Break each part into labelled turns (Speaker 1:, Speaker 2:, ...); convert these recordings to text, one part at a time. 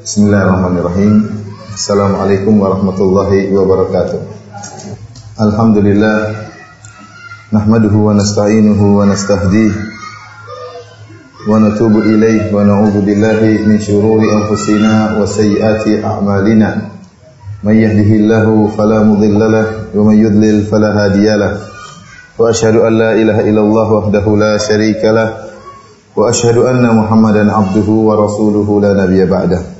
Speaker 1: Bismillahirrahmanirrahim. Assalamualaikum warahmatullahi wabarakatuh. Alhamdulillah nahmaduhu wa nasta'inuhu wa nastahdihi wa natubu ilayhi wa na'udzu billahi min shururi anfusina wa sayyiati a'malina. May yahdihillahu fala mudilla lahu wa may yudlil fala hadiya lahu. Wa asyhadu an la ilaha illallah wahdahu la syarika lahu wa asyhadu anna Muhammadan abduhu wa rasuluhu la nabiyya ba'dahu.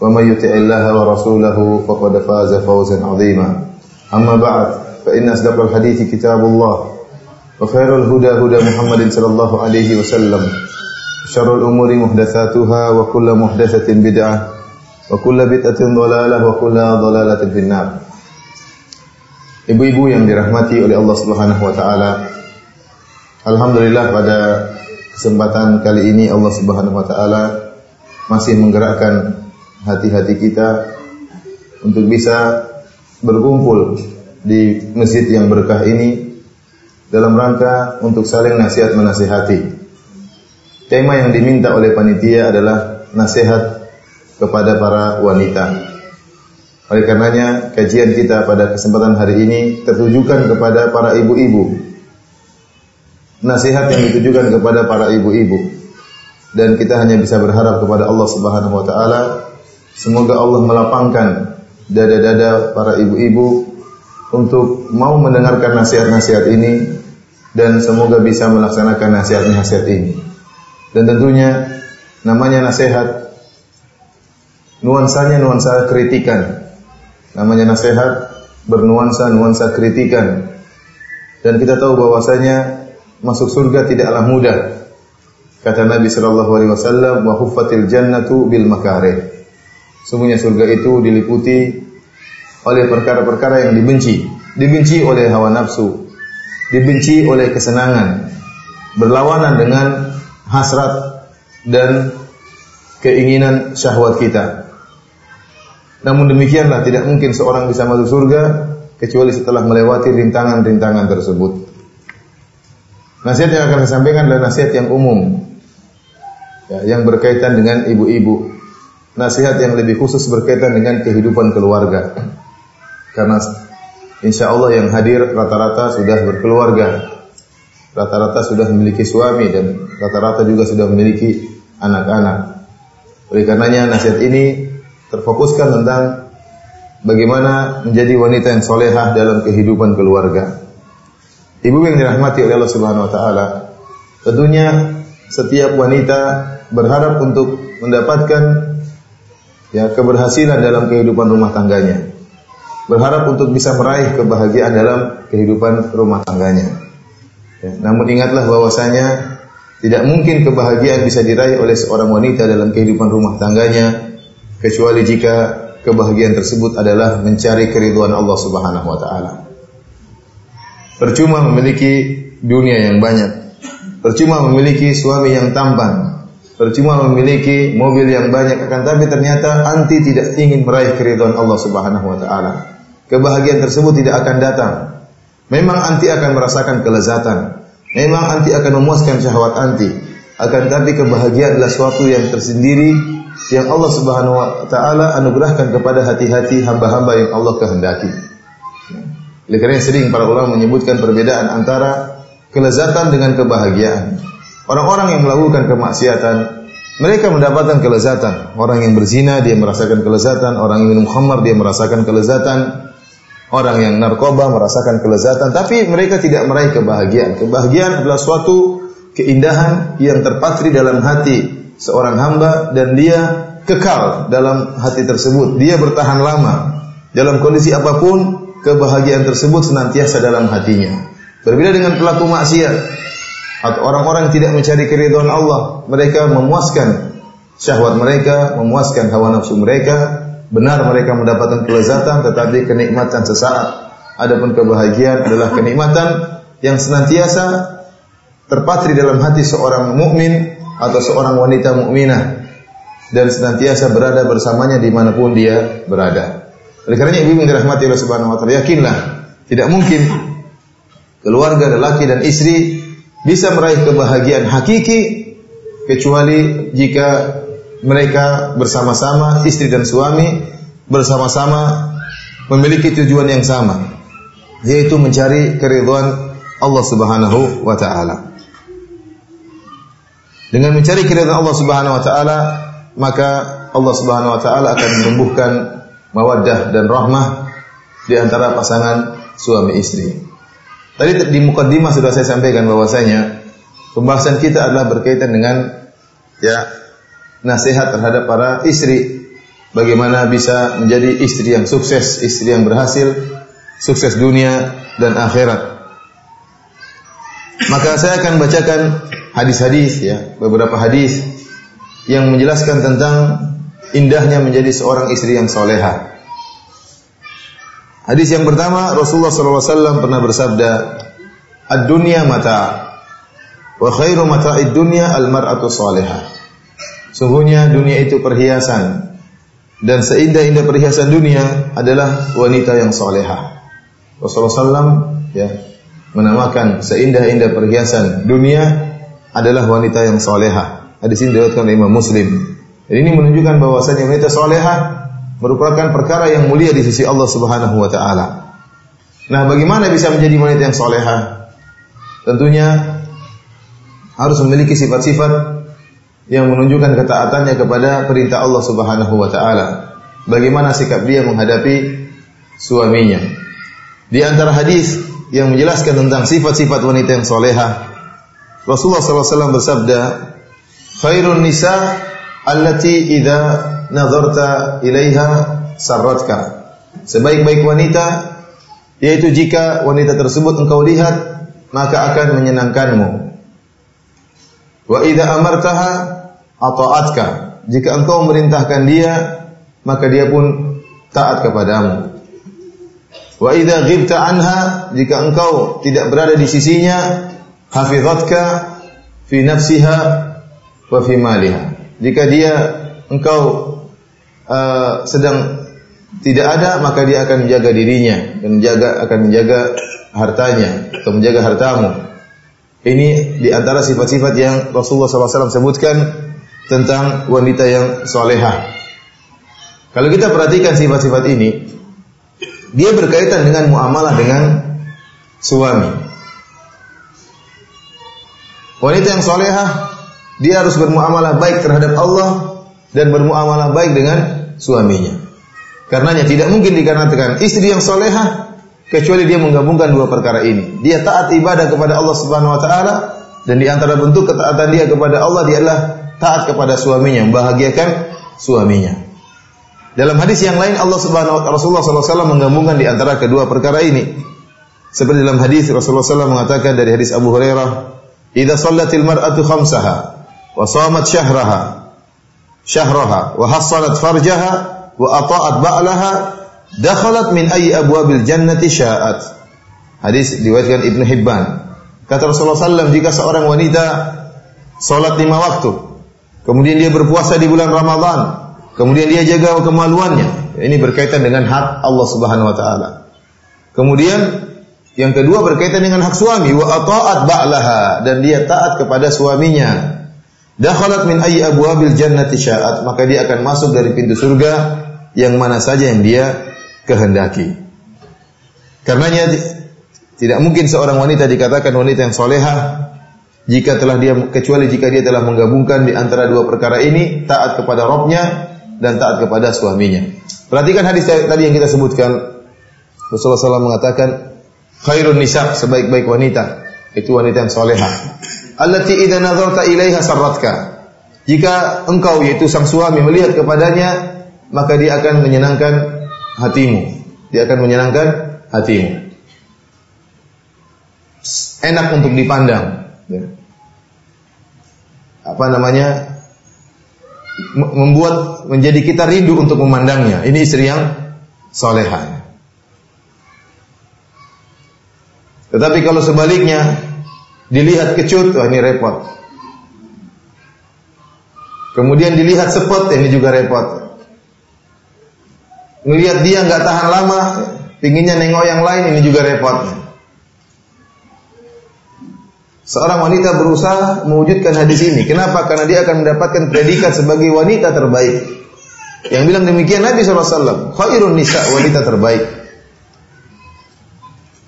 Speaker 1: ومن يطع الله ورسوله فقد فاز فوزا عظيما أما بعد فإن أصدق الحديث كتاب الله وخير الهدى هدى محمد صلى الله عليه وسلم شر الأمور محدثاتها وكل محدثة بدعة وكل بدعة ضلالة وكل ضلالة في النار Ibu-ibu yang dirahmati oleh Allah Subhanahu wa taala. Alhamdulillah pada kesempatan kali ini Allah Subhanahu wa taala masih menggerakkan hati-hati kita untuk bisa berkumpul di masjid yang berkah ini dalam rangka untuk saling nasihat menasihati. Tema yang diminta oleh panitia adalah nasihat kepada para wanita. Oleh karenanya kajian kita pada kesempatan hari ini tertujukan kepada para ibu-ibu. Nasihat yang ditujukan kepada para ibu-ibu. Dan kita hanya bisa berharap kepada Allah Subhanahu wa taala Semoga Allah melapangkan dada-dada para ibu-ibu untuk mau mendengarkan nasihat-nasihat ini dan semoga bisa melaksanakan nasihat-nasihat ini. Dan tentunya namanya nasihat nuansanya nuansa kritikan. Namanya nasihat bernuansa nuansa kritikan. Dan kita tahu bahwasanya masuk surga tidaklah mudah. Kata Nabi sallallahu alaihi wasallam, "Wa huffatil jannatu bil makarih." Sungguhnya surga itu diliputi oleh perkara-perkara yang dibenci, dibenci oleh hawa nafsu, dibenci oleh kesenangan, berlawanan dengan hasrat dan keinginan syahwat kita. Namun demikianlah tidak mungkin seorang bisa masuk surga kecuali setelah melewati rintangan-rintangan tersebut. Nasihat yang akan saya sampaikan adalah nasihat yang umum, ya, yang berkaitan dengan ibu-ibu nasihat yang lebih khusus berkaitan dengan kehidupan keluarga. Karena insya Allah yang hadir rata-rata sudah berkeluarga, rata-rata sudah memiliki suami dan rata-rata juga sudah memiliki anak-anak. Oleh karenanya nasihat ini terfokuskan tentang bagaimana menjadi wanita yang solehah dalam kehidupan keluarga. Ibu yang dirahmati oleh Allah Subhanahu Wa Taala, tentunya setiap wanita berharap untuk mendapatkan ya keberhasilan dalam kehidupan rumah tangganya. Berharap untuk bisa meraih kebahagiaan dalam kehidupan rumah tangganya. Ya, namun ingatlah bahwasanya tidak mungkin kebahagiaan bisa diraih oleh seorang wanita dalam kehidupan rumah tangganya kecuali jika kebahagiaan tersebut adalah mencari keriduan Allah Subhanahu wa taala. Percuma memiliki dunia yang banyak. Percuma memiliki suami yang tampan, Percuma memiliki mobil yang banyak akan tapi ternyata anti tidak ingin meraih keridhaan Allah Subhanahu wa taala. Kebahagiaan tersebut tidak akan datang. Memang anti akan merasakan kelezatan. Memang anti akan memuaskan syahwat anti. Akan tapi kebahagiaan adalah suatu yang tersendiri yang Allah Subhanahu wa taala anugerahkan kepada hati-hati hamba-hamba yang Allah kehendaki. Oleh karena sering para ulama menyebutkan perbedaan antara kelezatan dengan kebahagiaan. Orang-orang yang melakukan kemaksiatan, mereka mendapatkan kelezatan. Orang yang berzina dia merasakan kelezatan, orang yang minum khamar dia merasakan kelezatan, orang yang narkoba merasakan kelezatan, tapi mereka tidak meraih kebahagiaan. Kebahagiaan adalah suatu keindahan yang terpatri dalam hati seorang hamba dan dia kekal dalam hati tersebut. Dia bertahan lama dalam kondisi apa pun, kebahagiaan tersebut senantiasa dalam hatinya. Berbeda dengan pelaku maksiat atau orang-orang tidak mencari keridhaan Allah, mereka memuaskan syahwat mereka, memuaskan hawa nafsu mereka, benar mereka mendapatkan kelezatan tetapi kenikmatan sesaat. Adapun kebahagiaan adalah kenikmatan yang senantiasa terpatri dalam hati seorang mukmin atau seorang wanita mukminah dan senantiasa berada bersamanya di mana pun dia berada. Oleh karena ibu dirahmati oleh Subhanahu Wa Taala, yakinlah tidak mungkin keluarga lelaki dan istri bisa meraih kebahagiaan hakiki kecuali jika mereka bersama-sama istri dan suami bersama-sama memiliki tujuan yang sama yaitu mencari keridhaan Allah Subhanahu wa taala. Dengan mencari keridhaan Allah Subhanahu wa taala, maka Allah Subhanahu wa taala akan menumbuhkan mawaddah dan rahmah di antara pasangan suami istri. Tadi di mukaddimah sudah saya sampaikan bahwasanya pembahasan kita adalah berkaitan dengan ya nasihat terhadap para istri bagaimana bisa menjadi istri yang sukses, istri yang berhasil, sukses dunia dan akhirat. Maka saya akan bacakan hadis-hadis ya, beberapa hadis yang menjelaskan tentang indahnya menjadi seorang istri yang soleha. Hadis yang pertama Rasulullah SAW pernah bersabda, "Ad-dunya mata, wa khairu mata'id dunya al-mar'atu salihah." Sungguhnya dunia itu perhiasan dan seindah-indah perhiasan dunia adalah wanita yang soleha. Rasulullah SAW ya menamakan seindah-indah perhiasan dunia adalah wanita yang soleha. Hadis ini diriwayatkan oleh Imam Muslim. Dan ini menunjukkan bahwasanya wanita soleha merupakan perkara yang mulia di sisi Allah Subhanahu wa taala. Nah, bagaimana bisa menjadi wanita yang soleha? Tentunya harus memiliki sifat-sifat yang menunjukkan ketaatannya kepada perintah Allah Subhanahu wa taala. Bagaimana sikap dia menghadapi suaminya. Di antara hadis yang menjelaskan tentang sifat-sifat wanita yang soleha, Rasulullah SAW bersabda, "Khairun nisa allati idza nazarta ilaiha sarratka." Sebaik-baik wanita yaitu jika wanita tersebut engkau lihat maka akan menyenangkanmu. Wa idza amartaha ata'atka. Jika engkau merintahkan dia maka dia pun taat kepadamu. Wa idza ghibta anha jika engkau tidak berada di sisinya hafizatka fi nafsiha wa fi maliha. Jika dia engkau uh, sedang tidak ada maka dia akan menjaga dirinya dan menjaga akan menjaga hartanya atau menjaga hartamu. Ini di antara sifat-sifat yang Rasulullah SAW sebutkan tentang wanita yang solehah. Kalau kita perhatikan sifat-sifat ini, dia berkaitan dengan muamalah dengan suami. Wanita yang solehah, dia harus bermuamalah baik terhadap Allah dan bermuamalah baik dengan suaminya. Karenanya tidak mungkin dikarenakan istri yang solehah kecuali dia menggabungkan dua perkara ini. Dia taat ibadah kepada Allah Subhanahu Wa Taala dan di antara bentuk ketaatan dia kepada Allah dia adalah taat kepada suaminya, membahagiakan suaminya. Dalam hadis yang lain Allah Subhanahu wa taala Rasulullah SAW menggabungkan di antara kedua perkara ini. Seperti dalam hadis Rasulullah SAW mengatakan dari hadis Abu Hurairah, idza sallatil mar'atu khamsaha wa shamat syahraha hassalat farjaha wa ata'at ba'laha dakhalat min ayyi abwabil jannati sya'at. Hadis diriwayatkan Ibnu Hibban. Kata Rasulullah SAW, jika seorang wanita salat lima waktu, kemudian dia berpuasa di bulan Ramadan, kemudian dia jaga kemaluannya, ini berkaitan dengan hak Allah Subhanahu wa taala. Kemudian yang kedua berkaitan dengan hak suami wa ata'at ba'laha dan dia taat kepada suaminya. Dakhalat min ayyi abwabil jannati sya'at, maka dia akan masuk dari pintu surga yang mana saja yang dia kehendaki. Karenanya tidak mungkin seorang wanita dikatakan wanita yang soleha jika telah dia kecuali jika dia telah menggabungkan di antara dua perkara ini taat kepada Robnya dan taat kepada suaminya. Perhatikan hadis tadi yang kita sebutkan. Rasulullah SAW mengatakan khairun nisa sebaik-baik wanita itu wanita yang solehah allati idza nazarta ilaiha sarratka jika engkau yaitu sang suami melihat kepadanya maka dia akan menyenangkan hatimu dia akan menyenangkan hatimu enak untuk dipandang ya. apa namanya membuat menjadi kita rindu untuk memandangnya. Ini istri yang soleha. Tetapi kalau sebaliknya dilihat kecut, wah ini repot. Kemudian dilihat sepet, ini juga repot. Melihat dia nggak tahan lama, pinginnya nengok yang lain, ini juga repot. Seorang wanita berusaha mewujudkan hadis ini. Kenapa? Karena dia akan mendapatkan predikat sebagai wanita terbaik. Yang bilang demikian Nabi SAW. Khairun nisa, wanita terbaik.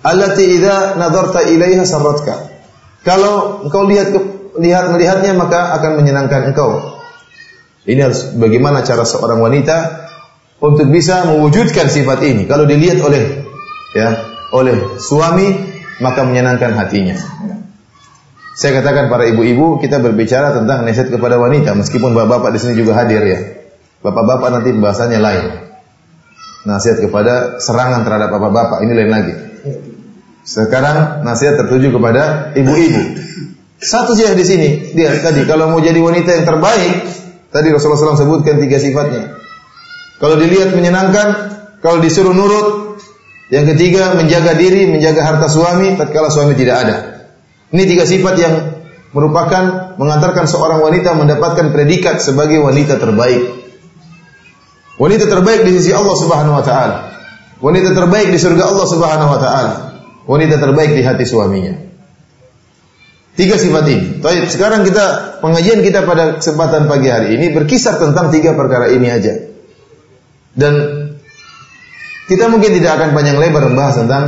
Speaker 1: Allati idza nadarta ilaiha sarratka. Kalau engkau lihat lihat melihatnya maka akan menyenangkan engkau. Ini harus bagaimana cara seorang wanita untuk bisa mewujudkan sifat ini. Kalau dilihat oleh ya oleh suami maka menyenangkan hatinya. Saya katakan para ibu-ibu kita berbicara tentang nasihat kepada wanita meskipun bapak-bapak di sini juga hadir ya. Bapak-bapak nanti bahasanya lain. Nasihat kepada serangan terhadap bapak-bapak ini lain lagi. Sekarang nasihat tertuju kepada ibu-ibu. Satu saja di sini dia tadi kalau mau jadi wanita yang terbaik tadi Rasulullah SAW sebutkan tiga sifatnya. Kalau dilihat menyenangkan, kalau disuruh nurut, yang ketiga menjaga diri, menjaga harta suami tatkala suami tidak ada. Ini tiga sifat yang merupakan mengantarkan seorang wanita mendapatkan predikat sebagai wanita terbaik. Wanita terbaik di sisi Allah Subhanahu wa taala. Wanita terbaik di surga Allah Subhanahu wa taala. Wanita terbaik di hati suaminya. Tiga sifat ini. Baik, sekarang kita pengajian kita pada kesempatan pagi hari ini berkisar tentang tiga perkara ini aja. Dan kita mungkin tidak akan panjang lebar membahas tentang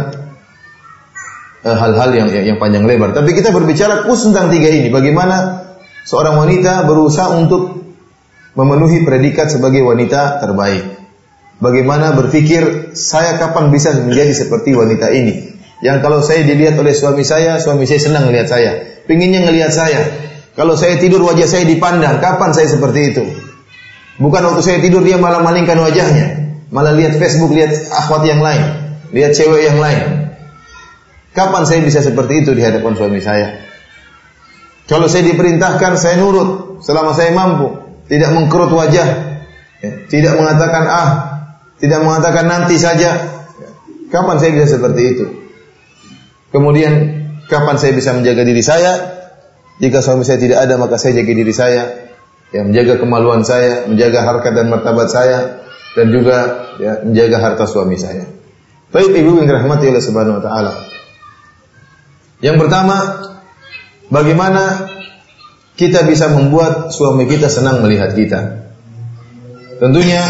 Speaker 1: Eh, hal-hal yang, yang panjang lebar. Tapi kita berbicara khusus tentang tiga ini. Bagaimana seorang wanita berusaha untuk memenuhi predikat sebagai wanita terbaik. Bagaimana berpikir saya kapan bisa menjadi seperti wanita ini. Yang kalau saya dilihat oleh suami saya, suami saya senang melihat saya. Pinginnya melihat saya. Kalau saya tidur wajah saya dipandang, kapan saya seperti itu? Bukan waktu saya tidur dia malah malingkan wajahnya. Malah lihat Facebook, lihat akhwat yang lain. Lihat cewek yang lain. Kapan saya bisa seperti itu di hadapan suami saya? Kalau saya diperintahkan, saya nurut selama saya mampu, tidak mengkerut wajah, ya, tidak mengatakan ah, tidak mengatakan nanti saja. Kapan saya bisa seperti itu? Kemudian kapan saya bisa menjaga diri saya? Jika suami saya tidak ada, maka saya jaga diri saya, ya menjaga kemaluan saya, menjaga harkat dan martabat saya, dan juga ya, menjaga harta suami saya. Baik ibu yang dirahmati oleh Subhanahu wa taala. Yang pertama, bagaimana kita bisa membuat suami kita senang melihat kita. Tentunya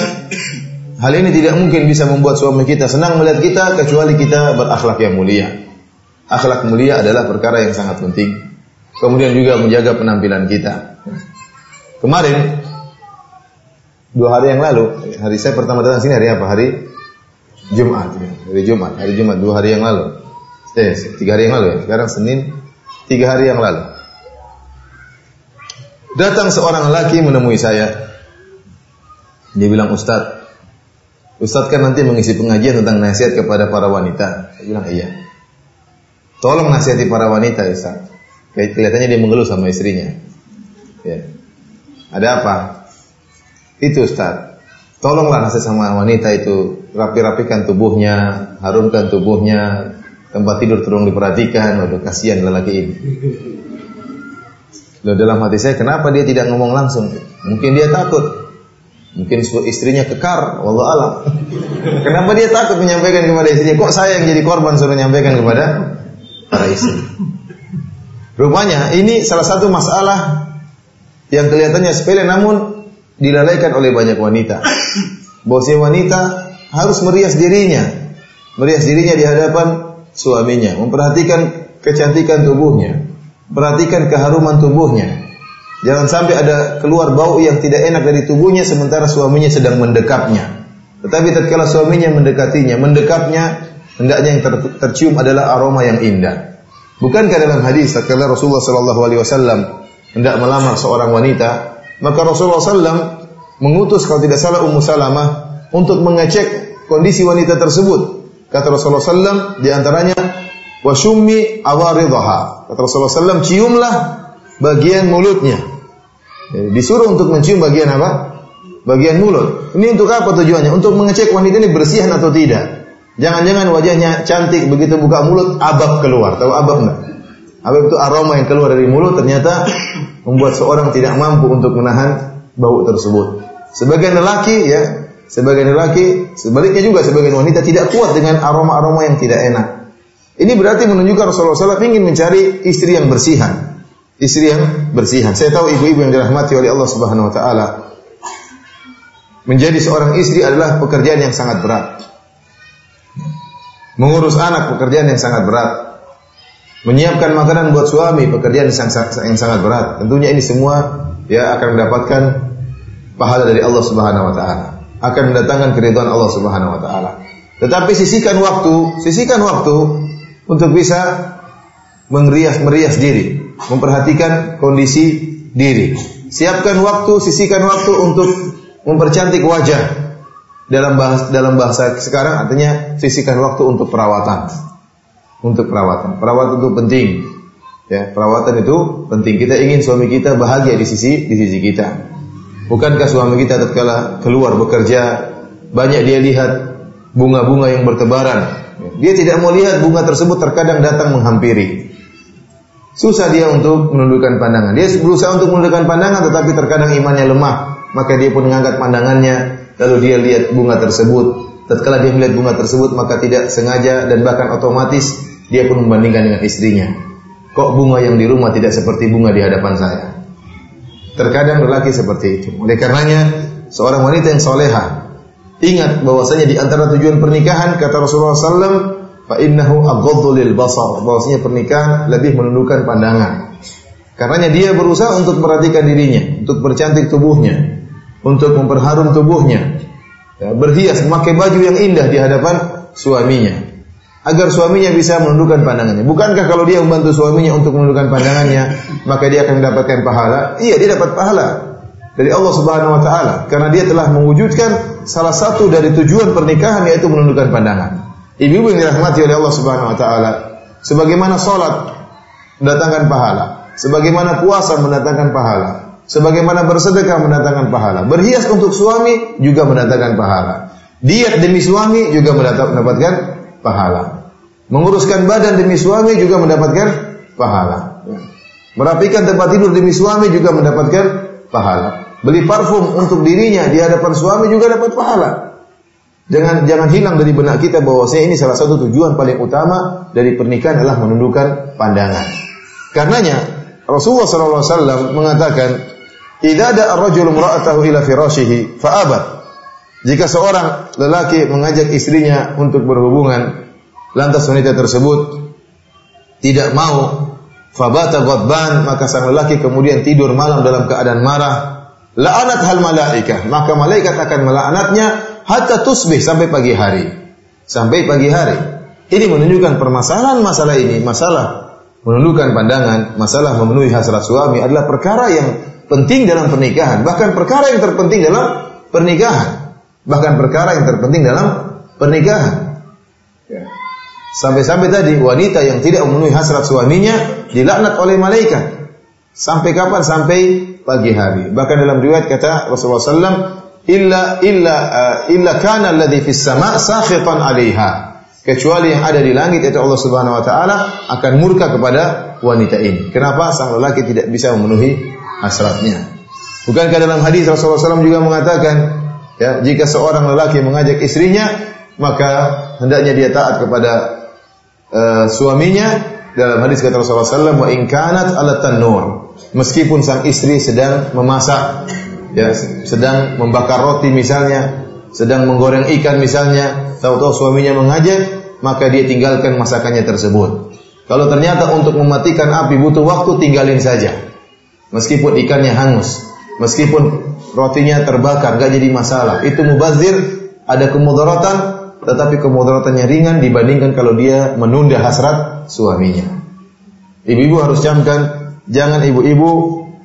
Speaker 1: hal ini tidak mungkin bisa membuat suami kita senang melihat kita kecuali kita berakhlak yang mulia. Akhlak mulia adalah perkara yang sangat penting. Kemudian juga menjaga penampilan kita. Kemarin dua hari yang lalu, hari saya pertama datang sini hari apa? Hari Jumat. Hari Jumat, hari Jumat dua hari yang lalu. Eh, tiga hari yang lalu ya. Sekarang Senin, tiga hari yang lalu. Datang seorang laki menemui saya. Dia bilang, Ustaz, Ustaz kan nanti mengisi pengajian tentang nasihat kepada para wanita. Saya bilang, iya. Tolong nasihati para wanita, Ustaz. Kelihatannya dia mengeluh sama istrinya. Ya. Ada apa? Itu Ustaz. Tolonglah nasihat sama wanita itu. Rapi-rapikan tubuhnya, harumkan tubuhnya, tempat tidur tolong diperhatikan, waduh kasihan lelaki ini. Loh, dalam hati saya, kenapa dia tidak ngomong langsung? Mungkin dia takut. Mungkin istrinya kekar, wallah alam. Kenapa dia takut menyampaikan kepada istrinya? Kok saya yang jadi korban suruh menyampaikan kepada para istri? Rupanya ini salah satu masalah yang kelihatannya sepele namun dilalaikan oleh banyak wanita. Bahwa wanita harus merias dirinya, merias dirinya di hadapan suaminya, memperhatikan kecantikan tubuhnya, perhatikan keharuman tubuhnya. Jangan sampai ada keluar bau yang tidak enak dari tubuhnya sementara suaminya sedang mendekapnya. Tetapi tatkala suaminya mendekatinya, mendekapnya, hendaknya yang ter tercium adalah aroma yang indah. Bukankah dalam hadis tatkala Rasulullah sallallahu alaihi wasallam hendak melamar seorang wanita, maka Rasulullah sallam mengutus kalau tidak salah Ummu Salamah untuk mengecek kondisi wanita tersebut Kata Rasulullah SAW di antaranya wasyummi awaridaha. Kata Rasulullah SAW ciumlah bagian mulutnya. Ya, disuruh untuk mencium bagian apa? Bagian mulut. Ini untuk apa tujuannya? Untuk mengecek wanita ini bersihan atau tidak. Jangan-jangan wajahnya cantik begitu buka mulut abab keluar. Tahu abab enggak? Abab itu aroma yang keluar dari mulut ternyata membuat seorang tidak mampu untuk menahan bau tersebut. Sebagian lelaki ya, sebagian lelaki sebaliknya juga sebagian wanita tidak kuat dengan aroma-aroma yang tidak enak. Ini berarti menunjukkan Rasulullah SAW ingin mencari istri yang bersihan istri yang bersihan. Saya tahu ibu-ibu yang dirahmati oleh Allah Subhanahu wa taala. Menjadi seorang istri adalah pekerjaan yang sangat berat. Mengurus anak pekerjaan yang sangat berat. Menyiapkan makanan buat suami pekerjaan yang sangat, berat. Tentunya ini semua ya akan mendapatkan pahala dari Allah Subhanahu wa taala. Akan mendatangkan keridhaan Allah Subhanahu wa taala. Tetapi sisihkan waktu, sisihkan waktu untuk bisa merias-merias diri memperhatikan kondisi diri. Siapkan waktu, sisihkan waktu untuk mempercantik wajah. Dalam bahasa, dalam bahasa sekarang artinya sisihkan waktu untuk perawatan. Untuk perawatan. Perawatan itu penting. Ya, perawatan itu penting. Kita ingin suami kita bahagia di sisi di sisi kita. Bukankah suami kita tatkala keluar bekerja banyak dia lihat bunga-bunga yang bertebaran. Dia tidak mau lihat bunga tersebut terkadang datang menghampiri. Susah dia untuk menundukkan pandangan. Dia berusaha untuk menundukkan pandangan tetapi terkadang imannya lemah. Maka dia pun mengangkat pandangannya lalu dia lihat bunga tersebut. Tatkala dia melihat bunga tersebut maka tidak sengaja dan bahkan otomatis dia pun membandingkan dengan istrinya. Kok bunga yang di rumah tidak seperti bunga di hadapan saya? Terkadang lelaki seperti itu. Oleh karenanya seorang wanita yang soleha ingat bahwasanya di antara tujuan pernikahan kata Rasulullah SAW fa innahu basar. Bahwasanya pernikahan lebih menundukkan pandangan. Karenanya dia berusaha untuk memperhatikan dirinya, untuk bercantik tubuhnya, untuk memperharum tubuhnya, ya, berhias, memakai baju yang indah di hadapan suaminya, agar suaminya bisa menundukkan pandangannya. Bukankah kalau dia membantu suaminya untuk menundukkan pandangannya, maka dia akan mendapatkan pahala? Iya, dia dapat pahala dari Allah Subhanahu wa taala karena dia telah mewujudkan salah satu dari tujuan pernikahan yaitu menundukkan pandangan. Ibu-ibu yang dirahmati oleh Allah Subhanahu wa taala, sebagaimana salat mendatangkan pahala, sebagaimana puasa mendatangkan pahala, sebagaimana bersedekah mendatangkan pahala, berhias untuk suami juga mendatangkan pahala. Diet demi suami juga mendapatkan pahala. Menguruskan badan demi suami juga mendapatkan pahala. Merapikan tempat tidur demi suami juga mendapatkan pahala. Beli parfum untuk dirinya di hadapan suami juga dapat pahala. Jangan jangan hilang dari benak kita bahwa saya ini salah satu tujuan paling utama dari pernikahan adalah menundukkan pandangan. Karenanya Rasulullah SAW mengatakan, "Idza ada ar-rajul imra'atahu ila firashihi fa'abat." Jika seorang lelaki mengajak istrinya untuk berhubungan, lantas wanita tersebut tidak mau, fabata ghadban, maka sang lelaki kemudian tidur malam dalam keadaan marah, la'anat hal malaikah, maka malaikat akan melaknatnya hatta tusbih sampai pagi hari. Sampai pagi hari. Ini menunjukkan permasalahan masalah ini, masalah menundukkan pandangan, masalah memenuhi hasrat suami adalah perkara yang penting dalam pernikahan, bahkan perkara yang terpenting dalam pernikahan, bahkan perkara yang terpenting dalam pernikahan. Ya. Sampai-sampai tadi wanita yang tidak memenuhi hasrat suaminya dilaknat oleh malaikat. Sampai kapan? Sampai pagi hari. Bahkan dalam riwayat kata Rasulullah SAW, illa illa uh, illa kana alladhi fis sama' sakhitan 'alaiha. Kecuali yang ada di langit itu Allah Subhanahu wa taala akan murka kepada wanita ini. Kenapa sang lelaki tidak bisa memenuhi hasratnya? Bukankah dalam hadis Rasulullah SAW juga mengatakan, ya, jika seorang lelaki mengajak istrinya, maka hendaknya dia taat kepada uh, suaminya. Dalam hadis kata Rasulullah SAW, wa in kanat ala tanur. Meskipun sang istri sedang memasak, ya sedang membakar roti misalnya, sedang menggoreng ikan misalnya, tahu-tahu suaminya mengajak, maka dia tinggalkan masakannya tersebut. Kalau ternyata untuk mematikan api butuh waktu, tinggalin saja. Meskipun ikannya hangus, meskipun rotinya terbakar, gak jadi masalah. Itu mubazir, ada kemudaratan, tetapi kemudaratannya ringan dibandingkan kalau dia menunda hasrat suaminya. Ibu-ibu harus camkan, jangan ibu-ibu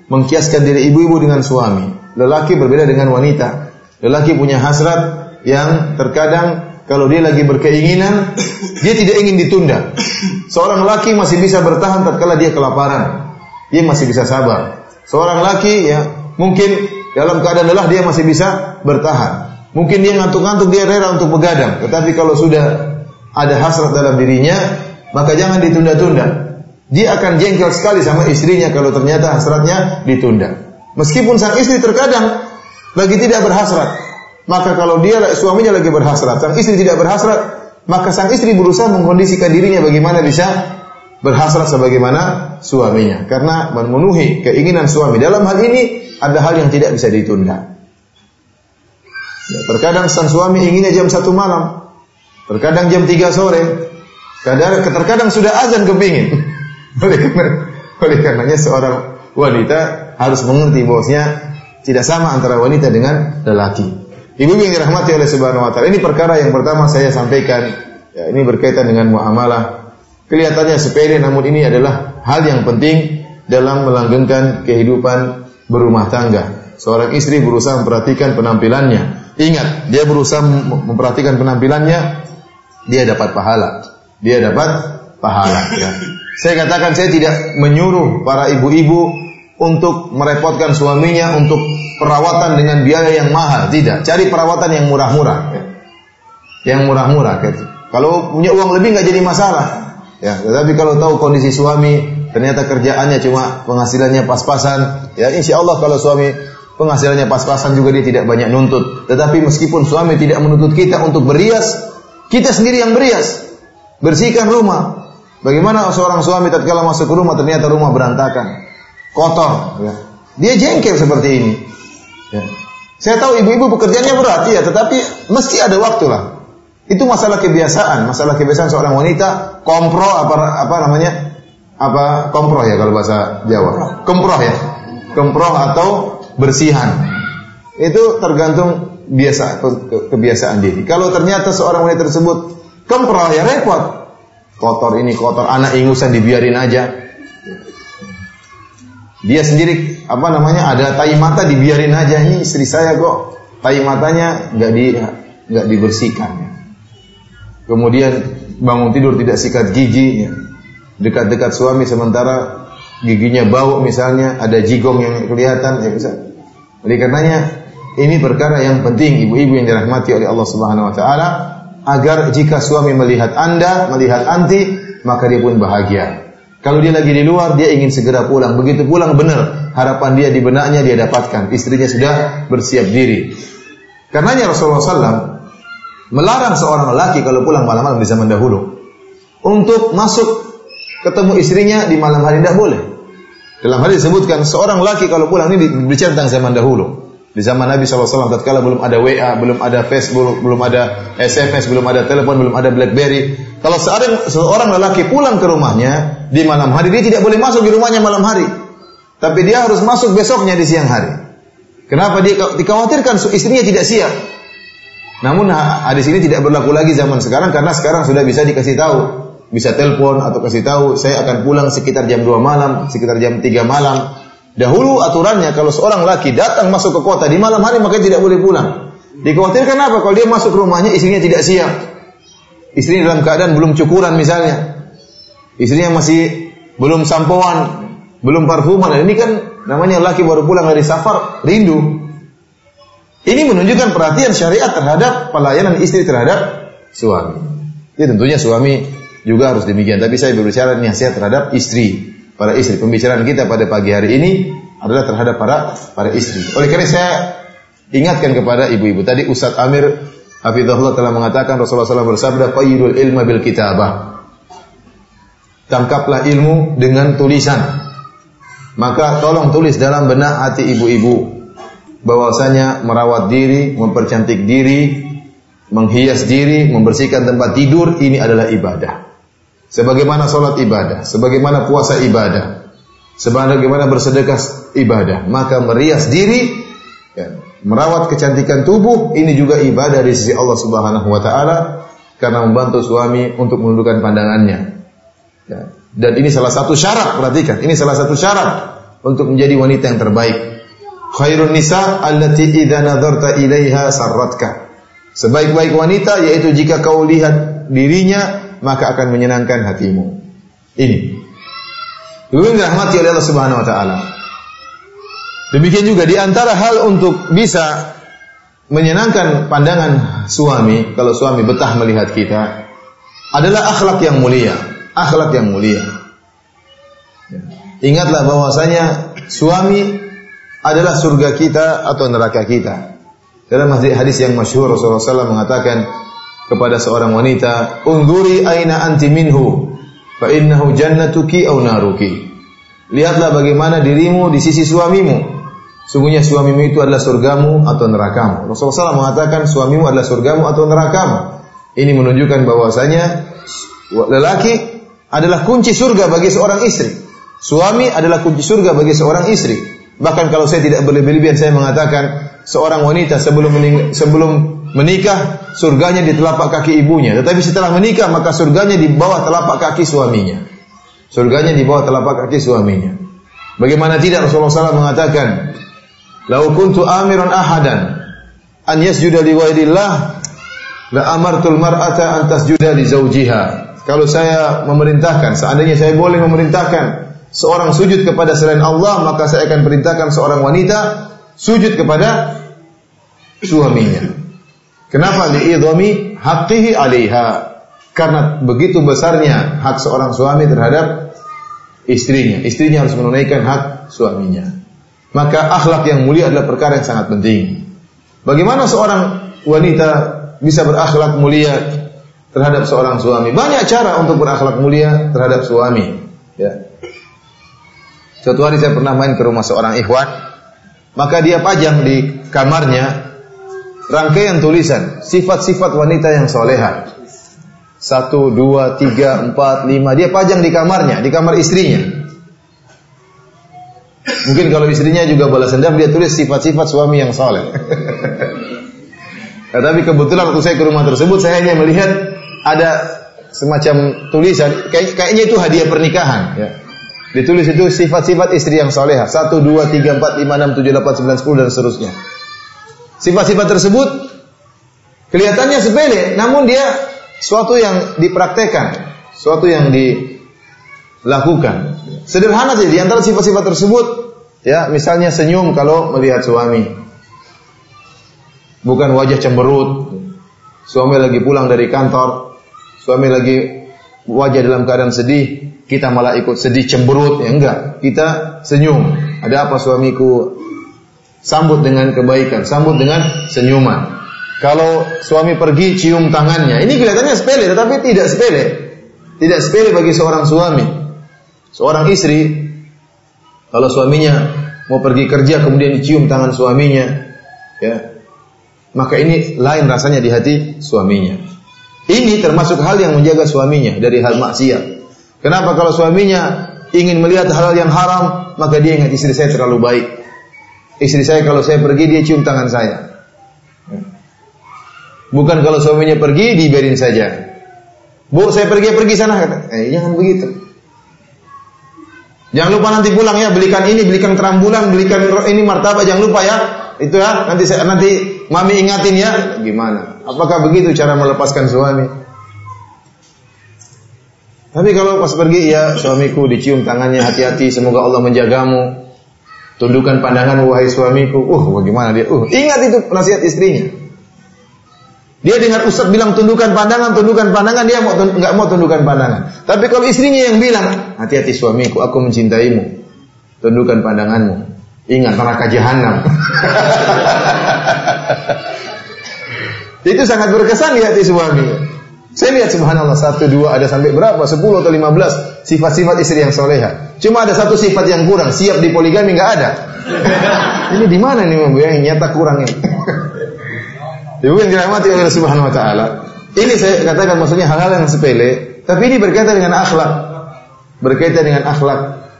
Speaker 1: mengkiaskan diri ibu-ibu dengan suami. Lelaki berbeda dengan wanita. Lelaki punya hasrat yang terkadang kalau dia lagi berkeinginan, dia tidak ingin ditunda. Seorang laki masih bisa bertahan tatkala dia kelaparan. Dia masih bisa sabar. Seorang laki ya Mungkin dalam keadaan lelah dia masih bisa bertahan. Mungkin dia ngantuk-ngantuk dia rela untuk begadang. Tetapi kalau sudah ada hasrat dalam dirinya, maka jangan ditunda-tunda. Dia akan jengkel sekali sama istrinya kalau ternyata hasratnya ditunda. Meskipun sang istri terkadang lagi tidak berhasrat. Maka kalau dia suaminya lagi berhasrat, sang istri tidak berhasrat, maka sang istri berusaha mengkondisikan dirinya bagaimana bisa berhasrat sebagaimana suaminya. Karena memenuhi keinginan suami dalam hal ini ada hal yang tidak bisa ditunda. Ya, terkadang sang suami inginnya jam satu malam, terkadang jam tiga sore, kadang terkadang sudah azan kepingin. Oleh oleh karenanya seorang wanita harus mengerti bahwasanya tidak sama antara wanita dengan lelaki. Ibu yang dirahmati oleh Subhanahu wa taala. Ini perkara yang pertama saya sampaikan. Ya, ini berkaitan dengan muamalah. Kelihatannya sepele namun ini adalah hal yang penting dalam melanggengkan kehidupan berumah tangga. Seorang istri berusaha memperhatikan penampilannya. Ingat, dia berusaha memperhatikan penampilannya, dia dapat pahala. Dia dapat pahala. Ya. Saya katakan saya tidak menyuruh para ibu-ibu untuk merepotkan suaminya untuk perawatan dengan biaya yang mahal. Tidak, cari perawatan yang murah-murah. Ya. Yang murah-murah. Gitu. Kalau punya uang lebih nggak jadi masalah. Ya, tetapi kalau tahu kondisi suami ternyata kerjaannya cuma penghasilannya pas-pasan, ya insya Allah kalau suami penghasilannya pas-pasan juga dia tidak banyak nuntut. Tetapi meskipun suami tidak menuntut kita untuk berias, kita sendiri yang berias. Bersihkan rumah, Bagaimana seorang suami tatkala masuk ke rumah ternyata rumah berantakan, kotor, ya. Dia jengkel seperti ini. Ya. Saya tahu ibu-ibu pekerjaannya berat ya, tetapi mesti ada waktu lah. Itu masalah kebiasaan, masalah kebiasaan seorang wanita kompro apa apa namanya? Apa kompro ya kalau bahasa Jawa? Komproh ya. Komproh atau bersihan. Itu tergantung biasa kebiasaan diri. Kalau ternyata seorang wanita tersebut komproh ya repot kotor ini kotor, anak ingusan dibiarin aja. Dia sendiri apa namanya ada tai mata dibiarin aja ini istri saya kok tai matanya nggak di nggak dibersihkan. Kemudian bangun tidur tidak sikat gigi, dekat-dekat suami sementara giginya bau misalnya ada jigong yang kelihatan ya bisa. Oleh karenanya ini perkara yang penting ibu-ibu yang dirahmati oleh Allah Subhanahu wa taala agar jika suami melihat Anda, melihat anti, maka dia pun bahagia. Kalau dia lagi di luar, dia ingin segera pulang. Begitu pulang benar, harapan dia di benaknya dia dapatkan. Istrinya sudah bersiap diri. Karenanya Rasulullah SAW melarang seorang lelaki kalau pulang malam-malam di zaman dahulu untuk masuk ketemu istrinya di malam hari tidak boleh. Dalam hal disebutkan seorang laki kalau pulang ini bicara tentang zaman dahulu. Di zaman Nabi SAW tatkala belum ada WA, belum ada Facebook, belum ada SMS, belum ada telepon, belum ada BlackBerry. Kalau seorang, seorang lelaki pulang ke rumahnya di malam hari, dia tidak boleh masuk di rumahnya malam hari. Tapi dia harus masuk besoknya di siang hari. Kenapa dia dikhawatirkan istrinya tidak siap? Namun hadis ini tidak berlaku lagi zaman sekarang karena sekarang sudah bisa dikasih tahu, bisa telepon atau kasih tahu saya akan pulang sekitar jam 2 malam, sekitar jam 3 malam. Dahulu aturannya kalau seorang laki datang masuk ke kota di malam hari maka tidak boleh pulang. Dikhawatirkan apa? Kalau dia masuk rumahnya istrinya tidak siap. Istrinya dalam keadaan belum cukuran misalnya. Istrinya masih belum sampoan, belum parfuman. Ini kan namanya laki baru pulang dari safar, rindu. Ini menunjukkan perhatian syariat terhadap pelayanan istri terhadap suami. Ya tentunya suami juga harus demikian. Tapi saya berbicara nasihat terhadap istri para istri. Pembicaraan kita pada pagi hari ini adalah terhadap para para istri. Oleh karena saya ingatkan kepada ibu-ibu. Tadi Ustaz Amir Hafizahullah telah mengatakan Rasulullah SAW bersabda, "Qayyidul ilma bil kitabah." Tangkaplah ilmu dengan tulisan. Maka tolong tulis dalam benak hati ibu-ibu bahwasanya merawat diri, mempercantik diri, menghias diri, membersihkan tempat tidur ini adalah ibadah. Sebagaimana sholat ibadah, sebagaimana puasa ibadah, sebagaimana bersedekah ibadah, maka merias diri, ya, merawat kecantikan tubuh, ini juga ibadah di sisi Allah Subhanahu Wa Taala karena membantu suami untuk menundukkan pandangannya. Ya. Dan ini salah satu syarat, perhatikan, ini salah satu syarat untuk menjadi wanita yang terbaik. Khairun nisa allati idza nadarta ilaiha sarratka. Sebaik-baik wanita yaitu jika kau lihat dirinya maka akan menyenangkan hatimu. Ini. Ibu dirahmati oleh Allah Subhanahu wa taala. Demikian juga di antara hal untuk bisa menyenangkan pandangan suami kalau suami betah melihat kita adalah akhlak yang mulia, akhlak yang mulia. Ingatlah bahwasanya suami adalah surga kita atau neraka kita. Dalam hadis yang masyhur Rasulullah SAW mengatakan kepada seorang wanita, "Unduri aina anti minhu, fa innahu jannatuki au naruki." Lihatlah bagaimana dirimu di sisi suamimu. Sungguhnya suamimu itu adalah surgamu atau nerakamu. Rasulullah SAW mengatakan suamimu adalah surgamu atau nerakamu. Ini menunjukkan bahwasanya lelaki adalah kunci surga bagi seorang istri. Suami adalah kunci surga bagi seorang istri. Bahkan kalau saya tidak berlebihan saya mengatakan seorang wanita sebelum mening sebelum menikah surganya di telapak kaki ibunya, tetapi setelah menikah maka surganya di bawah telapak kaki suaminya. Surganya di bawah telapak kaki suaminya. Bagaimana tidak Rasulullah SAW mengatakan, Lau kuntu amiran ahadan an yasjuda li ghairillah la amartul mar'ata an tasjuda li zawjiha. Kalau saya memerintahkan, seandainya saya boleh memerintahkan seorang sujud kepada selain Allah, maka saya akan perintahkan seorang wanita sujud kepada suaminya. Kenapa li'idhami haqqihi 'alaiha? Karena begitu besarnya hak seorang suami terhadap istrinya. Istrinya harus menunaikan hak suaminya maka akhlak yang mulia adalah perkara yang sangat penting. Bagaimana seorang wanita bisa berakhlak mulia terhadap seorang suami? Banyak cara untuk berakhlak mulia terhadap suami. Ya. Suatu hari saya pernah main ke rumah seorang ikhwan, maka dia pajang di kamarnya rangkaian tulisan sifat-sifat wanita yang soleha. Satu, dua, tiga, empat, lima. Dia pajang di kamarnya, di kamar istrinya. Mungkin kalau istrinya juga balas dendam dia tulis sifat-sifat suami yang soleh. nah, tapi kebetulan waktu saya ke rumah tersebut saya hanya melihat ada semacam tulisan kayak, kayaknya itu hadiah pernikahan ya. Ditulis itu sifat-sifat istri yang soleh. 1, 2, 3, 4, 5, 6, 7, 8, 9, 10 dan seterusnya. Sifat-sifat tersebut kelihatannya sepele, namun dia suatu yang dipraktekkan, suatu yang dilakukan. Sederhana saja di antara sifat-sifat tersebut ya, misalnya senyum kalau melihat suami. Bukan wajah cemberut. Suami lagi pulang dari kantor, suami lagi wajah dalam keadaan sedih, kita malah ikut sedih cemberut, ya enggak. Kita senyum. Ada apa suamiku? Sambut dengan kebaikan, sambut dengan senyuman. Kalau suami pergi cium tangannya, ini kelihatannya sepele, tetapi tidak sepele. Tidak sepele bagi seorang suami. Seorang istri kalau suaminya mau pergi kerja kemudian dicium tangan suaminya, ya, maka ini lain rasanya di hati suaminya. Ini termasuk hal yang menjaga suaminya dari hal maksiat. Kenapa kalau suaminya ingin melihat hal yang haram, maka dia ingat istri saya terlalu baik. Istri saya kalau saya pergi dia cium tangan saya. Bukan kalau suaminya pergi dibiarin saja. Bu, saya pergi pergi sana kata. Eh, jangan begitu. Jangan lupa nanti pulang ya, belikan ini, belikan terambulan, belikan ini martabak, jangan lupa ya. Itu ya, nanti saya nanti mami ingatin ya. Gimana? Apakah begitu cara melepaskan suami? Tapi kalau pas pergi ya suamiku dicium tangannya hati-hati semoga Allah menjagamu. Tundukkan pandangan wahai suamiku. Uh, bagaimana dia? Uh, ingat itu nasihat istrinya. Dia dengar ustaz bilang tundukkan pandangan, tundukkan pandangan, dia mau nggak mau tundukkan pandangan. Tapi kalau istrinya yang bilang, hati-hati suamiku, aku mencintaimu, tundukkan pandanganmu. Ingat neraka jahanam. Itu sangat berkesan di hati suami. Saya lihat subhanallah satu dua ada sampai berapa sepuluh atau lima belas sifat-sifat istri yang soleha. Cuma ada satu sifat yang kurang siap di poligami nggak ada. ini di mana nih yang nyata kurang ini? Ibu yang dirahmati oleh Subhanahu wa taala. Ini saya katakan maksudnya hal-hal yang sepele, tapi ini berkaitan dengan akhlak. Berkaitan dengan akhlak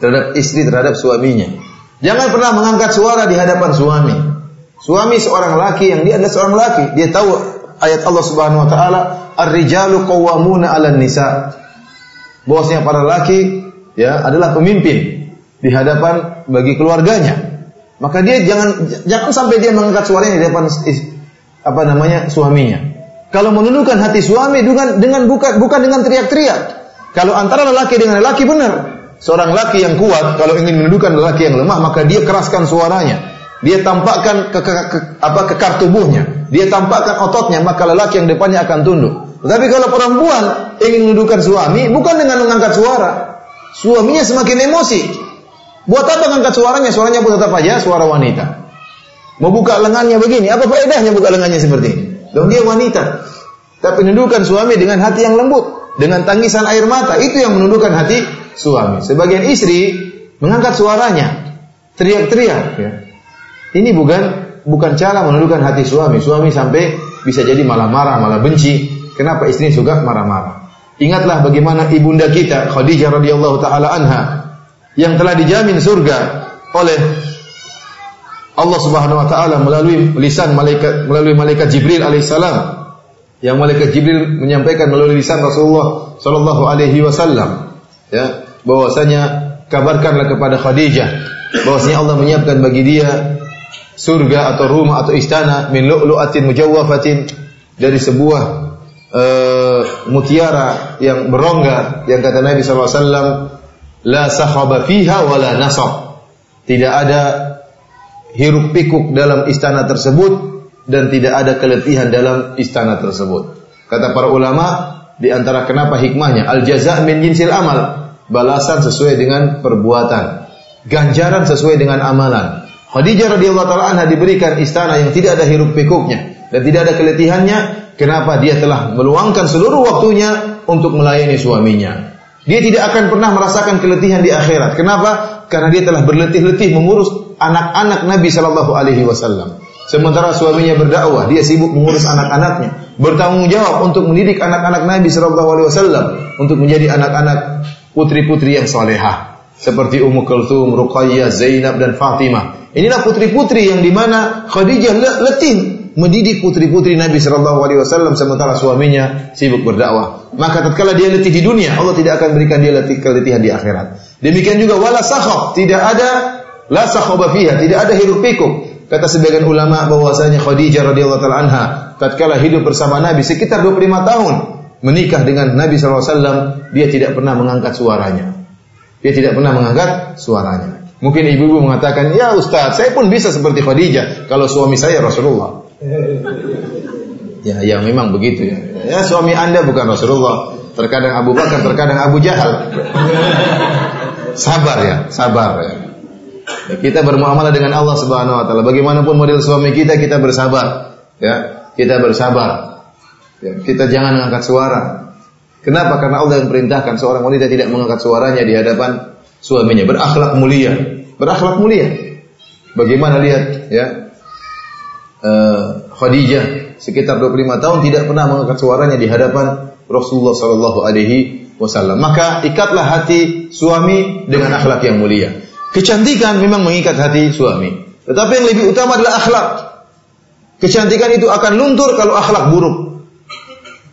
Speaker 1: terhadap istri terhadap suaminya. Jangan pernah mengangkat suara di hadapan suami. Suami seorang laki yang dia adalah seorang laki, dia tahu ayat Allah Subhanahu wa taala, "Ar-rijalu qawwamuna 'alan nisa." Bosnya para laki ya adalah pemimpin di hadapan bagi keluarganya. Maka dia jangan jangan sampai dia mengangkat suaranya di hadapan apa namanya suaminya. Kalau menundukkan hati suami dengan dengan bukan bukan dengan teriak-teriak. Kalau antara lelaki dengan lelaki benar. Seorang laki yang kuat kalau ingin menundukkan laki yang lemah maka dia keraskan suaranya. Dia tampakkan ke, ke, ke apa kekar tubuhnya. Dia tampakkan ototnya maka lelaki yang depannya akan tunduk. Tetapi kalau perempuan ingin menundukkan suami bukan dengan mengangkat suara. Suaminya semakin emosi. Buat apa mengangkat suaranya? Suaranya pun tetap aja suara wanita. Mau buka lengannya begini, apa faedahnya buka lengannya seperti ini? Dong dia wanita. Tapi menundukkan suami dengan hati yang lembut, dengan tangisan air mata, itu yang menundukkan hati suami. Sebagian istri mengangkat suaranya, teriak-teriak. Ya. Ini bukan bukan cara menundukkan hati suami. Suami sampai bisa jadi malah marah, malah benci. Kenapa istri suka marah-marah? Ingatlah bagaimana ibunda kita Khadijah radhiyallahu taala anha yang telah dijamin surga oleh Allah Subhanahu wa taala melalui lisan malaikat melalui malaikat Jibril alaihissalam yang malaikat Jibril menyampaikan melalui lisan Rasulullah sallallahu alaihi wasallam ya bahwasanya kabarkanlah kepada Khadijah bahwasanya Allah menyiapkan bagi dia surga atau rumah atau istana min lu'lu'atin mujawwafatin dari sebuah uh, mutiara yang berongga yang kata Nabi wasallam la sahaba fiha wala nasab tidak ada hiruk pikuk dalam istana tersebut dan tidak ada keletihan dalam istana tersebut. Kata para ulama, di antara kenapa hikmahnya al jaza min jinsil amal, balasan sesuai dengan perbuatan, ganjaran sesuai dengan amalan. Khadijah radhiyallahu taala anha diberikan istana yang tidak ada hiruk pikuknya dan tidak ada keletihannya, kenapa dia telah meluangkan seluruh waktunya untuk melayani suaminya. Dia tidak akan pernah merasakan keletihan di akhirat. Kenapa? Karena dia telah berletih-letih mengurus anak-anak Nabi Shallallahu Alaihi Wasallam. Sementara suaminya berdakwah, dia sibuk mengurus anak-anaknya, bertanggung jawab untuk mendidik anak-anak Nabi Shallallahu Alaihi Wasallam untuk menjadi anak-anak putri-putri yang salehah seperti Ummu Kulthum, Ruqayyah, Zainab dan Fatimah. Inilah putri-putri yang di mana Khadijah letih mendidik putri-putri Nabi Shallallahu Alaihi Wasallam sementara suaminya sibuk berdakwah. Maka tatkala dia letih di dunia, Allah tidak akan berikan dia letih keletihan di akhirat. Demikian juga wala tidak ada La sakhaba fiha, tidak ada hiruk pikuk. Kata sebagian ulama bahwasanya Khadijah radhiyallahu taala anha tatkala hidup bersama Nabi sekitar 25 tahun menikah dengan Nabi SAW, dia tidak pernah mengangkat suaranya. Dia tidak pernah mengangkat suaranya. Mungkin ibu-ibu mengatakan, ya Ustaz, saya pun bisa seperti Khadijah kalau suami saya Rasulullah. Ya, ya memang begitu ya. Ya suami anda bukan Rasulullah. Terkadang Abu Bakar, terkadang Abu Jahal. Sabar ya, sabar ya. Kita bermuamalah dengan Allah Subhanahu wa taala. Bagaimanapun model suami kita, kita bersabar. Ya, kita bersabar. Ya, kita jangan mengangkat suara. Kenapa? Karena Allah yang perintahkan seorang wanita tidak mengangkat suaranya di hadapan suaminya. Berakhlak mulia. Berakhlak mulia. Bagaimana lihat ya? Uh, Khadijah sekitar 25 tahun tidak pernah mengangkat suaranya di hadapan Rasulullah sallallahu alaihi wasallam. Maka ikatlah hati suami dengan akhlak yang mulia. Kecantikan memang mengikat hati suami. Tetapi yang lebih utama adalah akhlak. Kecantikan itu akan luntur kalau akhlak buruk.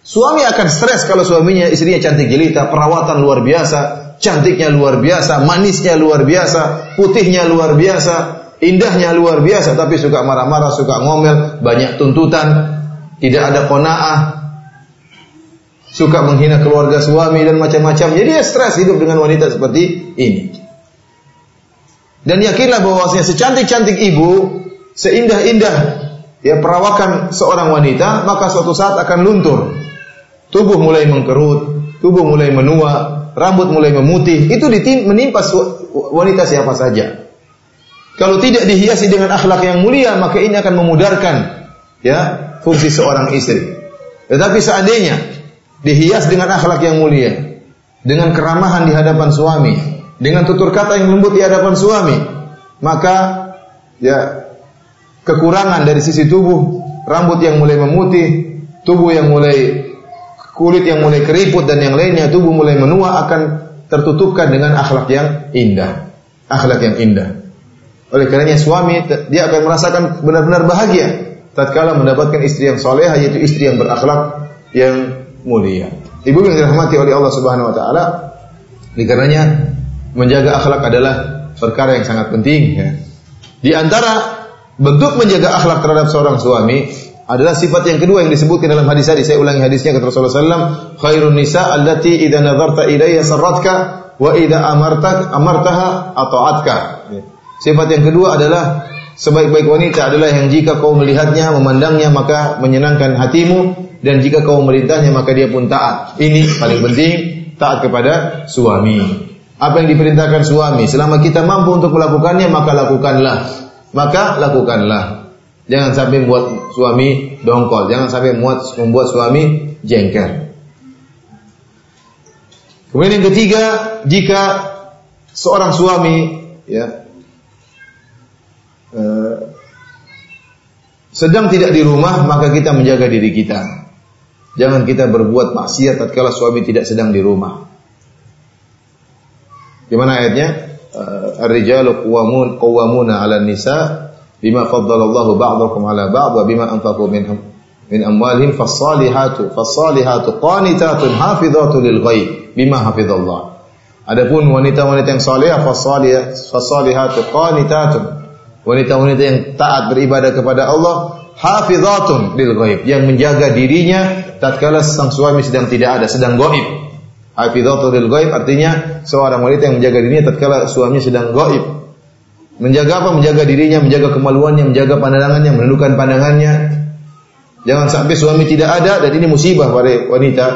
Speaker 1: Suami akan stres kalau suaminya istrinya cantik jelita, perawatan luar biasa, cantiknya luar biasa, manisnya luar biasa, putihnya luar biasa, indahnya luar biasa, tapi suka marah-marah, suka ngomel, banyak tuntutan, tidak ada kona'ah, suka menghina keluarga suami dan macam-macam. Jadi dia stres hidup dengan wanita seperti ini. Dan yakinlah bahwasanya secantik-cantik ibu, seindah-indah ya perawakan seorang wanita, maka suatu saat akan luntur. Tubuh mulai mengkerut, tubuh mulai menua, rambut mulai memutih. Itu menimpa wanita siapa saja. Kalau tidak dihiasi dengan akhlak yang mulia, maka ini akan memudarkan ya fungsi seorang istri. Tetapi seandainya dihias dengan akhlak yang mulia, dengan keramahan di hadapan suami, dengan tutur kata yang lembut di hadapan suami, maka ya kekurangan dari sisi tubuh, rambut yang mulai memutih, tubuh yang mulai kulit yang mulai keriput dan yang lainnya, tubuh mulai menua akan tertutupkan dengan akhlak yang indah. Akhlak yang indah. Oleh karenanya suami dia akan merasakan benar-benar bahagia tatkala mendapatkan istri yang solehah yaitu istri yang berakhlak yang mulia. Ibu yang dirahmati oleh Allah Subhanahu wa taala, dikarenanya menjaga akhlak adalah perkara yang sangat penting ya. Di antara bentuk menjaga akhlak terhadap seorang suami adalah sifat yang kedua yang disebutkan dalam hadis tadi. Saya ulangi hadisnya kata Rasulullah SAW. Khairun nisa allati idza nadarta ilayya sarratka wa idza amartak amartaha ata'atka. Sifat yang kedua adalah sebaik-baik wanita adalah yang jika kau melihatnya, memandangnya maka menyenangkan hatimu dan jika kau memerintahnya maka dia pun taat. Ini paling penting taat kepada suami. Apa yang diperintahkan suami, selama kita mampu untuk melakukannya maka lakukanlah. Maka lakukanlah. Jangan sampai membuat suami dongkol, jangan sampai membuat membuat suami jengkel. Kemudian yang ketiga, jika seorang suami ya eh, sedang tidak di rumah, maka kita menjaga diri kita. Jangan kita berbuat maksiat tatkala suami tidak sedang di rumah. Gimana ayatnya? Eh, Ar-rijalu qawwamun qawwamuna 'ala nisa bima faddalallahu ba'dakum ala ba'd wa bima anfaqu minhum min amwalihim fas-salihatu qanitatun hafizatu lil ghaib bima hafizallah. Adapun wanita-wanita yang salihah fas-salihatu qanitatun wanita-wanita yang taat beribadah kepada Allah hafizatun lil ghaib yang menjaga dirinya tatkala sang suami sedang tidak ada sedang gaib. Hafizatun lil ghaib artinya seorang wanita yang menjaga dirinya tatkala sedang gaib. Menjaga apa? Menjaga dirinya, menjaga kemaluannya, menjaga pandangannya, menundukkan pandangannya. Jangan sampai suami tidak ada dan ini musibah pada wanita.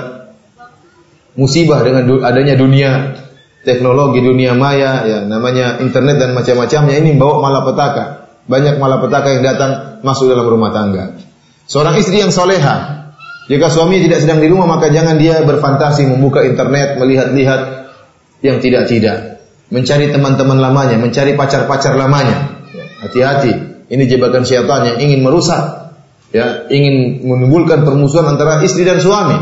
Speaker 1: Musibah dengan adanya dunia teknologi, dunia maya, ya namanya internet dan macam-macamnya ini bawa malapetaka. Banyak malapetaka yang datang masuk dalam rumah tangga. Seorang istri yang soleha, jika suami tidak sedang di rumah maka jangan dia berfantasi membuka internet, melihat-lihat yang tidak-tidak mencari teman-teman lamanya, mencari pacar-pacar lamanya. Hati-hati, ini jebakan syaitan yang ingin merusak, ya, ingin menimbulkan permusuhan antara istri dan suami.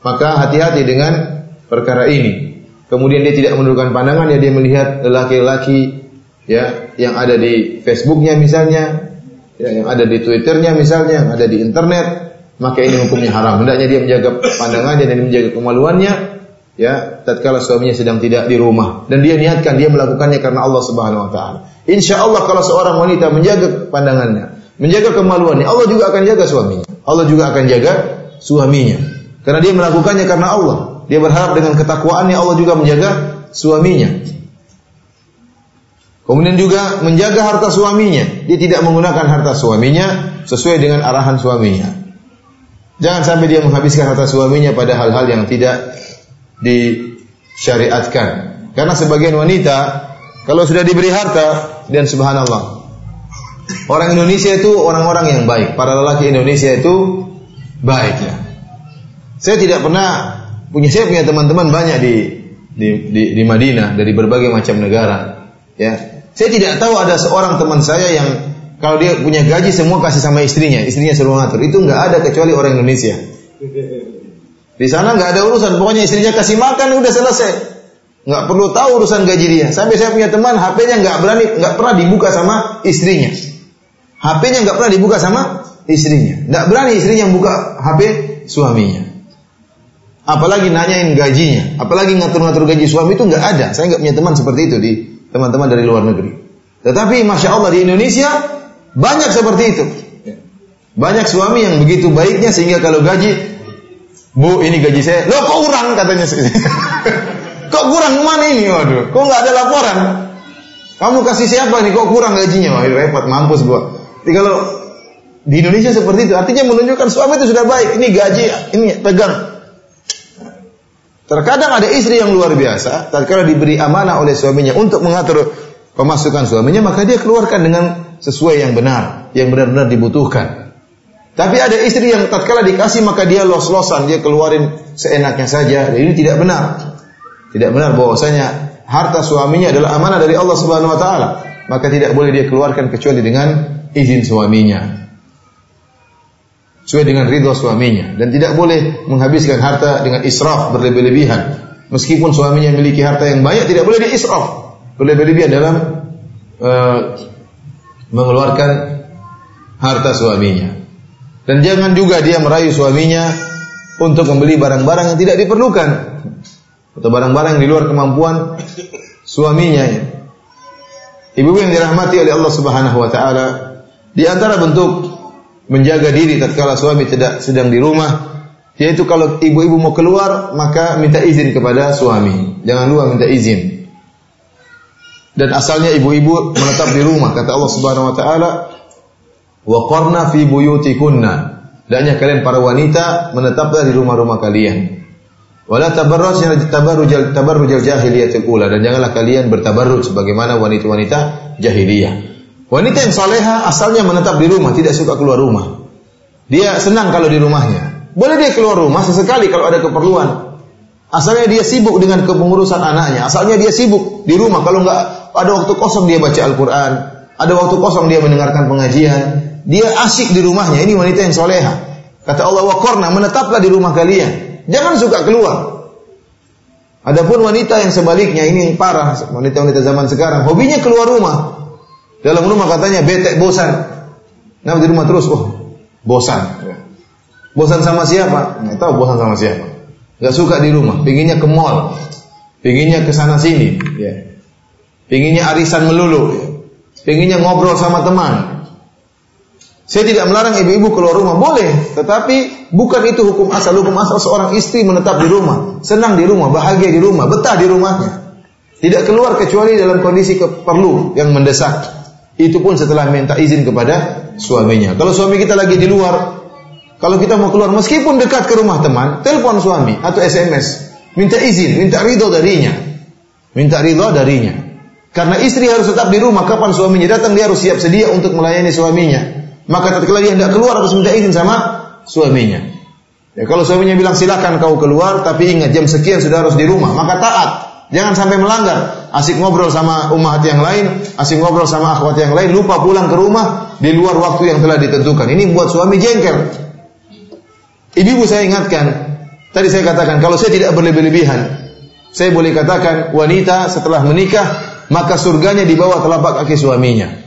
Speaker 1: Maka hati-hati dengan perkara ini. Kemudian dia tidak menundukkan pandangan, ya dia melihat lelaki-lelaki ya yang ada di Facebooknya misalnya, ya, yang ada di Twitternya misalnya, yang ada di internet, maka ini hukumnya haram. Hendaknya dia menjaga pandangannya dan menjaga kemaluannya, ya tatkala suaminya sedang tidak di rumah dan dia niatkan dia melakukannya karena Allah Subhanahu wa taala. Insya Allah kalau seorang wanita menjaga pandangannya, menjaga kemaluannya, Allah juga akan jaga suaminya. Allah juga akan jaga suaminya. Karena dia melakukannya karena Allah. Dia berharap dengan ketakwaannya Allah juga menjaga suaminya. Kemudian juga menjaga harta suaminya. Dia tidak menggunakan harta suaminya sesuai dengan arahan suaminya. Jangan sampai dia menghabiskan harta suaminya pada hal-hal yang tidak disyariatkan. Karena sebagian wanita kalau sudah diberi harta dan subhanallah orang Indonesia itu orang-orang yang baik. Para lelaki Indonesia itu baik ya. Saya tidak pernah punya saya punya teman-teman banyak di di, di di Madinah dari berbagai macam negara. Ya, saya tidak tahu ada seorang teman saya yang kalau dia punya gaji semua kasih sama istrinya, istrinya suruh ngatur. Itu nggak ada kecuali orang Indonesia. Di sana nggak ada urusan, pokoknya istrinya kasih makan udah selesai. Nggak perlu tahu urusan gaji dia. Sampai saya punya teman, HP-nya nggak berani, nggak pernah dibuka sama istrinya. HP-nya nggak pernah dibuka sama istrinya. Nggak berani istrinya buka HP suaminya. Apalagi nanyain gajinya, apalagi ngatur-ngatur gaji suami itu nggak ada. Saya nggak punya teman seperti itu di teman-teman dari luar negeri. Tetapi masya Allah di Indonesia banyak seperti itu. Banyak suami yang begitu baiknya sehingga kalau gaji Bu, ini gaji saya. Loh, kok kurang katanya. kok kurang mana ini? Waduh, kok nggak ada laporan? Kamu kasih siapa nih? Kok kurang gajinya? Wah, repot, mampus gua. Jadi kalau di Indonesia seperti itu, artinya menunjukkan suami itu sudah baik. Ini gaji, ini pegang. Terkadang ada istri yang luar biasa, tatkala diberi amanah oleh suaminya untuk mengatur pemasukan suaminya, maka dia keluarkan dengan sesuai yang benar, yang benar-benar dibutuhkan. Tapi ada istri yang tatkala dikasih maka dia los-losan, dia keluarin seenaknya saja. Dan ini tidak benar. Tidak benar bahwasanya harta suaminya adalah amanah dari Allah Subhanahu wa taala. Maka tidak boleh dia keluarkan kecuali dengan izin suaminya. Sesuai dengan ridho suaminya dan tidak boleh menghabiskan harta dengan israf berlebih-lebihan. Meskipun suaminya memiliki harta yang banyak tidak boleh diisraf berlebih-lebihan dalam uh, mengeluarkan harta suaminya. Dan jangan juga dia merayu suaminya untuk membeli barang-barang yang tidak diperlukan atau barang-barang yang di luar kemampuan suaminya. Ibu yang dirahmati oleh Allah Subhanahu wa taala, di antara bentuk menjaga diri tatkala suami tidak sedang di rumah. Yaitu kalau ibu-ibu mau keluar, maka minta izin kepada suami. Jangan lupa minta izin. Dan asalnya ibu-ibu menetap di rumah. Kata Allah Subhanahu wa taala, "Wa qarna fi buyutikunna." Hendaknya kalian para wanita menetaplah di rumah-rumah kalian. Wala tabarrujal tabarrujal tabarrujal jahiliyatil ula dan janganlah kalian bertabarruj sebagaimana wanita-wanita jahiliyah. Wanita yang saleha asalnya menetap di rumah, tidak suka keluar rumah. Dia senang kalau di rumahnya. Boleh dia keluar rumah sesekali kalau ada keperluan. Asalnya dia sibuk dengan kepengurusan anaknya. Asalnya dia sibuk di rumah. Kalau nggak ada waktu kosong dia baca Al-Quran. Ada waktu kosong dia mendengarkan pengajian. Dia asik di rumahnya. Ini wanita yang soleha. Kata Allah wa menetaplah di rumah kalian. Jangan suka keluar. Adapun wanita yang sebaliknya ini parah, wanita-wanita zaman sekarang, hobinya keluar rumah. Dalam rumah katanya bete, bosan. Nah di rumah terus, oh bosan. Bosan sama siapa? Nggak tahu bosan sama siapa. Gak suka di rumah, pinginnya ke mall, pinginnya ke sana sini, ya. pinginnya arisan melulu, ya. pinginnya ngobrol sama teman, saya tidak melarang ibu-ibu keluar rumah, boleh. Tetapi bukan itu hukum asal. Hukum asal seorang istri menetap di rumah. Senang di rumah, bahagia di rumah, betah di rumahnya. Tidak keluar kecuali dalam kondisi perlu yang mendesak. Itu pun setelah minta izin kepada suaminya. Kalau suami kita lagi di luar, kalau kita mau keluar meskipun dekat ke rumah teman, telepon suami atau SMS. Minta izin, minta ridho darinya. Minta ridho darinya. Karena istri harus tetap di rumah, kapan suaminya datang dia harus siap sedia untuk melayani suaminya. Maka tatkala dia tidak keluar harus minta izin sama suaminya. Ya, kalau suaminya bilang silakan kau keluar, tapi ingat jam sekian sudah harus di rumah, maka taat. Jangan sampai melanggar. Asik ngobrol sama umat yang lain, asik ngobrol sama akhwat yang lain, lupa pulang ke rumah di luar waktu yang telah ditentukan. Ini buat suami jengkel. Ibu saya ingatkan, tadi saya katakan kalau saya tidak berlebih-lebihan, saya boleh katakan wanita setelah menikah maka surganya di bawah telapak kaki suaminya.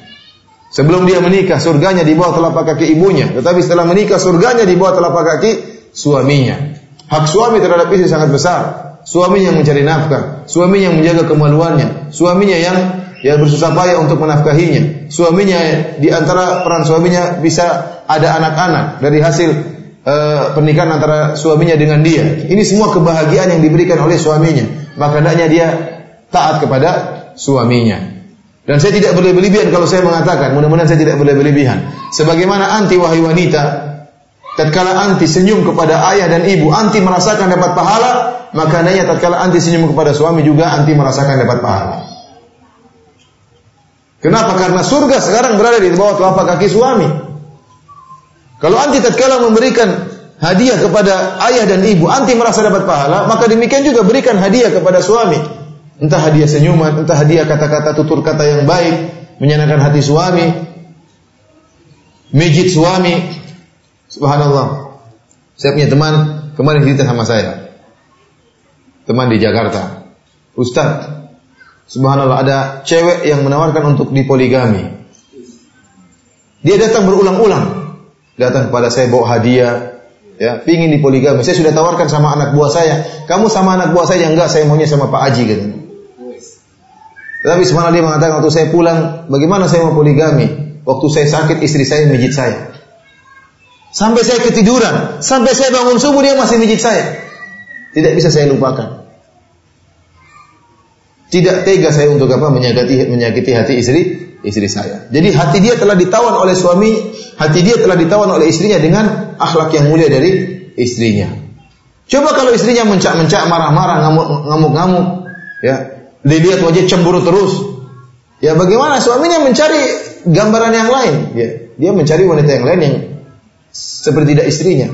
Speaker 1: Sebelum dia menikah, surganya di bawah telapak kaki ibunya. Tetapi setelah menikah, surganya di bawah telapak kaki suaminya. Hak suami terhadap istri sangat besar. Suaminya yang mencari nafkah, suaminya yang menjaga kemaluannya, suaminya yang yang bersusah payah untuk menafkahinya. Suaminya di antara peran suaminya bisa ada anak-anak dari hasil uh, pernikahan antara suaminya dengan dia. Ini semua kebahagiaan yang diberikan oleh suaminya. Maka hendaknya dia taat kepada suaminya. Dan saya tidak berlebihan kalau saya mengatakan, mudah-mudahan saya tidak berlebihan. Sebagaimana anti wahai wanita, tatkala anti senyum kepada ayah dan ibu, anti merasakan dapat pahala, maka nanya tatkala anti senyum kepada suami juga anti merasakan dapat pahala. Kenapa? Karena surga sekarang berada di bawah telapak kaki suami. Kalau anti tatkala memberikan hadiah kepada ayah dan ibu, anti merasa dapat pahala, maka demikian juga berikan hadiah kepada suami. Entah hadiah senyuman, entah hadiah kata-kata tutur kata yang baik, menyenangkan hati suami, mijit suami. Subhanallah. Saya punya teman kemarin cerita sama saya. Teman di Jakarta. Ustaz, subhanallah ada cewek yang menawarkan untuk dipoligami. Dia datang berulang-ulang. Datang kepada saya bawa hadiah, ya, pingin dipoligami. Saya sudah tawarkan sama anak buah saya. Kamu sama anak buah saya enggak, saya maunya sama Pak Aji gitu. Tetapi sebenarnya dia mengatakan waktu saya pulang, bagaimana saya mau poligami? Waktu saya sakit, istri saya mijit saya. Sampai saya ketiduran, sampai saya bangun subuh dia masih mijit saya. Tidak bisa saya lupakan. Tidak tega saya untuk apa menyakiti menyakiti hati istri istri saya. Jadi hati dia telah ditawan oleh suami, hati dia telah ditawan oleh istrinya dengan akhlak yang mulia dari istrinya. Coba kalau istrinya mencak-mencak, marah-marah, ngamuk-ngamuk, ya, dilihat wajah cemburu terus. Ya bagaimana suaminya mencari gambaran yang lain? Ya, dia mencari wanita yang lain yang seperti tidak istrinya.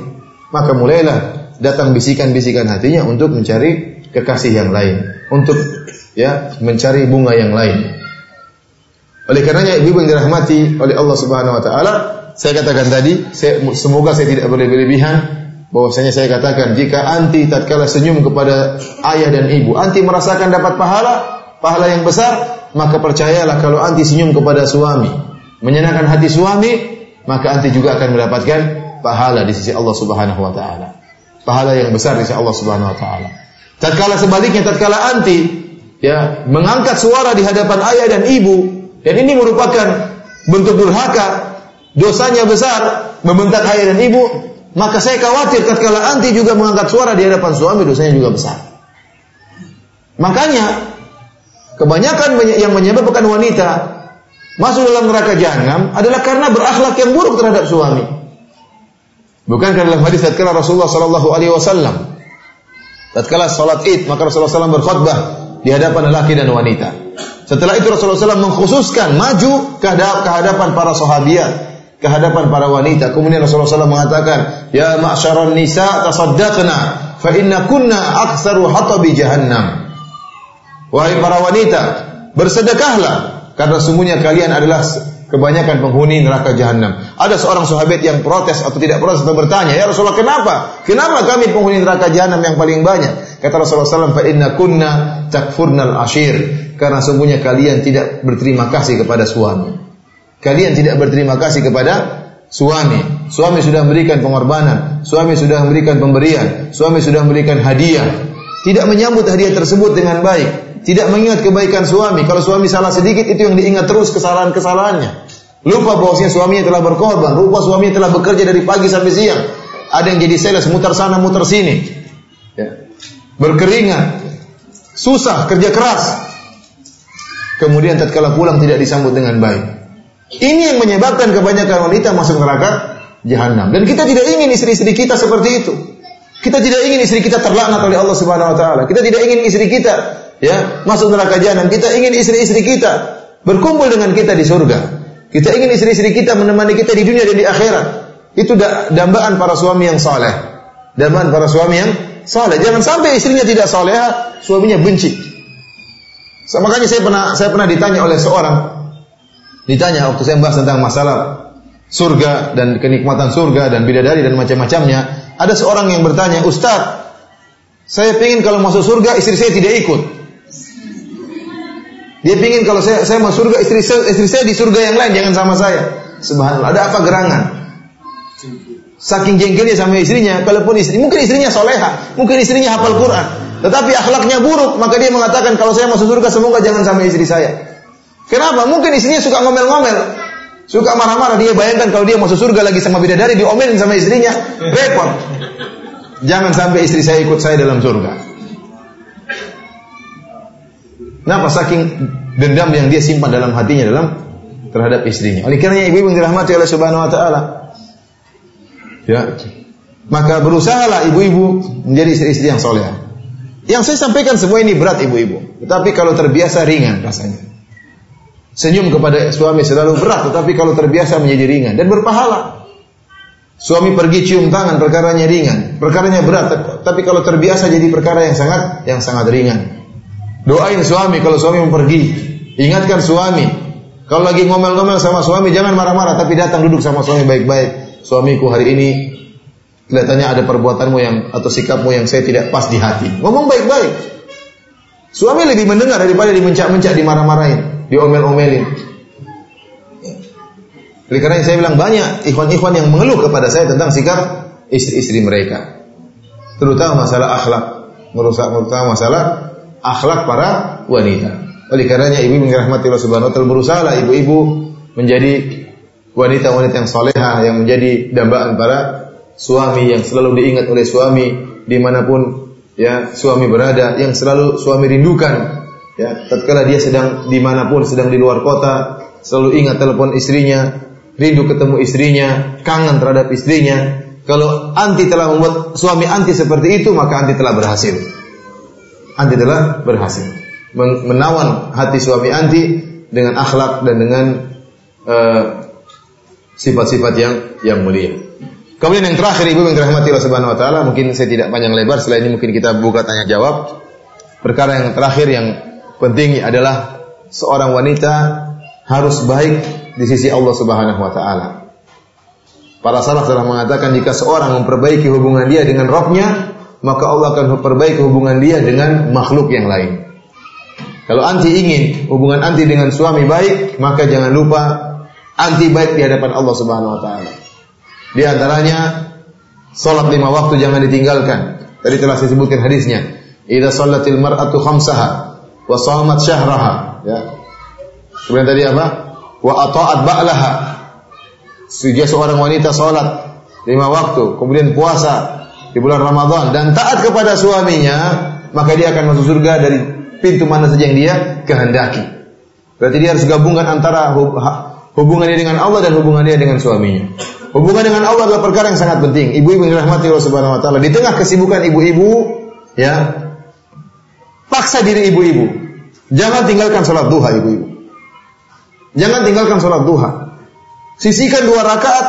Speaker 1: Maka mulailah datang bisikan-bisikan hatinya untuk mencari kekasih yang lain, untuk ya mencari bunga yang lain. Oleh karenanya ibu yang dirahmati oleh Allah Subhanahu wa taala, saya katakan tadi, saya, semoga saya tidak berlebihan bahwasanya saya katakan jika anti tatkala senyum kepada ayah dan ibu, anti merasakan dapat pahala, pahala yang besar, maka percayalah kalau anti senyum kepada suami, menyenangkan hati suami, maka anti juga akan mendapatkan pahala di sisi Allah Subhanahu wa taala. Pahala yang besar di sisi Allah Subhanahu wa taala. Tatkala sebaliknya tatkala anti ya mengangkat suara di hadapan ayah dan ibu dan ini merupakan bentuk durhaka, dosanya besar, membentak ayah dan ibu, maka saya khawatir tatkala anti juga mengangkat suara di hadapan suami dosanya juga besar. Makanya kebanyakan yang menyebabkan wanita masuk dalam neraka jahanam adalah karena berakhlak yang buruk terhadap suami. Bukan karena dalam hadis tatkala Rasulullah sallallahu alaihi wasallam tatkala salat Id maka Rasulullah SAW berkhutbah di hadapan lelaki dan wanita. Setelah itu Rasulullah SAW mengkhususkan maju ke hadapan para sahabiat, ke hadapan para wanita. Kemudian Rasulullah SAW mengatakan, Ya ma'syaran nisa tasaddaqna, fa inna kunna aktsaru hatabi jahannam. Wahai para wanita, bersedekahlah karena sungguhnya kalian adalah kebanyakan penghuni neraka jahanam. Ada seorang sahabat yang protes atau tidak protes atau bertanya, "Ya Rasulullah, kenapa? Kenapa kami penghuni neraka jahanam yang paling banyak?" Kata Rasulullah SAW, "Fa inna kunna takfurnal ashir." Karena sungguhnya kalian tidak berterima kasih kepada suami. Kalian tidak berterima kasih kepada suami. Suami sudah memberikan pengorbanan, suami sudah memberikan pemberian, suami sudah memberikan hadiah. Tidak menyambut hadiah tersebut dengan baik tidak mengingat kebaikan suami. Kalau suami salah sedikit itu yang diingat terus kesalahan-kesalahannya. Lupa bahwasanya suaminya telah berkorban, lupa suaminya telah bekerja dari pagi sampai siang. Ada yang jadi sales mutar sana mutar sini. Ya. Berkeringat, susah, kerja keras. Kemudian tatkala pulang tidak disambut dengan baik. Ini yang menyebabkan kebanyakan wanita masuk neraka jahanam. Dan kita tidak ingin istri-istri kita seperti itu. Kita tidak ingin istri kita terlaknat oleh Allah Subhanahu wa taala. Kita tidak ingin istri kita ya masuk neraka jahanam. Kita ingin istri-istri kita berkumpul dengan kita di surga. Kita ingin istri-istri kita menemani kita di dunia dan di akhirat. Itu dambaan para suami yang saleh. Dambaan para suami yang saleh. Jangan sampai istrinya tidak saleh, suaminya benci. So, makanya saya pernah saya pernah ditanya oleh seorang ditanya waktu saya membahas tentang masalah surga dan kenikmatan surga dan bidadari dan macam-macamnya, ada seorang yang bertanya, "Ustaz, saya ingin kalau masuk surga istri saya tidak ikut." Dia pingin kalau saya saya masuk surga istri saya, istri saya di surga yang lain jangan sama saya. Subhanallah. Ada apa gerangan? Saking jengkelnya sama istrinya, kalaupun istri mungkin istrinya soleha, mungkin istrinya hafal Quran, tetapi akhlaknya buruk, maka dia mengatakan kalau saya masuk surga semoga jangan sama istri saya. Kenapa? Mungkin istrinya suka ngomel-ngomel, suka marah-marah. Dia bayangkan kalau dia masuk surga lagi sama bidadari diomelin sama istrinya, repot. Jangan sampai istri saya ikut saya dalam surga. Kenapa saking dendam yang dia simpan dalam hatinya dalam terhadap istrinya. Oleh karenanya ibu-ibu yang dirahmati oleh Subhanahu wa taala. Ya. Maka berusahalah ibu-ibu menjadi istri-istri yang soleh. Yang saya sampaikan semua ini berat ibu-ibu. Tetapi kalau terbiasa ringan rasanya. Senyum kepada suami selalu berat, tetapi kalau terbiasa menjadi ringan dan berpahala. Suami pergi cium tangan, perkaranya ringan, perkaranya berat, tapi kalau terbiasa jadi perkara yang sangat yang sangat ringan. Doain suami kalau suami mau pergi. Ingatkan suami. Kalau lagi ngomel-ngomel sama suami jangan marah-marah tapi datang duduk sama suami baik-baik. Suamiku hari ini kelihatannya ada perbuatanmu yang atau sikapmu yang saya tidak pas di hati. Ngomong baik-baik. Suami lebih mendengar daripada dimencak-mencak, dimarah-marahin, diomel-omelin. Oleh karena saya bilang banyak ikhwan-ikhwan yang mengeluh kepada saya tentang sikap istri-istri mereka. Terutama masalah akhlak, merusak terutama masalah akhlak para wanita. Oleh karenanya ibu yang dirahmati Allah Subhanahu wa taala berusaha ibu-ibu menjadi wanita-wanita yang soleha yang menjadi dambaan para suami yang selalu diingat oleh suami di mana pun ya suami berada yang selalu suami rindukan ya tatkala dia sedang di mana pun sedang di luar kota selalu ingat telepon istrinya rindu ketemu istrinya kangen terhadap istrinya kalau anti telah membuat suami anti seperti itu maka anti telah berhasil anti telah berhasil. Menawan hati suami anti dengan akhlak dan dengan eh, sifat-sifat uh, yang yang mulia. Kemudian yang terakhir ibu yang dirahmati Allah Subhanahu wa taala, mungkin saya tidak panjang lebar, selain ini mungkin kita buka tanya jawab. Perkara yang terakhir yang penting adalah seorang wanita harus baik di sisi Allah Subhanahu wa taala. Para salaf telah mengatakan jika seorang memperbaiki hubungan dia dengan Rabbnya, maka Allah akan perbaiki hubungan dia dengan makhluk yang lain. Kalau anti ingin hubungan anti dengan suami baik, maka jangan lupa anti baik di hadapan Allah Subhanahu wa taala. Di antaranya salat lima waktu jangan ditinggalkan. Tadi telah saya sebutkan hadisnya. Idza shallatil mar'atu khamsaha wa shamat syahraha, ya. Kemudian tadi apa? Wa ata'at ba'laha. Dia seorang wanita sholat lima waktu, kemudian puasa di bulan Ramadan dan taat kepada suaminya, maka dia akan masuk surga dari pintu mana saja yang dia kehendaki. Berarti dia harus gabungkan antara hubungannya dengan Allah dan hubungannya dengan suaminya. Hubungan dengan Allah adalah perkara yang sangat penting. Ibu-ibu yang dirahmati Allah Subhanahu wa taala. Di tengah kesibukan ibu-ibu, ya, paksa diri ibu-ibu. Jangan tinggalkan sholat duha ibu-ibu. Jangan tinggalkan sholat duha. Sisihkan dua rakaat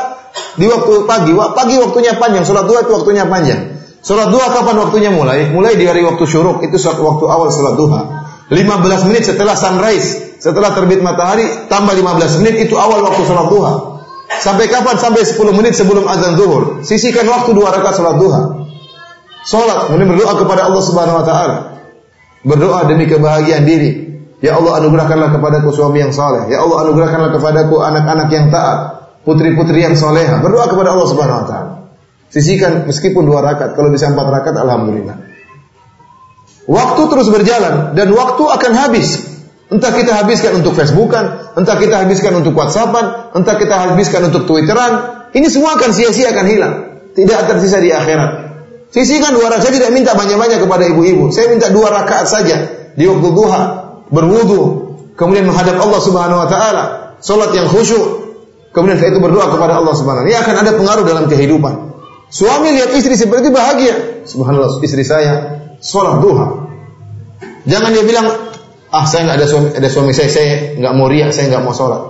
Speaker 1: di waktu pagi. Pagi waktunya panjang, sholat duha itu waktunya panjang. Sholat duha kapan waktunya mulai? Mulai di hari waktu syuruk, itu waktu awal sholat duha. 15 menit setelah sunrise, setelah terbit matahari, tambah 15 menit itu awal waktu sholat duha. Sampai kapan? Sampai 10 menit sebelum azan zuhur. Sisihkan waktu dua rakaat salat duha. Salat, kemudian berdoa kepada Allah Subhanahu wa taala. Berdoa demi kebahagiaan diri. Ya Allah anugerahkanlah kepadaku suami yang saleh. Ya Allah anugerahkanlah kepadaku anak-anak yang taat, putri-putri yang soleha. Berdoa kepada Allah Subhanahu wa taala. Sisihkan meskipun dua rakaat, kalau bisa empat rakaat alhamdulillah. Waktu terus berjalan dan waktu akan habis. Entah kita habiskan untuk Facebookan, entah kita habiskan untuk WhatsAppan, entah kita habiskan untuk Twitteran. Ini semua akan sia-sia akan hilang. Tidak akan sisa di dua rakaat. Saya tidak minta banyak-banyak kepada ibu-ibu. Saya minta dua rakaat saja di waktu duha, berwudu, kemudian menghadap Allah Subhanahu wa taala, salat yang khusyuk. Kemudian setelah itu berdoa kepada Allah Subhanahu. Ini akan ada pengaruh dalam kehidupan. Suami lihat istri seperti bahagia. Subhanallah, istri saya salat duha. Jangan dia bilang, ah saya nggak ada suami, ada suami saya, saya nggak mau riak, saya nggak mau sholat.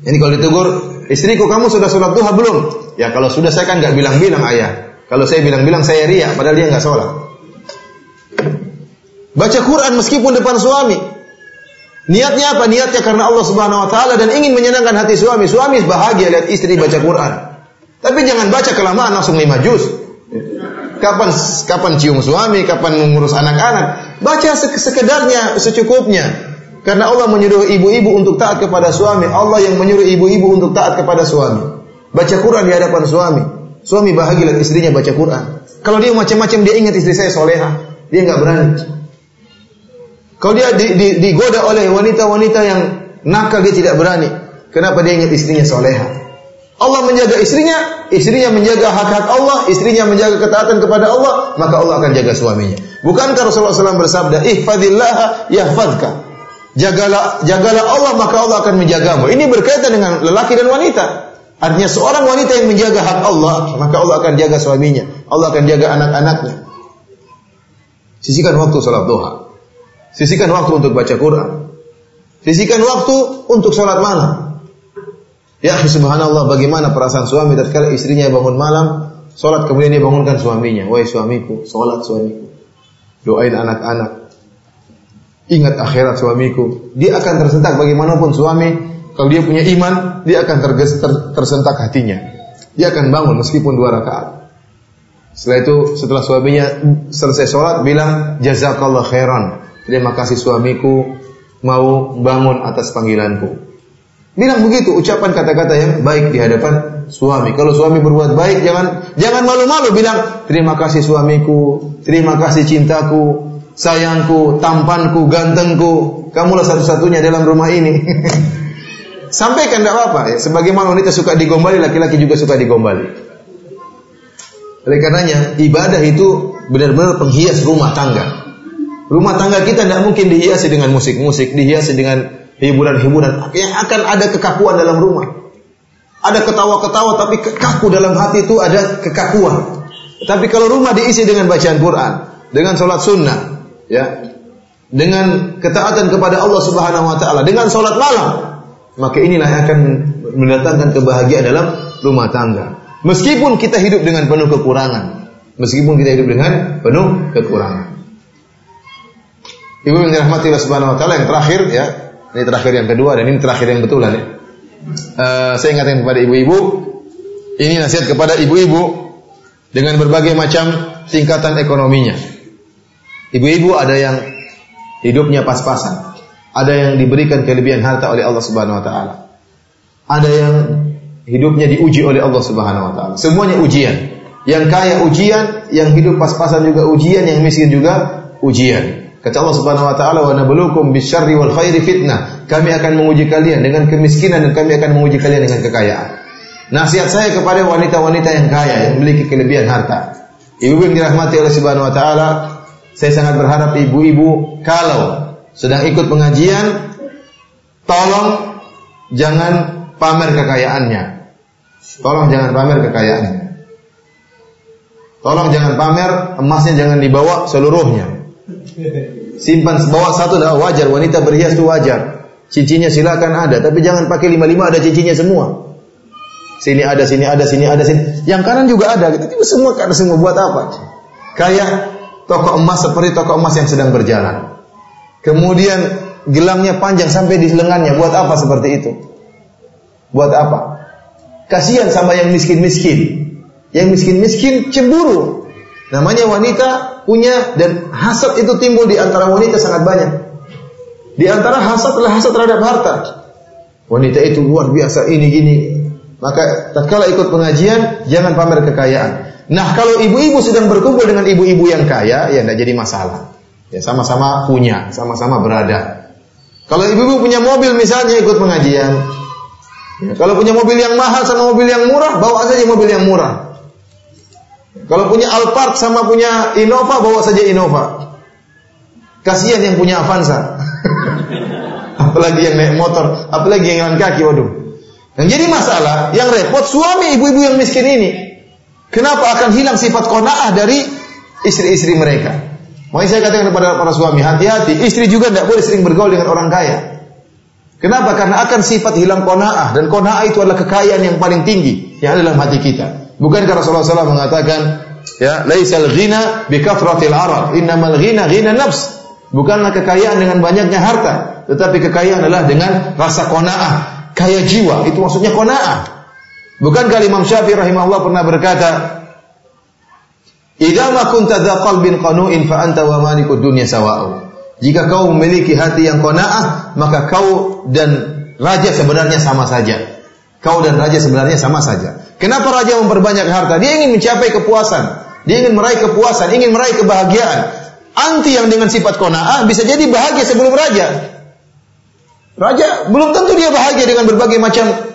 Speaker 1: Ini kalau ditegur, istriku kamu sudah sholat duha belum? Ya kalau sudah saya kan nggak bilang-bilang ayah. Kalau saya bilang-bilang saya riak, padahal dia nggak sholat. Baca Quran meskipun depan suami. Niatnya apa? Niatnya karena Allah Subhanahu wa taala dan ingin menyenangkan hati suami. Suami bahagia lihat istri baca Quran. Tapi jangan baca kelamaan langsung lima juz. Kapan kapan cium suami, kapan mengurus anak-anak. Baca sekedarnya, secukupnya. Karena Allah menyuruh ibu-ibu untuk taat kepada suami. Allah yang menyuruh ibu-ibu untuk taat kepada suami. Baca Quran di hadapan suami. Suami bahagia lihat istrinya baca Quran. Kalau dia macam-macam dia ingat istri saya soleha. Dia nggak berani. Kalau dia digoda oleh wanita-wanita yang nakal dia tidak berani. Kenapa dia ingat istrinya soleha? Allah menjaga istrinya, istrinya menjaga hak-hak Allah, istrinya menjaga ketaatan kepada Allah, maka Allah akan jaga suaminya. Bukankah Rasulullah SAW bersabda, "Ihfadillah yahfadka." Jagalah jagalah Allah maka Allah akan menjagamu. Ini berkaitan dengan lelaki dan wanita. Artinya seorang wanita yang menjaga hak Allah, maka Allah akan jaga suaminya. Allah akan jaga anak-anaknya. Sisihkan waktu salat duha. Sisihkan waktu untuk baca Quran. Sisihkan waktu untuk salat malam. Ya subhanallah bagaimana perasaan suami tatkala istrinya bangun malam, sholat kemudian dia bangunkan suaminya. Wahai suamiku, sholat suamiku. Doain anak-anak. Ingat akhirat suamiku. Dia akan tersentak bagaimanapun suami. Kalau dia punya iman, dia akan terges, ter, tersentak hatinya. Dia akan bangun meskipun dua rakaat. Setelah itu, setelah suaminya selesai sholat, bilang, Jazakallah khairan. Terima kasih suamiku mau bangun atas panggilanku. Bilang begitu, ucapan kata-kata yang baik di hadapan suami. Kalau suami berbuat baik, jangan jangan malu-malu bilang terima kasih suamiku, terima kasih cintaku, sayangku, tampanku, gantengku. Kamulah satu-satunya dalam rumah ini. Sampaikan tidak apa-apa ya. Sebagaimana wanita suka digombali, laki-laki juga suka digombali. Oleh karenanya, ibadah itu benar-benar penghias rumah tangga. Rumah tangga kita tidak mungkin dihiasi dengan musik-musik, dihiasi dengan hiburan-hiburan yang akan ada kekakuan dalam rumah. Ada ketawa-ketawa tapi kaku dalam hati itu ada kekakuan. Tapi kalau rumah diisi dengan bacaan Quran, dengan sholat sunnah, ya, dengan ketaatan kepada Allah Subhanahu Wa Taala, dengan sholat malam, maka inilah yang akan mendatangkan kebahagiaan dalam rumah tangga. Meskipun kita hidup dengan penuh kekurangan, meskipun kita hidup dengan penuh kekurangan. Ibu yang dirahmati Allah Subhanahu Wa Taala yang terakhir ya, ini terakhir yang kedua dan ini terakhir yang betulan ya. Uh, saya ingatkan kepada ibu-ibu, ini nasihat kepada ibu-ibu dengan berbagai macam tingkatan ekonominya. Ibu-ibu ada yang hidupnya pas-pasan, ada yang diberikan kelebihan harta oleh Allah Subhanahu wa taala. Ada yang hidupnya diuji oleh Allah Subhanahu wa taala. Semuanya ujian. Yang kaya ujian, yang hidup pas-pasan juga ujian, yang miskin juga ujian. Kata Allah Subhanahu wa taala, "Wa nabluukum bisyarri wal khairi fitnah." Kami akan menguji kalian dengan kemiskinan dan kami akan menguji kalian dengan kekayaan. Nasihat saya kepada wanita-wanita yang kaya yang memiliki kelebihan harta. Ibu yang dirahmati oleh Subhanahu wa taala, saya sangat berharap ibu-ibu kalau sedang ikut pengajian tolong jangan pamer kekayaannya. Tolong jangan pamer kekayaannya. Tolong jangan pamer, emasnya jangan dibawa seluruhnya. Simpan bawa satu dah wajar, wanita berhias itu wajar. Cincinnya silakan ada, tapi jangan pakai lima-lima ada cincinnya semua. Sini ada, sini ada, sini ada, sini. Yang kanan juga ada. Itu semua karena semua buat apa? Kayak toko emas seperti toko emas yang sedang berjalan. Kemudian gelangnya panjang sampai di lengannya. Buat apa seperti itu? Buat apa? Kasihan sama yang miskin-miskin. Yang miskin-miskin cemburu. Namanya wanita punya dan hasad itu timbul di antara wanita sangat banyak. Di antara hasad adalah hasad terhadap harta. Wanita itu luar biasa ini gini. Maka tatkala ikut pengajian jangan pamer kekayaan. Nah, kalau ibu-ibu sedang berkumpul dengan ibu-ibu yang kaya, ya tidak jadi masalah. Ya sama-sama punya, sama-sama berada. Kalau ibu-ibu punya mobil misalnya ikut pengajian. Ya, kalau punya mobil yang mahal sama mobil yang murah, bawa saja mobil yang murah. Kalau punya Alphard sama punya Innova, bawa saja Innova. Kasihan yang punya Avanza. apalagi yang naik motor, apalagi yang jalan kaki, waduh. Yang jadi masalah, yang repot suami ibu-ibu yang miskin ini. Kenapa akan hilang sifat kona'ah dari istri-istri mereka? Makanya saya katakan kepada para suami, hati-hati, istri juga tidak boleh sering bergaul dengan orang kaya. Kenapa? Karena akan sifat hilang kona'ah. Dan kona'ah itu adalah kekayaan yang paling tinggi yang ada dalam hati kita. Bukankah Rasulullah SAW mengatakan, ya, laisal ghina bi kathratil arad, innamal ghina ghina nafs. Bukanlah kekayaan dengan banyaknya harta, tetapi kekayaan adalah dengan rasa qanaah, kaya jiwa. Itu maksudnya qanaah. Bukankah Imam Syafi'i rahimahullah pernah berkata, "Idza ma kunta qalbin qanu'in fa anta sawa'u." Jika kau memiliki hati yang qanaah, maka kau dan raja sebenarnya sama saja. Kau dan raja sebenarnya sama saja. Kenapa raja memperbanyak harta? Dia ingin mencapai kepuasan. Dia ingin meraih kepuasan, ingin meraih kebahagiaan. Anti yang dengan sifat kona'ah bisa jadi bahagia sebelum raja. Raja belum tentu dia bahagia dengan berbagai macam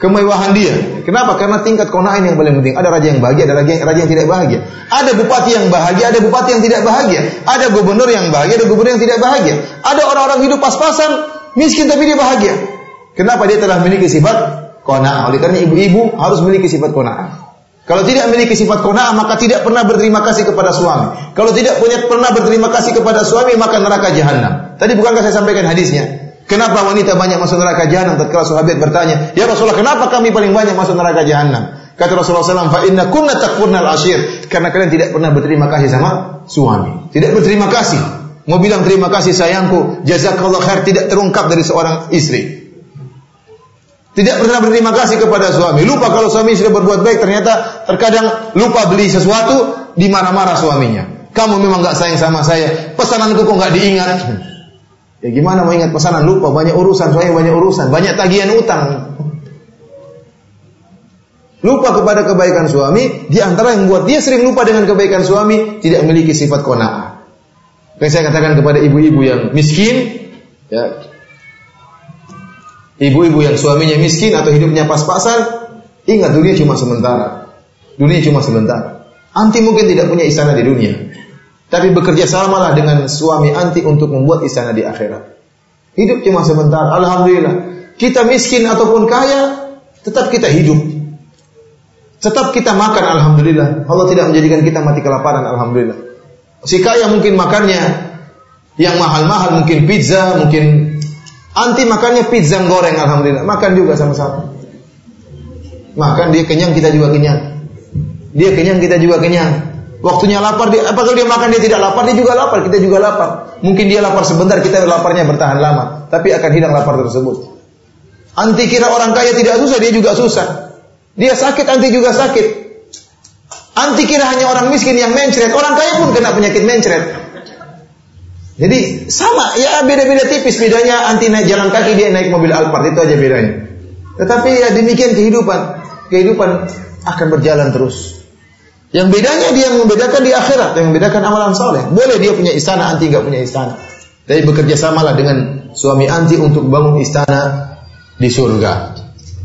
Speaker 1: kemewahan dia. Kenapa? Karena tingkat kona'ah yang paling penting. Ada raja yang bahagia, ada raja yang, raja yang tidak bahagia. Ada bupati yang bahagia, ada bupati yang tidak bahagia. Ada gubernur yang bahagia, ada gubernur yang tidak bahagia. Ada orang-orang hidup pas-pasan, miskin tapi dia bahagia. Kenapa dia telah memiliki sifat qanaah? Oleh karena ibu-ibu harus memiliki sifat qanaah. Kalau tidak memiliki sifat qanaah maka tidak pernah berterima kasih kepada suami. Kalau tidak punya pernah berterima kasih kepada suami maka neraka jahanam. Tadi bukankah saya sampaikan hadisnya? Kenapa wanita banyak masuk neraka jahanam? Tatkala sahabat bertanya, "Ya Rasulullah, kenapa kami paling banyak masuk neraka jahanam?" Kata Rasulullah SAW, "Fa inna kunna takfurnal ashir." Karena kalian tidak pernah berterima kasih sama suami. Tidak berterima kasih. Mau bilang terima kasih sayangku, jazakallah khair tidak terungkap dari seorang istri. Tidak pernah berterima kasih kepada suami. Lupa kalau suami sudah berbuat baik, ternyata terkadang lupa beli sesuatu, di mana-mana suaminya. Kamu memang gak sayang sama saya. Pesananku kok gak diingat. Ya gimana mau ingat pesanan? Lupa, banyak urusan, suami banyak urusan, banyak tagihan utang. Lupa kepada kebaikan suami, di antara yang membuat dia sering lupa dengan kebaikan suami, tidak memiliki sifat kona'ah. Yang saya katakan kepada ibu-ibu yang miskin, ya, Ibu-ibu yang suaminya miskin atau hidupnya pas-pasan, ingat dunia cuma sementara. Dunia cuma sementara. Anti mungkin tidak punya istana di dunia. Tapi bekerja samalah dengan suami anti untuk membuat istana di akhirat. Hidup cuma sebentar. Alhamdulillah. Kita miskin ataupun kaya, tetap kita hidup. Tetap kita makan, Alhamdulillah. Allah tidak menjadikan kita mati kelaparan, Alhamdulillah. Si kaya mungkin makannya yang mahal-mahal, mungkin pizza, mungkin Anti makannya pizza goreng alhamdulillah. Makan juga sama-sama. Makan dia kenyang kita juga kenyang. Dia kenyang kita juga kenyang. Waktunya lapar dia apa kalau dia makan dia tidak lapar dia juga lapar, kita juga lapar. Mungkin dia lapar sebentar, kita laparnya bertahan lama, tapi akan hilang lapar tersebut. Anti kira orang kaya tidak susah, dia juga susah. Dia sakit, anti juga sakit. Anti kira hanya orang miskin yang mencret, orang kaya pun kena penyakit mencret. Jadi sama, ya beda-beda tipis bedanya anti naik jalan kaki dia naik mobil Alphard itu aja bedanya. Tetapi ya demikian kehidupan, kehidupan akan berjalan terus. Yang bedanya dia yang membedakan di akhirat, yang membedakan amalan soleh. Boleh dia punya istana, anti nggak punya istana. Tapi bekerja samalah dengan suami anti untuk bangun istana di surga.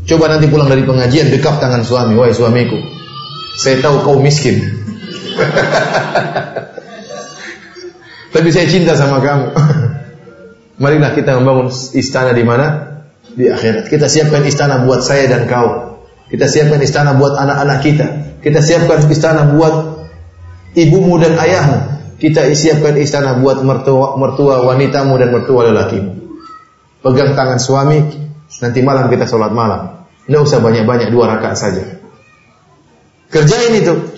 Speaker 1: Coba nanti pulang dari pengajian dekap tangan suami, wahai suamiku. Saya tahu kau miskin. Tapi saya cinta sama kamu. Marilah kita membangun istana di mana? Di akhirat. Kita siapkan istana buat saya dan kau. Kita siapkan istana buat anak-anak kita. Kita siapkan istana buat ibumu dan ayahmu. Kita siapkan istana buat mertua, mertua wanitamu dan mertua lelakimu. Pegang tangan suami, nanti malam kita sholat malam. Tidak usah banyak-banyak, dua rakaat saja. Kerjain itu.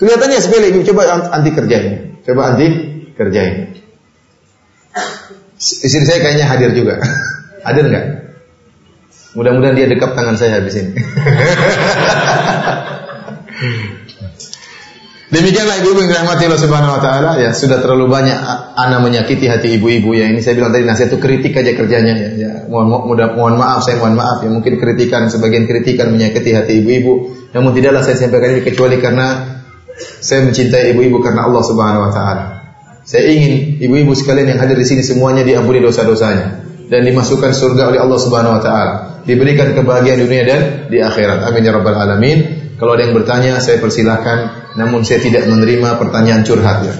Speaker 1: Kelihatannya sepele, coba anti kerjain. Coba anti kerjain. Istri saya kayaknya hadir juga. hadir nggak? Mudah-mudahan dia dekap tangan saya habis ini. Demikianlah ibu-ibu yang dirahmati Allah Subhanahu wa taala ya, sudah terlalu banyak anak menyakiti hati ibu-ibu ya. Ini saya bilang tadi nasihat itu kritik aja kerjanya ya. ya mohon mudah mohon maaf saya mohon maaf ya mungkin kritikan sebagian kritikan menyakiti hati ibu-ibu. Namun tidaklah saya sampaikan ini kecuali karena saya mencintai ibu-ibu karena Allah Subhanahu wa taala. Saya ingin ibu-ibu sekalian yang hadir di sini semuanya diampuni dosa-dosanya dan dimasukkan surga oleh Allah Subhanahu wa taala. Diberikan kebahagiaan dunia dan di akhirat. Amin ya rabbal alamin. Kalau ada yang bertanya, saya persilahkan. Namun saya tidak menerima pertanyaan curhat ya.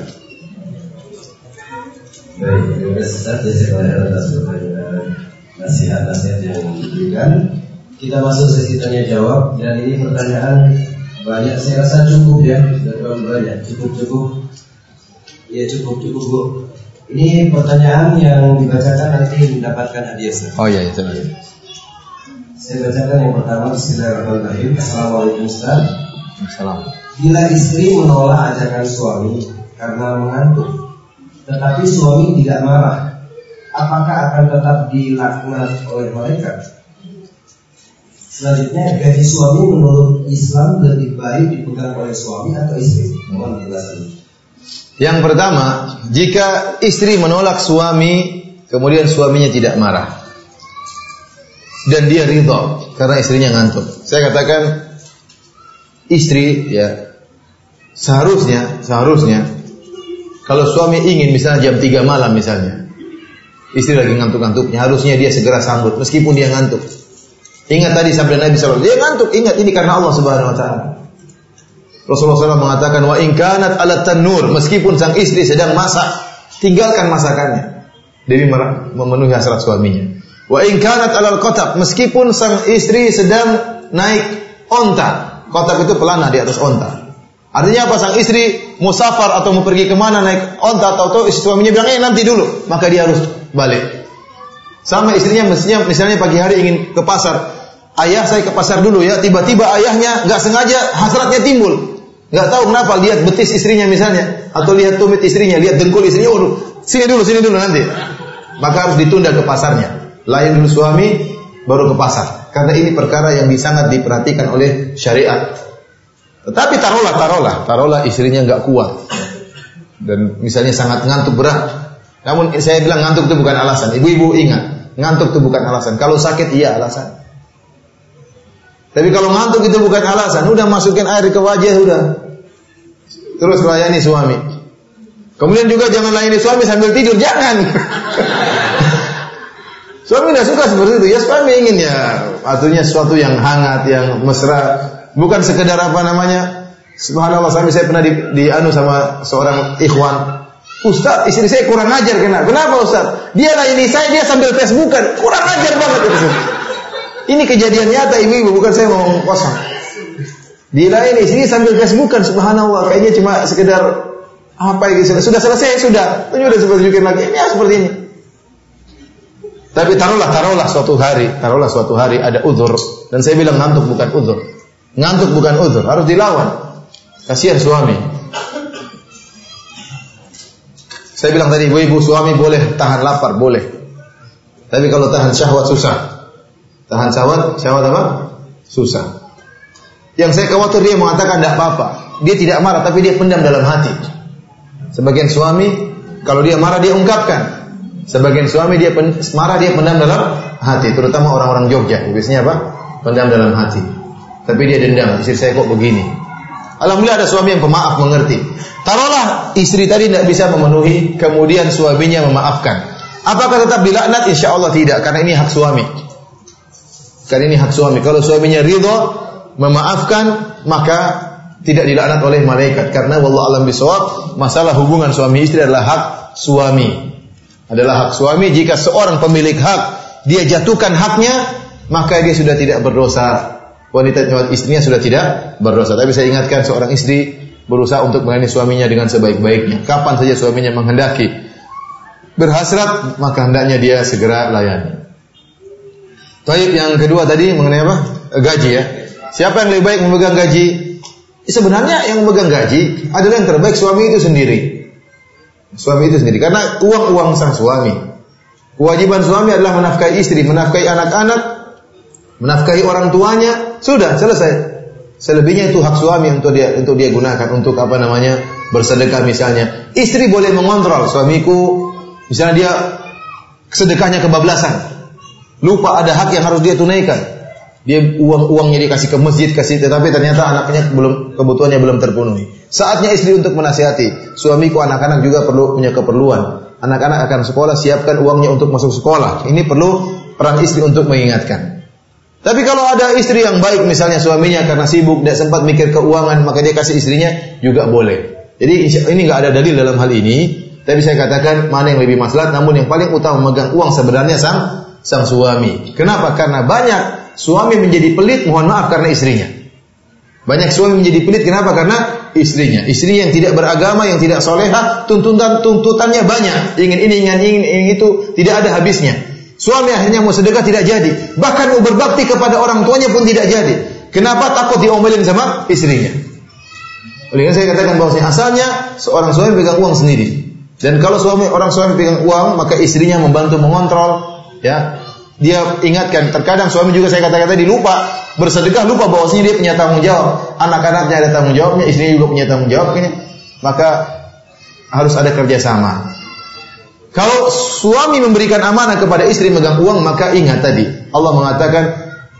Speaker 2: Baik, terima kasih atas nasihat-nasihat yang diberikan. Kita masuk sesi tanya jawab dan ini pertanyaan banyak. Saya rasa cukup ya, sudah banyak, cukup cukup. Ya cukup cukup bu. Ini pertanyaan yang dibacakan nanti mendapatkan hadiah.
Speaker 1: Oh iya, itu. Iya.
Speaker 2: Saya bacakan yang pertama Bismillahirrahmanirrahim Assalamualaikum Ustaz
Speaker 1: Assalamualaikum
Speaker 2: Bila istri menolak ajakan suami karena mengantuk Tetapi suami tidak marah Apakah akan tetap dilaknat oleh mereka? Selanjutnya gaji suami menurut Islam lebih baik dipegang oleh suami atau istri? Mohon
Speaker 1: penjelasan. Yang pertama, jika istri menolak suami, kemudian suaminya tidak marah dan dia ridho karena istrinya ngantuk. Saya katakan istri ya seharusnya seharusnya kalau suami ingin misalnya jam 3 malam misalnya istri lagi ngantuk-ngantuknya harusnya dia segera sambut meskipun dia ngantuk. Ingat tadi sampai Nabi SAW dia ngantuk ingat ini karena Allah Subhanahu Wa Taala. Rasulullah SAW mengatakan wa ingkanat alat tanur meskipun sang istri sedang masak tinggalkan masakannya demi memenuhi hasrat suaminya. Wa in kanat alal kotak meskipun sang istri sedang naik onta. Kotak itu pelana di atas onta. Artinya apa? Sang istri musafar atau mau pergi ke mana naik onta atau tahu suaminya bilang eh nanti dulu, maka dia harus balik. Sama istrinya mestinya misalnya pagi hari ingin ke pasar, ayah saya ke pasar dulu ya, tiba-tiba ayahnya nggak sengaja hasratnya timbul, nggak tahu kenapa lihat betis istrinya misalnya, atau lihat tumit istrinya, lihat dengkul istrinya, waduh sini dulu sini dulu nanti, maka harus ditunda ke pasarnya lain dulu suami baru ke pasar. Karena ini perkara yang sangat diperhatikan oleh syariat. Tetapi taruhlah, taruhlah, taruhlah istrinya nggak kuat dan misalnya sangat ngantuk berat. Namun saya bilang ngantuk itu bukan alasan. Ibu-ibu ingat, ngantuk itu bukan alasan. Kalau sakit iya alasan. Tapi kalau ngantuk itu bukan alasan, udah masukin air ke wajah udah. Terus layani suami. Kemudian juga jangan layani suami sambil tidur, jangan. Suami tidak suka seperti itu. Ya suami ingin ya artinya sesuatu yang hangat, yang mesra, bukan sekedar apa namanya. Subhanallah suami saya pernah di, di anu sama seorang ikhwan. Ustaz, istri saya kurang ajar kenapa? Kenapa Ustaz? Dia lah ini saya dia sambil Facebookan. Kurang ajar banget itu. Ini kejadian nyata ibu-ibu, bukan saya mau kosong. Ini istri sambil Facebookan subhanallah. Kayaknya cuma sekedar apa gitu. Sudah selesai sudah. Ini sudah seperti lagi. Ini ya, seperti ini. Tapi taruhlah, taruhlah suatu hari, taruhlah suatu hari ada uzur. Dan saya bilang ngantuk bukan uzur. Ngantuk bukan uzur, harus dilawan. Kasihan suami. Saya bilang tadi, ibu-ibu suami boleh tahan lapar, boleh. Tapi kalau tahan syahwat susah. Tahan syahwat, syahwat apa? Susah. Yang saya khawatir dia mengatakan tidak apa-apa. Dia tidak marah, tapi dia pendam dalam hati. Sebagian suami, kalau dia marah dia ungkapkan. Sebagian suami dia pen, marah dia pendam dalam hati, terutama orang-orang Jogja. Biasanya apa? Pendam dalam hati. Tapi dia dendam, istri saya kok begini. Alhamdulillah ada suami yang pemaaf mengerti. Taruhlah istri tadi tidak bisa memenuhi, kemudian suaminya memaafkan. Apakah tetap dilaknat? Insya Allah tidak, karena ini hak suami. Karena ini hak suami. Kalau suaminya ridho, memaafkan, maka tidak dilaknat oleh malaikat. Karena wallah alam bisawab, masalah hubungan suami istri adalah hak suami. Adalah hak suami. Jika seorang pemilik hak, dia jatuhkan haknya, maka dia sudah tidak berdosa. Wanita istrinya sudah tidak berdosa. Tapi saya ingatkan seorang istri berusaha untuk melayani suaminya dengan sebaik-baiknya. Kapan saja suaminya menghendaki berhasrat, maka hendaknya dia segera layani. Taib yang kedua tadi mengenai apa? Gaji ya. Siapa yang lebih baik memegang gaji? Sebenarnya yang memegang gaji adalah yang terbaik suami itu sendiri. Suami itu sendiri. Karena uang-uang sang suami. Kewajiban suami adalah menafkahi istri, menafkahi anak-anak, menafkahi orang tuanya. Sudah, selesai. Selebihnya itu hak suami untuk dia untuk dia gunakan untuk apa namanya bersedekah misalnya. Istri boleh mengontrol suamiku Misalnya dia sedekahnya kebablasan. Lupa ada hak yang harus dia tunaikan. Dia uang-uangnya dikasih ke masjid, kasih tetapi ternyata anaknya belum kebutuhannya belum terpenuhi. Saatnya istri untuk menasihati. Suamiku anak-anak juga perlu punya keperluan. Anak-anak akan sekolah, siapkan uangnya untuk masuk sekolah. Ini perlu peran istri untuk mengingatkan. Tapi kalau ada istri yang baik misalnya suaminya karena sibuk tidak sempat mikir keuangan maka dia kasih istrinya juga boleh. Jadi ini nggak ada dalil dalam hal ini. Tapi saya katakan mana yang lebih maslahat, namun yang paling utama memegang uang sebenarnya sang sang suami. Kenapa? Karena banyak suami menjadi pelit, mohon maaf karena istrinya. Banyak suami menjadi pelit kenapa? Karena istrinya. Istri yang tidak beragama, yang tidak soleha, tuntutan tuntutannya banyak. Ingin ini, ingin ingin, ingin itu, tidak ada habisnya. Suami akhirnya mau sedekah tidak jadi. Bahkan mau berbakti kepada orang tuanya pun tidak jadi. Kenapa? Takut diomelin sama istrinya. Oleh karena saya katakan bahwasanya asalnya seorang suami pegang uang sendiri. Dan kalau suami orang suami pegang uang, maka istrinya membantu mengontrol, ya. Dia ingatkan, terkadang suami juga saya kata-kata dilupa bersedekah lupa bahwasanya dia punya tanggung jawab, anak-anaknya ada tanggung jawabnya, istrinya juga punya tanggung jawab ini, maka harus ada kerjasama. Kalau suami memberikan amanah kepada istri megang uang, maka ingat tadi Allah mengatakan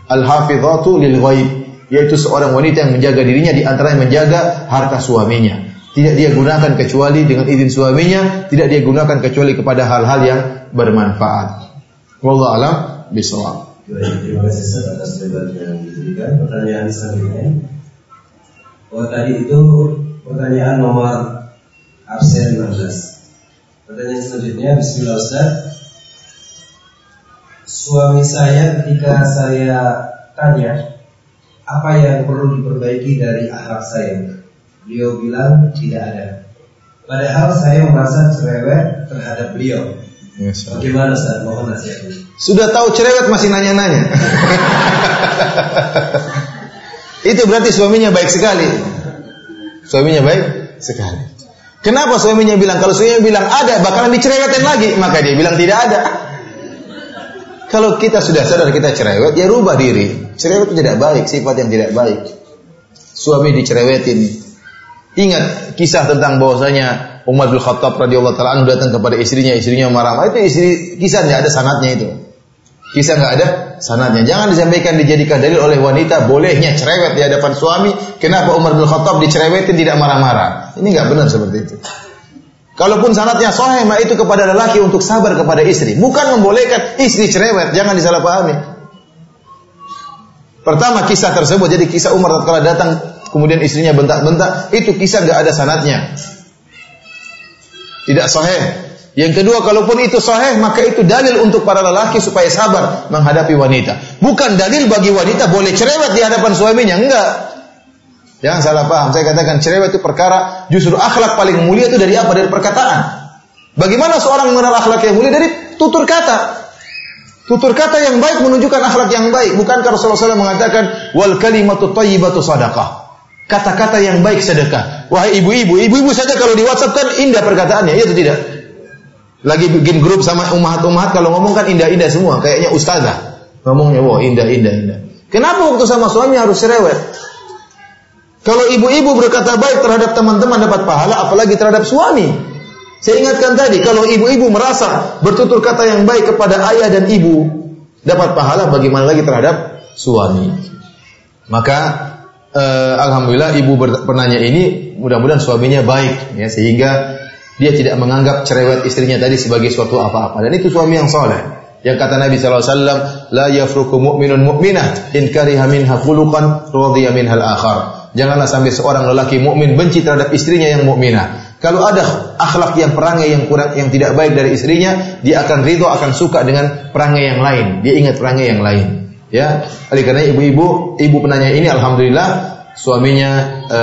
Speaker 1: al-hafizatu lil ghaib, yaitu seorang wanita yang menjaga dirinya di antara yang menjaga harta suaminya. Tidak dia gunakan kecuali dengan izin suaminya, tidak dia gunakan kecuali kepada hal-hal yang bermanfaat. Wallahu alam bisawab.
Speaker 2: Terima kasih atas jawaban yang diberikan. Pertanyaan selanjutnya. Oh tadi itu pertanyaan nomor absen 15. Pertanyaan selanjutnya, Bismillah Ustaz. Suami saya ketika saya tanya apa yang perlu diperbaiki dari akhlak saya, Beliau bilang tidak ada. Padahal saya merasa cerewet terhadap beliau. Yes, Bagaimana Ustaz? Mohon nasihatnya.
Speaker 1: Sudah tahu cerewet masih nanya-nanya. Itu berarti suaminya baik sekali. Suaminya baik sekali. Kenapa suaminya bilang kalau suaminya bilang ada bakalan dicerewetin lagi, maka dia bilang tidak ada. Kalau kita sudah sadar kita cerewet, ya rubah diri. Cerewet itu tidak baik, sifat yang tidak baik. Suami dicerewetin, Ingat kisah tentang bahwasanya Umar bin Khattab radhiyallahu taala datang kepada istrinya, istrinya marah. Itu istri kisah tidak ada sanatnya itu. Kisah nggak ada sanatnya. Jangan disampaikan dijadikan dalil oleh wanita bolehnya cerewet di hadapan suami. Kenapa Umar bin Khattab dicerewetin tidak marah-marah? Ini nggak benar seperti itu. Kalaupun sanatnya sahih, maka itu kepada lelaki untuk sabar kepada istri. Bukan membolehkan istri cerewet. Jangan disalahpahami. Pertama kisah tersebut jadi kisah Umar tatkala datang kemudian istrinya bentak-bentak, itu kisah nggak ada sanatnya. Tidak sahih. Yang kedua, kalaupun itu sahih, maka itu dalil untuk para lelaki supaya sabar menghadapi wanita. Bukan dalil bagi wanita boleh cerewet di hadapan suaminya, enggak. Jangan salah paham. Saya katakan cerewet itu perkara justru akhlak paling mulia itu dari apa? Dari perkataan. Bagaimana seorang mengenal akhlak yang mulia dari tutur kata? Tutur kata yang baik menunjukkan akhlak yang baik. Bukankah Rasulullah SAW mengatakan wal kalimatu thayyibatu sadaqah? Kata-kata yang baik sedekah. Wahai ibu-ibu, ibu-ibu saja kalau di WhatsApp kan indah perkataannya, iya atau tidak? Lagi bikin grup sama umat-umat kalau ngomong kan indah-indah semua, kayaknya ustazah. Ngomongnya wah indah, indah, indah. Kenapa waktu sama suami harus cerewet? Kalau ibu-ibu berkata baik terhadap teman-teman dapat pahala, apalagi terhadap suami. Saya ingatkan tadi, kalau ibu-ibu merasa bertutur kata yang baik kepada ayah dan ibu, dapat pahala bagaimana lagi terhadap suami. Maka uh, alhamdulillah ibu penanya ini mudah-mudahan suaminya baik ya sehingga dia tidak menganggap cerewet istrinya tadi sebagai suatu apa-apa dan itu suami yang soleh. Yang kata Nabi wasallam, la yafruku mu'minun mu'minah in kariha minha khuluqan radiya minhal akhar. Janganlah sampai seorang lelaki mukmin benci terhadap istrinya yang mukminah. Kalau ada akhlak yang perangai yang kurang yang tidak baik dari istrinya, dia akan ridho akan suka dengan perangai yang lain. Dia ingat perangai yang lain. Ya, oleh karena ibu-ibu, ibu penanya ini alhamdulillah suaminya e,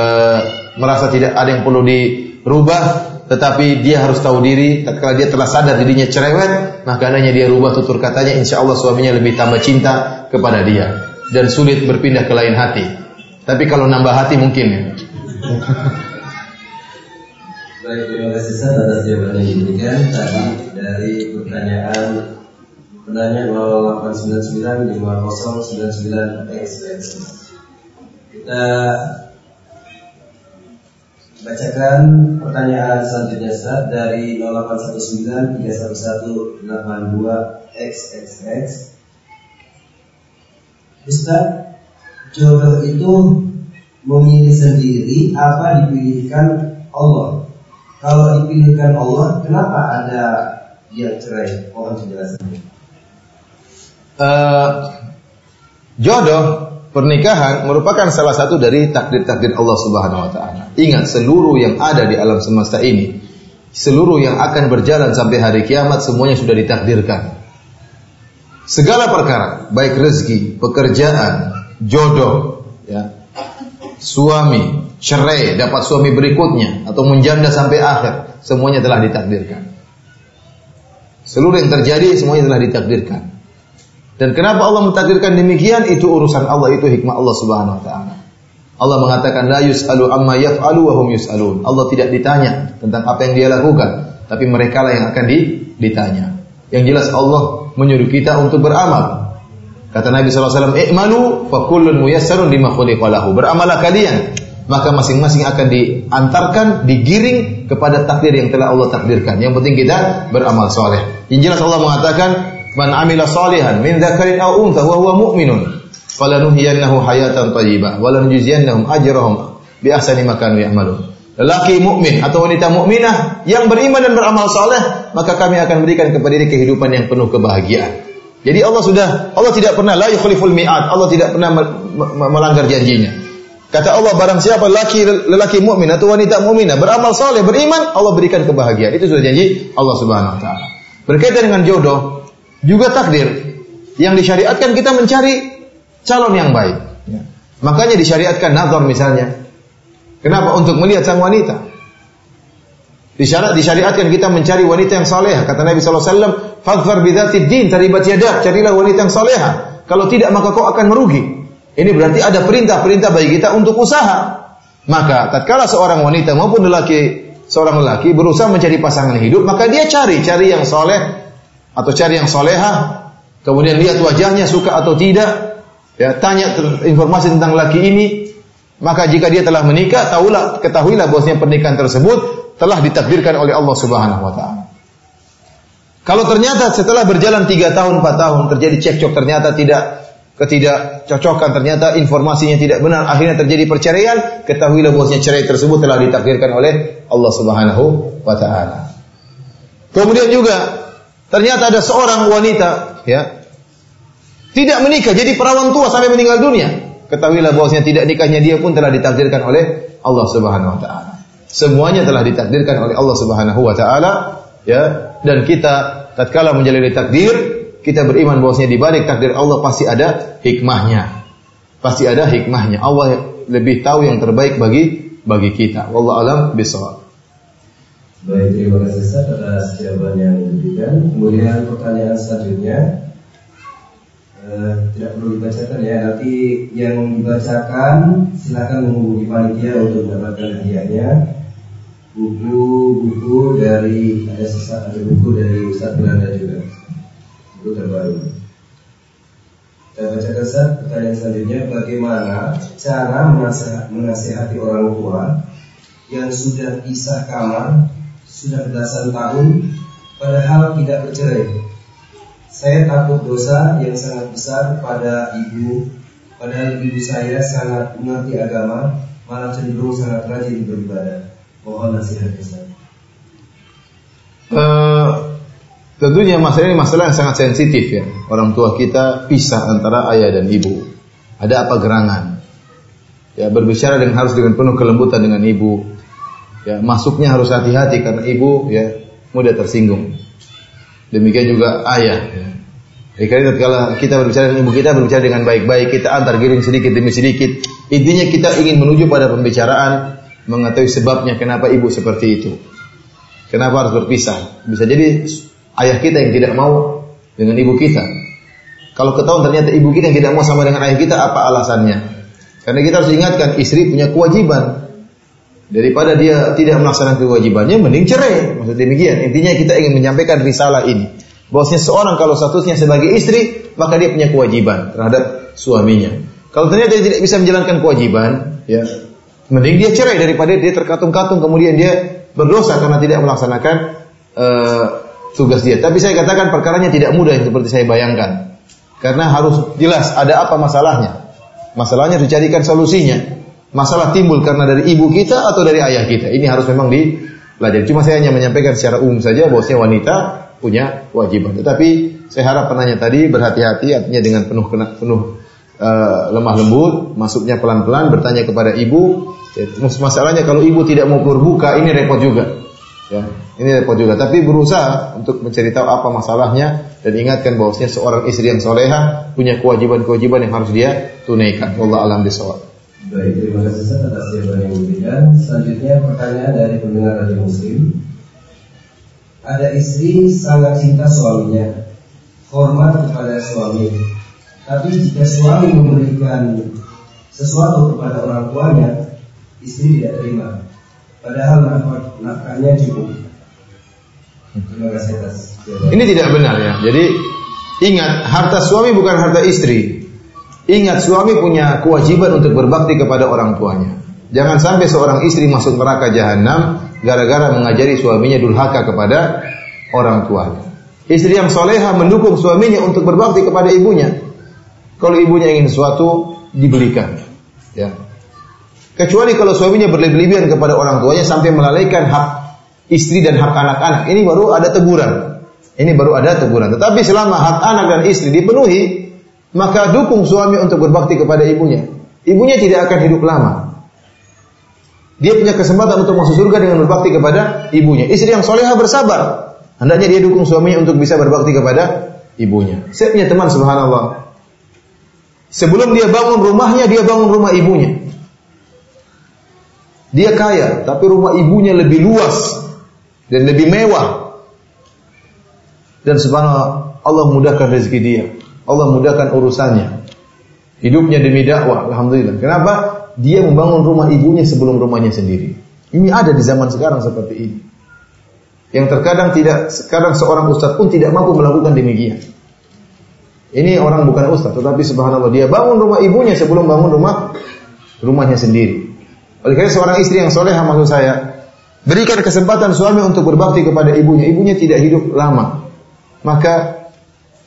Speaker 1: merasa tidak ada yang perlu dirubah, tetapi dia harus tahu diri. Kalau dia telah sadar dirinya cerewet, maka adanya dia rubah tutur katanya, insya Allah suaminya lebih tambah cinta kepada dia dan sulit berpindah ke lain hati. Tapi kalau nambah hati mungkin ya.
Speaker 2: Baik, terima kasih Ustaz atas jawaban yang diberikan tadi dari pertanyaan penanya 0899 5099 XXX. Kita bacakan pertanyaan selanjutnya Ustaz dari 0819 311 82 XXX. Ustaz, jodoh itu memilih sendiri apa dipilihkan Allah? Kalau dipilihkan Allah, kenapa ada yang cerai? Mohon penjelasannya
Speaker 1: uh, jodoh pernikahan merupakan salah satu dari takdir-takdir Allah Subhanahu wa taala. Ingat seluruh yang ada di alam semesta ini, seluruh yang akan berjalan sampai hari kiamat semuanya sudah ditakdirkan. Segala perkara, baik rezeki, pekerjaan, jodoh, ya, suami, cerai, dapat suami berikutnya atau menjanda sampai akhir, semuanya telah ditakdirkan. Seluruh yang terjadi semuanya telah ditakdirkan. Dan kenapa Allah mentakdirkan demikian? Itu urusan Allah, itu hikmah Allah Subhanahu wa taala. Allah mengatakan la yus'alu amma yaf'alu wa hum yus'alun. Allah tidak ditanya tentang apa yang dia lakukan, tapi mereka lah yang akan ditanya. Yang jelas Allah menyuruh kita untuk beramal. Kata Nabi SAW, I'malu fa kullun muyassarun lima khuliqalahu. Beramalah kalian, maka masing-masing akan diantarkan, digiring kepada takdir yang telah Allah takdirkan. Yang penting kita beramal soleh. Yang jelas Allah mengatakan, Man amila salihan min dzakarin aw untha wa huwa mu'minun falanuhyiyannahu hayatan thayyibah wa lanujziyannahum ajrahum bi ahsani ma kanu ya'malun. Lelaki mukmin atau wanita mukminah yang beriman dan beramal saleh, maka kami akan berikan kepada dia kehidupan yang penuh kebahagiaan. Jadi Allah sudah Allah tidak pernah la yukhliful mi'ad. Allah tidak pernah melanggar janjinya. Kata Allah barang siapa lelaki lelaki mukmin atau wanita mukminah beramal saleh, beriman, Allah berikan kebahagiaan. Itu sudah janji Allah Subhanahu wa taala. Berkaitan dengan jodoh, juga takdir. Yang disyariatkan kita mencari calon yang baik. Ya. Makanya disyariatkan nazar misalnya. Kenapa? Untuk melihat sang wanita. Disyarat, disyariatkan kita mencari wanita yang saleh. Kata Nabi SAW, Fadfar bidhati din, taribat. Carilah wanita yang saleha. Kalau tidak, maka kau akan merugi. Ini berarti ada perintah-perintah bagi kita untuk usaha. Maka tatkala seorang wanita maupun lelaki, seorang lelaki berusaha mencari pasangan hidup, maka dia cari, cari yang soleh, atau cari yang soleha, kemudian lihat wajahnya suka atau tidak, ya tanya informasi tentang laki ini, maka jika dia telah menikah, tahulah ketahuilah bahwasanya pernikahan tersebut telah ditakdirkan oleh Allah Subhanahu wa taala. Kalau ternyata setelah berjalan tiga tahun, empat tahun terjadi cekcok ternyata tidak ketidakcocokan ternyata informasinya tidak benar akhirnya terjadi perceraian ketahuilah bahwasanya cerai tersebut telah ditakdirkan oleh Allah Subhanahu wa taala. Kemudian juga Ternyata ada seorang wanita, ya, tidak menikah, jadi perawan tua sampai meninggal dunia. Ketahuilah bahwasanya tidak nikahnya dia pun telah ditakdirkan oleh Allah Subhanahu wa taala. Semuanya telah ditakdirkan oleh Allah Subhanahu wa taala, ya. Dan kita tatkala menjalani takdir, kita beriman bahwasanya di balik takdir Allah pasti ada hikmahnya. Pasti ada hikmahnya. Allah lebih tahu yang terbaik bagi bagi kita. Wallahu alam bisawab.
Speaker 2: Baik, terima kasih Ustaz atas jawaban yang diberikan. Kemudian pertanyaan selanjutnya eh, tidak perlu dibacakan ya, nanti yang dibacakan silakan menghubungi panitia untuk mendapatkan hadiahnya. Buku-buku dari ada sisa ada buku dari Ustaz Belanda juga, buku terbaru. Saya bacakan Ustaz pertanyaan selanjutnya, bagaimana cara menasihati orang tua yang sudah pisah kamar sudah belasan tahun padahal tidak bercerai. Saya takut dosa yang sangat besar pada ibu Padahal ibu saya sangat mengerti agama, malah cenderung sangat rajin beribadah. Mohon nasihat Ustaz.
Speaker 1: Uh, tentunya masalah ini masalah yang sangat sensitif ya. Orang tua kita pisah antara ayah dan ibu. Ada apa gerangan? Ya berbicara dengan harus dengan penuh kelembutan dengan ibu. Ya masuknya harus hati-hati karena ibu ya mudah tersinggung. Demikian juga ayah. Ya. Jadi kalau kita berbicara dengan ibu kita berbicara dengan baik-baik, kita antar giring sedikit demi sedikit. Intinya kita ingin menuju pada pembicaraan mengetahui sebabnya kenapa ibu seperti itu. Kenapa harus berpisah? Bisa jadi ayah kita yang tidak mau dengan ibu kita. Kalau ketahuan ternyata ibu kita yang tidak mau sama dengan ayah kita, apa alasannya? Karena kita harus ingatkan istri punya kewajiban. Daripada dia tidak melaksanakan kewajibannya, mending cerai. Maksud demikian. Intinya kita ingin menyampaikan risalah ini bahwasanya seorang kalau statusnya sebagai istri, maka dia punya kewajiban terhadap suaminya. Kalau ternyata dia tidak bisa menjalankan kewajiban, ya, mending dia cerai daripada dia terkatung-katung kemudian dia berdosa karena tidak melaksanakan uh, tugas dia. Tapi saya katakan perkaranya tidak mudah seperti saya bayangkan. Karena harus jelas ada apa masalahnya. Masalahnya dicarikan solusinya. Masalah timbul karena dari ibu kita atau dari ayah kita. Ini harus memang dipelajari. Cuma saya hanya menyampaikan secara umum saja bahwasanya wanita punya kewajiban. Tetapi saya harap penanya tadi berhati-hati artinya dengan penuh penuh uh, lemah lembut, masuknya pelan-pelan bertanya kepada ibu. Ya, masalahnya kalau ibu tidak mau berbuka ini repot juga. Ya, ini repot juga. Tapi berusaha untuk mencari apa masalahnya dan ingatkan bahwasanya seorang istri yang soleha punya kewajiban-kewajiban yang harus dia tunaikan. Allah alam bisawab.
Speaker 2: Baik, terima kasih atas jawaban yang diberikan. Selanjutnya pertanyaan dari pendengar radio Muslim ada istri sangat cinta suaminya, hormat kepada suami. Tapi jika suami memberikan sesuatu kepada orang tuanya, istri tidak terima. Padahal nafkahnya cukup. Terima kasih atas
Speaker 1: Ini tidak benar ya. Jadi ingat harta suami bukan harta istri. Ingat suami punya kewajiban untuk berbakti kepada orang tuanya. Jangan sampai seorang istri masuk neraka jahanam gara-gara mengajari suaminya durhaka kepada orang tuanya. Istri yang soleha mendukung suaminya untuk berbakti kepada ibunya. Kalau ibunya ingin sesuatu, dibelikan. Ya. Kecuali kalau suaminya berlebihan kepada orang tuanya sampai melalaikan hak istri dan hak anak-anak. Ini baru ada teguran. Ini baru ada teguran. Tetapi selama hak anak dan istri dipenuhi, maka dukung suami untuk berbakti kepada ibunya. Ibunya tidak akan hidup lama. Dia punya kesempatan untuk masuk surga dengan berbakti kepada ibunya. Istri yang soleha bersabar. Hendaknya dia dukung suaminya untuk bisa berbakti kepada ibunya. Saya punya teman subhanallah. Sebelum dia bangun rumahnya, dia bangun rumah ibunya. Dia kaya, tapi rumah ibunya lebih luas dan lebih mewah. Dan subhanallah, Allah mudahkan rezeki dia. Allah mudahkan urusannya. Hidupnya demi dakwah, alhamdulillah. Kenapa? dia membangun rumah ibunya sebelum rumahnya sendiri. Ini ada di zaman sekarang seperti ini. Yang terkadang tidak, sekarang seorang ustadz pun tidak mampu melakukan demikian. Ini orang bukan ustadz, tetapi subhanallah dia bangun rumah ibunya sebelum bangun rumah rumahnya sendiri. Oleh karena seorang istri yang soleh maksud saya, berikan kesempatan suami untuk berbakti kepada ibunya. Ibunya tidak hidup lama. Maka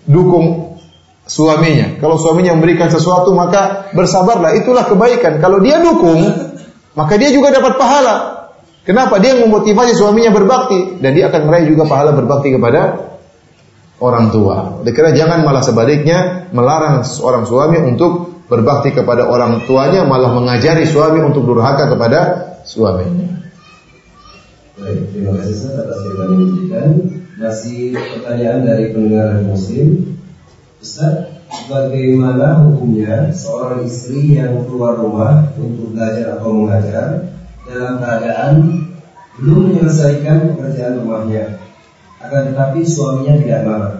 Speaker 1: dukung suaminya. Kalau suaminya memberikan sesuatu maka bersabarlah, itulah kebaikan. Kalau dia dukung, maka dia juga dapat pahala. Kenapa? Dia memotivasi suaminya berbakti dan dia akan meraih juga pahala berbakti kepada orang tua. Karena jangan malah sebaliknya melarang seorang suami untuk berbakti kepada orang tuanya, malah mengajari suami untuk durhaka kepada suaminya.
Speaker 2: Baik, terima kasih atas yang diberikan. Masih pertanyaan dari pendengar muslim. Ustaz, bagaimana hukumnya seorang istri yang keluar rumah untuk belajar atau mengajar dalam keadaan belum menyelesaikan pekerjaan rumahnya, akan tetapi suaminya tidak marah?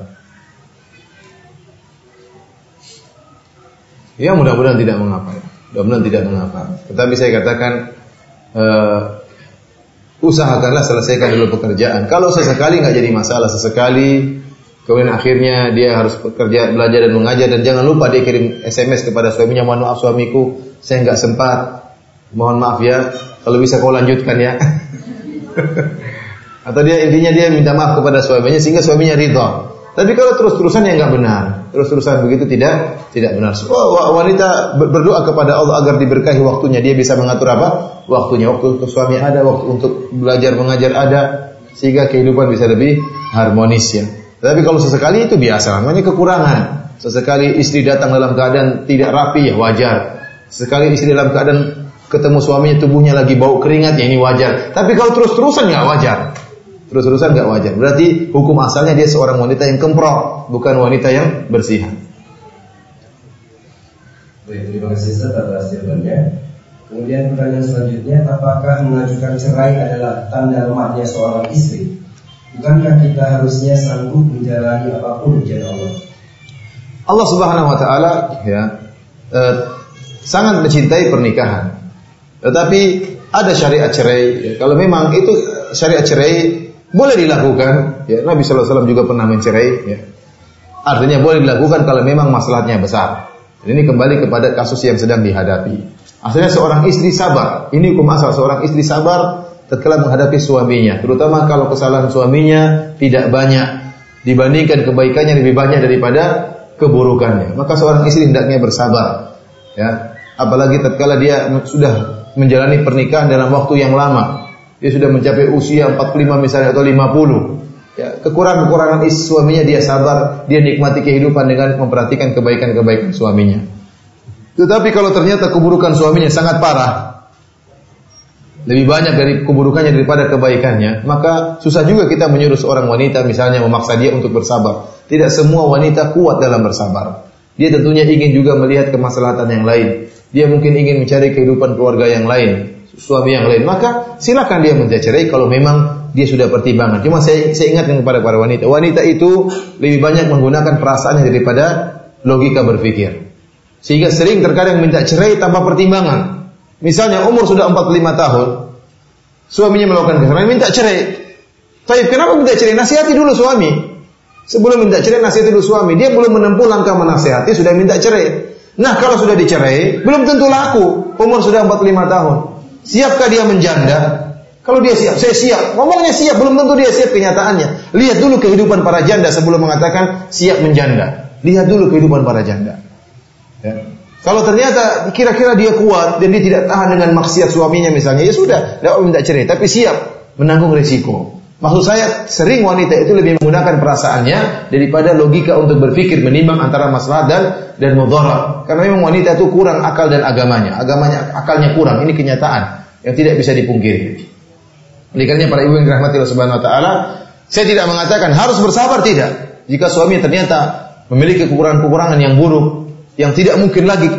Speaker 1: Ya mudah-mudahan tidak mengapa. Mudah-mudahan tidak mengapa. Tetapi saya katakan uh, usahakanlah selesaikan dulu pekerjaan. Kalau sesekali nggak jadi masalah, sesekali Kemudian akhirnya dia harus bekerja, belajar dan mengajar dan jangan lupa dia kirim SMS kepada suaminya, mohon maaf suamiku, saya nggak sempat. Mohon maaf ya, kalau bisa kau lanjutkan ya. Atau dia intinya dia minta maaf kepada suaminya sehingga suaminya ridho. Tapi kalau terus-terusan ya nggak benar. Terus-terusan begitu tidak tidak benar. Oh, wanita berdoa kepada Allah agar diberkahi waktunya. Dia bisa mengatur apa? Waktunya. Waktu untuk suami ada, waktu untuk belajar mengajar ada, sehingga kehidupan bisa lebih harmonis ya. Tapi kalau sesekali itu biasa, namanya kekurangan. Sesekali istri datang dalam keadaan tidak rapi ya wajar. Sekali istri dalam keadaan ketemu suaminya tubuhnya lagi bau keringat ya ini wajar. Tapi kalau terus-terusan nggak wajar. Terus-terusan nggak wajar. Berarti hukum asalnya dia seorang wanita yang kemprok, bukan wanita yang bersihan.
Speaker 2: Baik, terima kasih atas jawabannya. Kemudian pertanyaan selanjutnya, apakah mengajukan cerai adalah tanda lemahnya seorang istri? Bukankah kita harusnya sanggup menjalani apa pun ujian Allah?
Speaker 1: Allah Subhanahu wa taala ya eh, sangat mencintai pernikahan. Tetapi ada syariat cerai. Ya, kalau memang itu syariat cerai boleh dilakukan. Ya, Nabi SAW juga pernah mencerai. Ya. Artinya boleh dilakukan kalau memang masalahnya besar. Ini kembali kepada kasus yang sedang dihadapi. Asalnya seorang istri sabar. Ini hukum asal seorang istri sabar tatkala menghadapi suaminya, terutama kalau kesalahan suaminya tidak banyak dibandingkan kebaikannya lebih banyak daripada keburukannya. Maka seorang istri hendaknya bersabar. Ya, apalagi tatkala dia sudah menjalani pernikahan dalam waktu yang lama dia sudah mencapai usia 45 misalnya atau 50. Ya, kekurangan-kekurangan istri suaminya dia sabar, dia nikmati kehidupan dengan memperhatikan kebaikan-kebaikan suaminya. Tetapi kalau ternyata keburukan suaminya sangat parah, lebih banyak dari keburukannya daripada kebaikannya, maka susah juga kita menyuruh seorang wanita misalnya memaksa dia untuk bersabar. Tidak semua wanita kuat dalam bersabar. Dia tentunya ingin juga melihat kemaslahatan yang lain. Dia mungkin ingin mencari kehidupan keluarga yang lain suami yang lain, maka silakan dia minta cerai kalau memang dia sudah pertimbangan. Cuma saya, saya ingatkan kepada para wanita, wanita itu lebih banyak menggunakan perasaannya daripada logika berpikir. Sehingga sering terkadang minta cerai tanpa pertimbangan. Misalnya umur sudah 45 tahun, suaminya melakukan kesalahan, minta cerai. Tapi kenapa minta cerai? Nasihati dulu suami. Sebelum minta cerai, nasihati dulu suami. Dia belum menempuh langkah menasihati, sudah minta cerai. Nah kalau sudah dicerai, belum tentu laku. Umur sudah 45 tahun. Siapkah dia menjanda? Kalau dia siap, saya siap. Ngomongnya siap, belum tentu dia siap kenyataannya. Lihat dulu kehidupan para janda sebelum mengatakan siap menjanda. Lihat dulu kehidupan para janda. Ya. Kalau ternyata kira-kira dia kuat dan dia tidak tahan dengan maksiat suaminya misalnya, ya sudah, tidak minta cerai, tapi siap menanggung risiko. Maksud saya sering wanita itu lebih menggunakan perasaannya daripada logika untuk berpikir menimbang antara masalah dan dan mudarat. Karena memang wanita itu kurang akal dan agamanya. Agamanya akalnya kurang. Ini kenyataan yang tidak bisa dipungkiri. Oleh para ibu yang dirahmati Allah Subhanahu wa taala, saya tidak mengatakan harus bersabar tidak. Jika suami ternyata memiliki kekurangan-kekurangan yang buruk, yang tidak mungkin lagi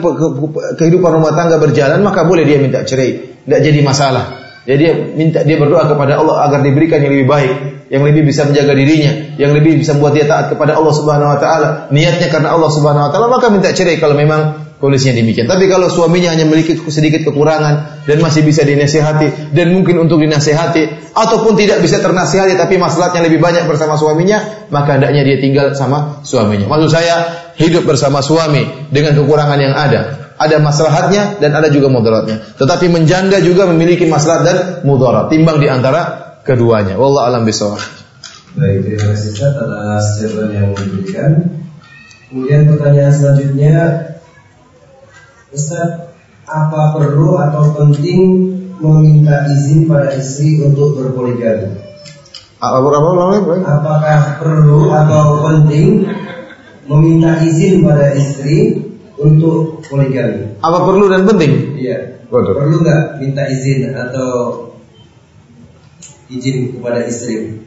Speaker 1: kehidupan rumah tangga berjalan, maka boleh dia minta cerai. Tidak jadi masalah. Jadi dia minta dia berdoa kepada Allah agar diberikan yang lebih baik, yang lebih bisa menjaga dirinya, yang lebih bisa membuat dia taat kepada Allah Subhanahu wa taala. Niatnya karena Allah Subhanahu wa taala, maka minta cerai kalau memang kondisinya demikian. Tapi kalau suaminya hanya memiliki sedikit kekurangan dan masih bisa dinasihati dan mungkin untuk dinasihati ataupun tidak bisa ternasihati tapi masalahnya lebih banyak bersama suaminya, maka hendaknya dia tinggal sama suaminya. Maksud saya hidup bersama suami dengan kekurangan yang ada ada maslahatnya dan ada juga mudaratnya. Tetapi menjanda juga memiliki maslahat dan mudarat. Timbang di antara keduanya. Wallah alam bisawab.
Speaker 2: Baik, terima kasih Ustaz atas jawaban yang diberikan. Kemudian pertanyaan selanjutnya, Ustaz, apa perlu atau penting meminta izin pada istri untuk berpoligami?
Speaker 1: Apa, apa, apa,
Speaker 2: Apakah perlu atau penting meminta izin pada istri untuk poligami.
Speaker 1: Apa perlu dan penting?
Speaker 2: Iya. Waduh. Perlu nggak minta izin atau izin kepada istri?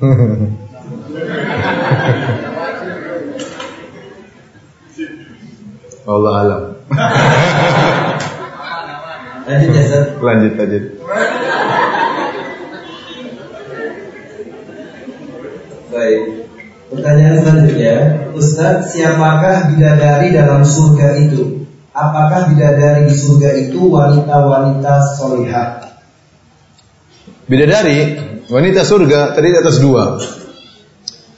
Speaker 1: Allah alam.
Speaker 2: lanjut ya, Sir.
Speaker 1: Lanjut, lanjut.
Speaker 2: Baik. Pertanyaan selanjutnya, Ustaz, siapakah bidadari dalam surga itu? Apakah bidadari di surga itu wanita-wanita solihah?
Speaker 1: Bidadari, wanita surga terdiri atas dua.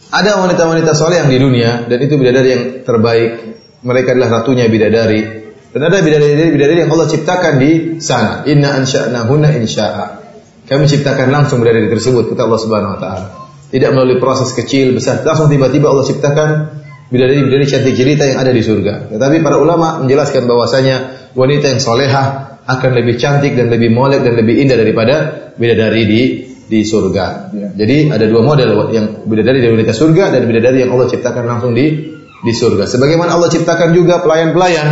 Speaker 1: Ada wanita-wanita soleh yang di dunia dan itu bidadari yang terbaik. Mereka adalah ratunya bidadari. Dan ada bidadari-bidadari yang Allah ciptakan di sana. Inna hunna insya'a. Kami ciptakan langsung bidadari tersebut kata Allah Subhanahu wa taala. Tidak melalui proses kecil, besar. Langsung tiba-tiba Allah ciptakan bidadari-bidadari cantik jelita yang ada di surga. Tetapi para ulama menjelaskan bahwasanya wanita yang solehah akan lebih cantik dan lebih molek dan lebih indah daripada bidadari di di surga. Ya. Jadi ada dua model yang bidadari dari wanita surga dan bidadari yang Allah ciptakan langsung di di surga. Sebagaimana Allah ciptakan juga pelayan-pelayan,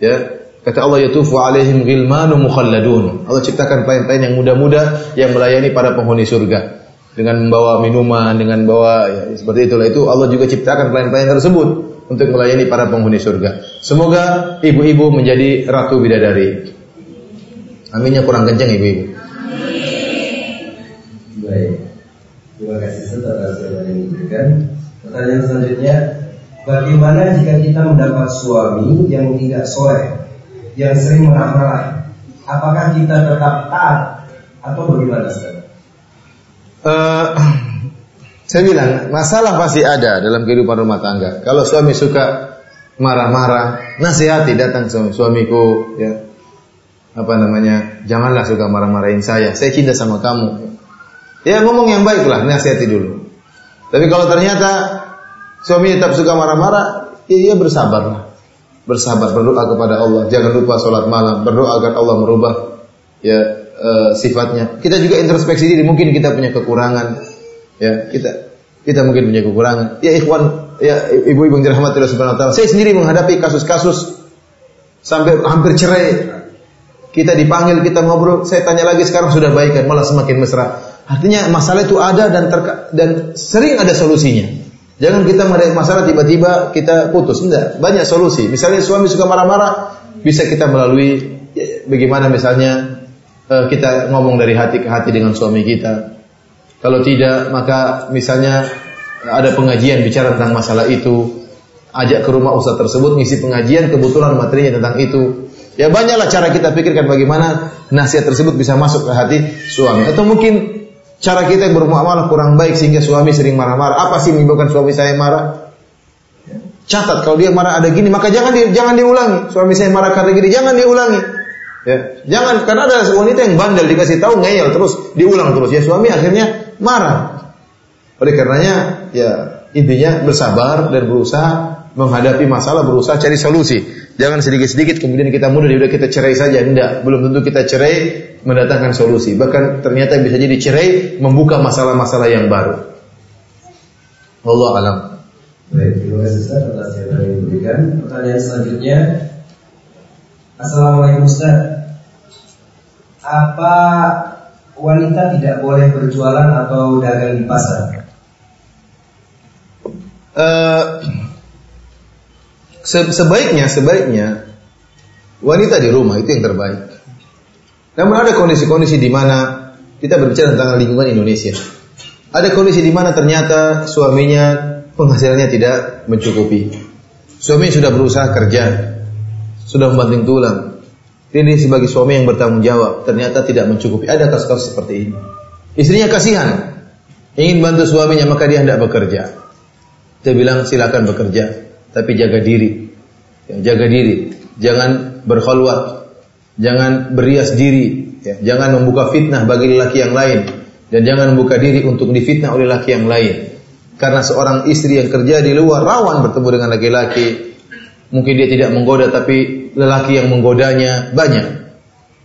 Speaker 1: ya. Kata Allah yatufu alaihim ghilmanu mukhalladun. Allah ciptakan pelayan-pelayan yang muda-muda yang melayani para penghuni surga dengan membawa minuman, dengan bawa ya, seperti itulah itu Allah juga ciptakan pelayan-pelayan tersebut untuk melayani para penghuni surga. Semoga ibu-ibu menjadi ratu bidadari. Aminnya kurang kencang ibu-ibu.
Speaker 2: Baik. Terima kasih Ustaz atas jawaban yang diberikan. Pertanyaan selanjutnya, bagaimana jika kita mendapat suami yang tidak soleh, yang sering marah-marah? Apakah kita tetap taat atau bagaimana Ustaz?
Speaker 1: Uh, saya bilang masalah pasti ada dalam kehidupan rumah tangga. Kalau suami suka marah-marah, nasihati datang suami suamiku, ya apa namanya, janganlah suka marah-marahin saya. Saya cinta sama kamu. Ya ngomong yang baik lah, nasihati dulu. Tapi kalau ternyata suami tetap suka marah-marah, ya ia bersabarlah. Bersabar, berdoa kepada Allah. Jangan lupa sholat malam, berdoa agar Allah merubah ya e, sifatnya. Kita juga introspeksi diri, mungkin kita punya kekurangan. Ya, kita kita mungkin punya kekurangan. Ya ikhwan, ya ibu-ibu yang dirahmati Allah Subhanahu wa taala. Saya sendiri menghadapi kasus-kasus sampai hampir cerai. Kita dipanggil, kita ngobrol, saya tanya lagi sekarang sudah baik kan, malah semakin mesra. Artinya masalah itu ada dan terka, dan sering ada solusinya. Jangan kita menghadapi masalah tiba-tiba kita putus. Enggak, banyak solusi. Misalnya suami suka marah-marah, bisa kita melalui ya, bagaimana misalnya uh, kita ngomong dari hati ke hati dengan suami kita. Kalau tidak, maka misalnya ada pengajian bicara tentang masalah itu, ajak ke rumah ustaz tersebut ngisi pengajian kebetulan materinya tentang itu. Ya banyaklah cara kita pikirkan bagaimana nasihat tersebut bisa masuk ke hati suami. Atau mungkin cara kita yang bermuamalah kurang baik sehingga suami sering marah-marah. Apa sih menyebabkan suami saya marah? Catat kalau dia marah ada gini, maka jangan di, jangan diulangi. Suami saya marah karena gini, jangan diulangi. Ya, jangan karena ada wanita yang bandel dikasih tahu ngeyel terus diulang terus ya suami akhirnya marah. Oleh karenanya ya intinya bersabar dan berusaha menghadapi masalah, berusaha cari solusi. Jangan sedikit-sedikit kemudian kita mudah udah kita cerai saja. Tidak, belum tentu kita cerai mendatangkan solusi. Bahkan ternyata bisa jadi cerai membuka masalah-masalah yang baru. Allah alam.
Speaker 2: Baik, terima kasih Ustaz atas yang diberikan. Pertanyaan selanjutnya. Assalamualaikum Ustaz. Apa wanita tidak boleh berjualan atau dagang di pasar?
Speaker 1: Uh, sebaiknya sebaiknya wanita di rumah itu yang terbaik. Namun ada kondisi-kondisi di mana kita berbicara tentang lingkungan Indonesia. Ada kondisi di mana ternyata suaminya penghasilannya tidak mencukupi. Suami sudah berusaha kerja, sudah membanting tulang. Ini sebagai suami yang bertanggung jawab, ternyata tidak mencukupi. Ada kasus-kasus seperti ini. Istrinya kasihan, ingin bantu suaminya maka dia tidak bekerja. Dia bilang silakan bekerja tapi jaga diri. Ya, jaga diri. Jangan berkhalwat. Jangan berias diri. Ya, jangan membuka fitnah bagi lelaki yang lain. Dan jangan membuka diri untuk difitnah oleh laki yang lain. Karena seorang istri yang kerja di luar rawan bertemu dengan laki-laki. Mungkin dia tidak menggoda tapi lelaki yang menggodanya banyak.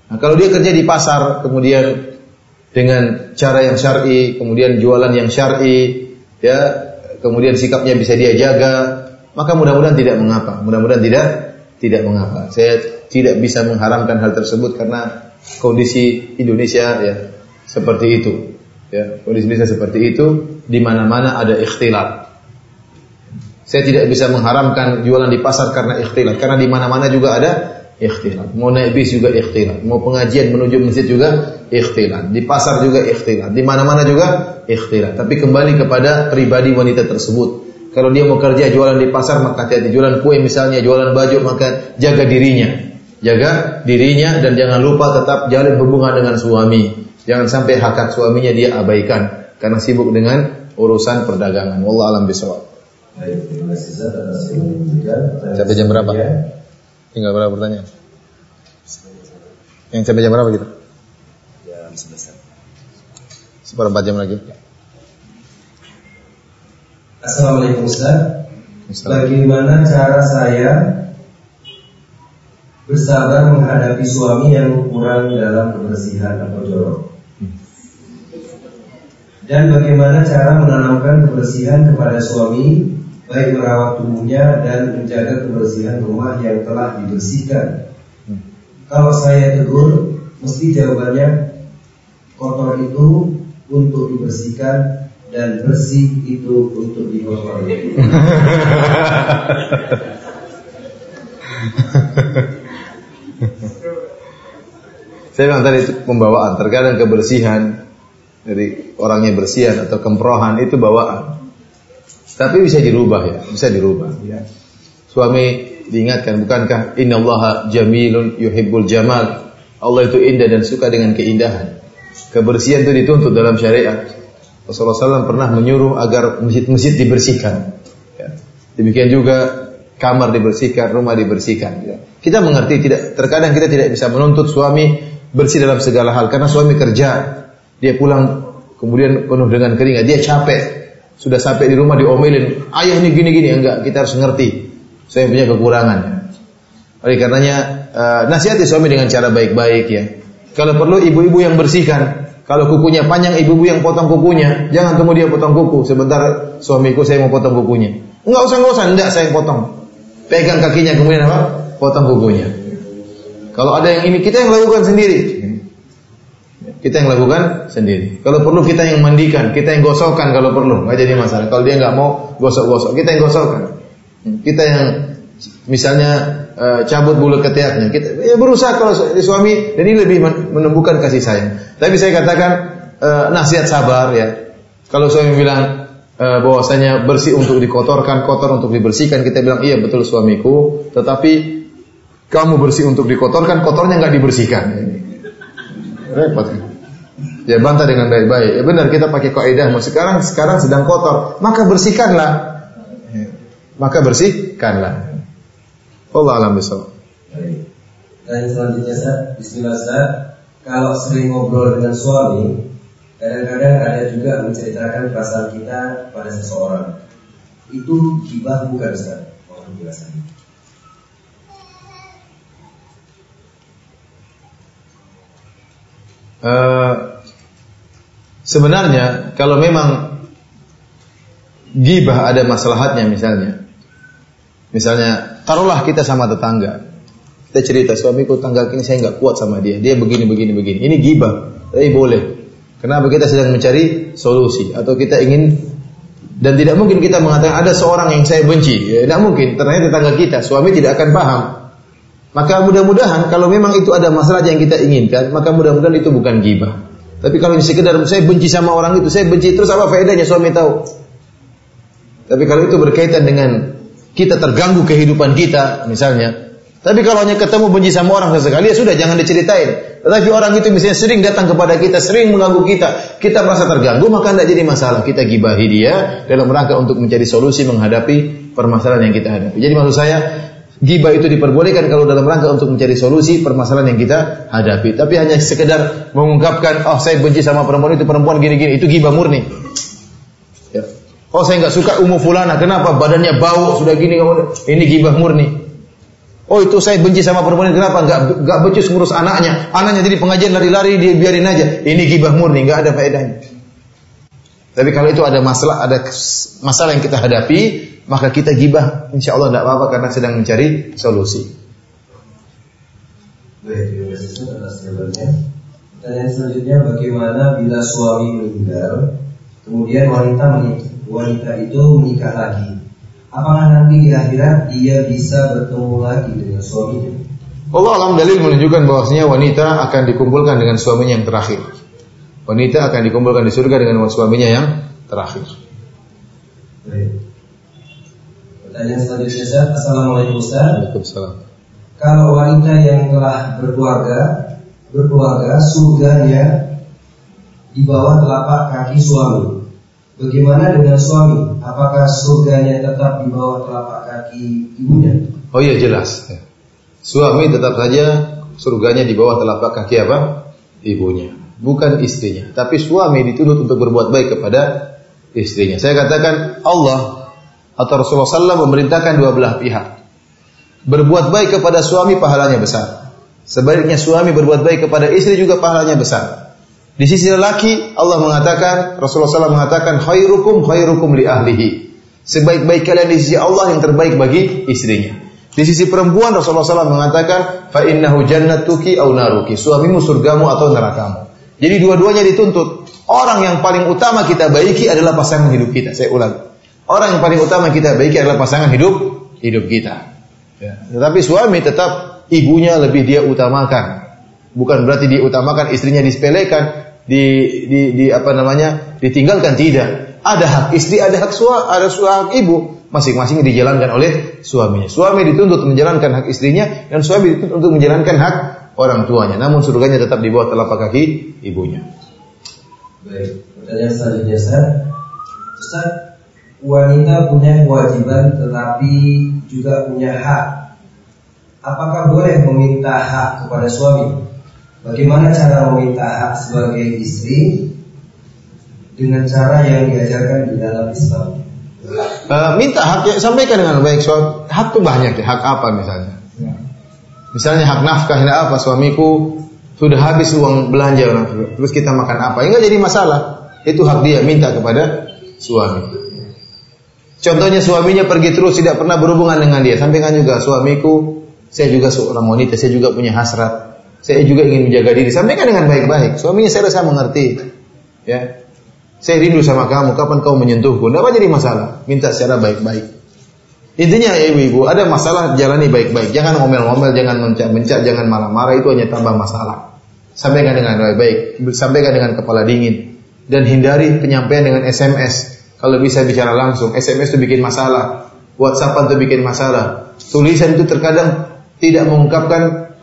Speaker 1: Nah, kalau dia kerja di pasar kemudian dengan cara yang syar'i, kemudian jualan yang syar'i, ya, kemudian sikapnya bisa dia jaga, maka mudah-mudahan tidak mengapa. Mudah-mudahan tidak tidak mengapa. Saya tidak bisa mengharamkan hal tersebut karena kondisi Indonesia ya seperti itu. Ya, kondisi Indonesia seperti itu di mana-mana ada ikhtilat. Saya tidak bisa mengharamkan jualan di pasar karena ikhtilat karena di mana-mana juga ada ikhtilat. Mau naik bis juga ikhtilat, mau pengajian menuju masjid juga ikhtilat. Di pasar juga ikhtilat, di mana-mana juga ikhtilat. Tapi kembali kepada pribadi wanita tersebut kalau dia mau kerja jualan di pasar maka hati-hati jualan kue misalnya, jualan baju maka jaga dirinya. Jaga dirinya dan jangan lupa tetap jalin hubungan dengan suami. Jangan sampai hak suaminya dia abaikan karena sibuk dengan urusan perdagangan. Wallah alam bisawab. Sampai jam berapa? Tinggal berapa pertanyaan? Yang sampai jam berapa gitu? Jam 11. Seperempat jam lagi.
Speaker 2: Assalamualaikum Ustaz. Bagaimana cara saya bersabar menghadapi suami yang kurang dalam kebersihan atau jorok? Dan bagaimana cara menanamkan kebersihan kepada suami baik merawat tubuhnya dan menjaga kebersihan rumah yang telah dibersihkan. Kalau saya tegur, mesti jawabannya kotor itu untuk dibersihkan dan bersih itu untuk dikotori.
Speaker 1: Saya bilang tadi itu pembawaan. Terkadang kebersihan dari orangnya bersihan atau kemprohan itu bawaan. Tapi bisa dirubah ya, bisa dirubah. Ya. Suami diingatkan, bukankah Inna Allah jamilun yuhibbul jamal. Allah itu indah dan suka dengan keindahan. Kebersihan itu dituntut dalam syariat. Rasulullah SAW pernah menyuruh agar masjid-masjid dibersihkan. Ya. Demikian juga kamar dibersihkan, rumah dibersihkan. Ya. Kita mengerti tidak terkadang kita tidak bisa menuntut suami bersih dalam segala hal karena suami kerja, dia pulang kemudian penuh dengan keringat, dia capek, sudah sampai di rumah diomelin, ayah ini gini-gini enggak, kita harus ngerti. Saya punya kekurangan. Oleh karenanya uh, nasihati suami dengan cara baik-baik ya. Kalau perlu ibu-ibu yang bersihkan, kalau kukunya panjang, ibu-ibu yang potong kukunya. Jangan tunggu dia potong kuku. Sebentar suamiku saya mau potong kukunya. Enggak usah, enggak usah. Enggak, saya potong. Pegang kakinya kemudian apa? Potong kukunya. Kalau ada yang ini, kita yang lakukan sendiri. Kita yang lakukan sendiri. Kalau perlu kita yang mandikan, kita yang gosokkan kalau perlu. Enggak jadi masalah. Kalau dia enggak mau gosok-gosok, kita yang gosokkan. Kita yang misalnya uh, cabut bulu ketiaknya. Kita ya berusaha kalau suami dan ini lebih menumbuhkan kasih sayang. Tapi saya katakan uh, nasihat sabar ya. Kalau suami bilang uh, bahwasanya bersih untuk dikotorkan, kotor untuk dibersihkan, kita bilang iya betul suamiku, tetapi kamu bersih untuk dikotorkan, kotornya nggak dibersihkan. Repot. Ya bantah dengan baik-baik. Ya benar kita pakai kaidah. Sekarang sekarang sedang kotor, maka bersihkanlah. Maka bersihkanlah. Allah alam besok.
Speaker 2: Dan selanjutnya Ustaz, Bismillah Ustaz, kalau sering ngobrol dengan suami, kadang-kadang ada juga menceritakan perasaan kita pada seseorang. Itu gibah bukan Ustaz? Mohon penjelasannya.
Speaker 1: Uh, sebenarnya kalau memang gibah ada maslahatnya misalnya Misalnya, taruhlah kita sama tetangga. Kita cerita, suamiku tangga ini saya nggak kuat sama dia. Dia begini, begini, begini. Ini gibah. Tapi boleh. Kenapa kita sedang mencari solusi? Atau kita ingin dan tidak mungkin kita mengatakan ada seorang yang saya benci. Ya, tidak mungkin. Ternyata tetangga kita, suami tidak akan paham. Maka mudah-mudahan kalau memang itu ada masalah yang kita inginkan, maka mudah-mudahan itu bukan gibah. Tapi kalau sekedar saya benci sama orang itu, saya benci terus apa faedahnya suami tahu? Tapi kalau itu berkaitan dengan kita terganggu kehidupan kita misalnya. Tapi kalau hanya ketemu benci sama orang sesekali ya sudah jangan diceritain. Tetapi orang itu misalnya sering datang kepada kita, sering mengganggu kita, kita merasa terganggu maka tidak jadi masalah. Kita gibahi dia dalam rangka untuk mencari solusi menghadapi permasalahan yang kita hadapi. Jadi maksud saya Gibah itu diperbolehkan kalau dalam rangka untuk mencari solusi permasalahan yang kita hadapi. Tapi hanya sekedar mengungkapkan, oh saya benci sama perempuan itu, perempuan gini-gini, itu gibah murni. Oh saya nggak suka umu fulana, kenapa? Badannya bau, sudah gini, ini gibah murni. Oh itu saya benci sama perempuan kenapa? Nggak nggak becus ngurus anaknya, anaknya jadi pengajian lari-lari dia biarin aja. Ini gibah murni, nggak ada faedahnya. Tapi kalau itu ada masalah, ada masalah yang kita hadapi, maka kita gibah, insya Allah tidak apa-apa karena sedang mencari solusi.
Speaker 2: Baik. Pertanyaan selanjutnya, bagaimana bila suami meninggal, kemudian wanita menikah? wanita itu menikah lagi, apakah nanti di akhirat dia bisa bertemu lagi dengan suaminya?
Speaker 1: Allah alam dalil menunjukkan bahwasanya wanita akan dikumpulkan dengan suaminya yang terakhir. Wanita akan dikumpulkan di surga dengan suaminya yang terakhir.
Speaker 2: Baik. Pertanyaan selanjutnya Ustaz. Assalamualaikum Ustaz.
Speaker 1: Waalaikumsalam.
Speaker 2: Kalau wanita yang telah berkeluarga, berkeluarga surganya di bawah telapak kaki suami. Bagaimana dengan suami? Apakah surganya tetap di bawah telapak kaki ibunya?
Speaker 1: Oh iya jelas. Suami tetap saja surganya di bawah telapak kaki apa? Ibunya. Bukan istrinya. Tapi suami dituntut untuk berbuat baik kepada istrinya. Saya katakan Allah atau Rasulullah SAW memerintahkan dua belah pihak. Berbuat baik kepada suami pahalanya besar. Sebaliknya suami berbuat baik kepada istri juga pahalanya besar. Di sisi lelaki Allah mengatakan Rasulullah SAW mengatakan khairukum khairukum li ahlihi. Sebaik-baik kalian di sisi Allah yang terbaik bagi istrinya. Di sisi perempuan Rasulullah SAW mengatakan fa innahu jannatuki au naruki. Suamimu surgamu atau nerakamu. Jadi dua-duanya dituntut. Orang yang paling utama kita baiki adalah pasangan hidup kita. Saya ulang. Orang yang paling utama kita baiki adalah pasangan hidup hidup kita. Ya. Tetapi suami tetap ibunya lebih dia utamakan. Bukan berarti dia utamakan istrinya disepelekan, di, di, di apa namanya ditinggalkan tidak. Ada hak istri, ada hak suami, ada hak ibu. Masing-masing dijalankan oleh suaminya. Suami dituntut menjalankan hak istrinya dan suami dituntut untuk menjalankan hak orang tuanya. Namun surganya tetap di bawah telapak kaki ibunya.
Speaker 2: Baik, pertanyaan selanjutnya Ustaz. Ustaz, wanita punya kewajiban tetapi juga punya hak. Apakah boleh meminta hak kepada suami? Bagaimana cara meminta hak sebagai istri dengan cara yang diajarkan di dalam Islam?
Speaker 1: Uh, minta hak ya sampaikan dengan baik soal hak tuh banyak ya hak apa misalnya ya. Misalnya hak nafkah apa suamiku sudah habis uang belanja terus kita makan apa? Ya enggak jadi masalah. Itu hak dia minta kepada suami. Contohnya suaminya pergi terus tidak pernah berhubungan dengan dia. Sampaikan juga suamiku, saya juga seorang wanita, saya juga punya hasrat. Saya juga ingin menjaga diri. Sampaikan dengan baik-baik. Suaminya saya rasa mengerti. Ya. Saya rindu sama kamu, kapan kau menyentuhku? Tidak apa jadi masalah. Minta secara baik-baik. Intinya ya ibu-ibu, ada masalah jalani baik-baik. Jangan ngomel-ngomel, jangan mencak-mencak, jangan marah-marah. Itu hanya tambah masalah. Sampaikan dengan baik-baik, sampaikan dengan kepala dingin dan hindari penyampaian dengan SMS. Kalau bisa bicara langsung, SMS itu bikin masalah, WhatsApp itu bikin masalah. Tulisan itu terkadang tidak mengungkapkan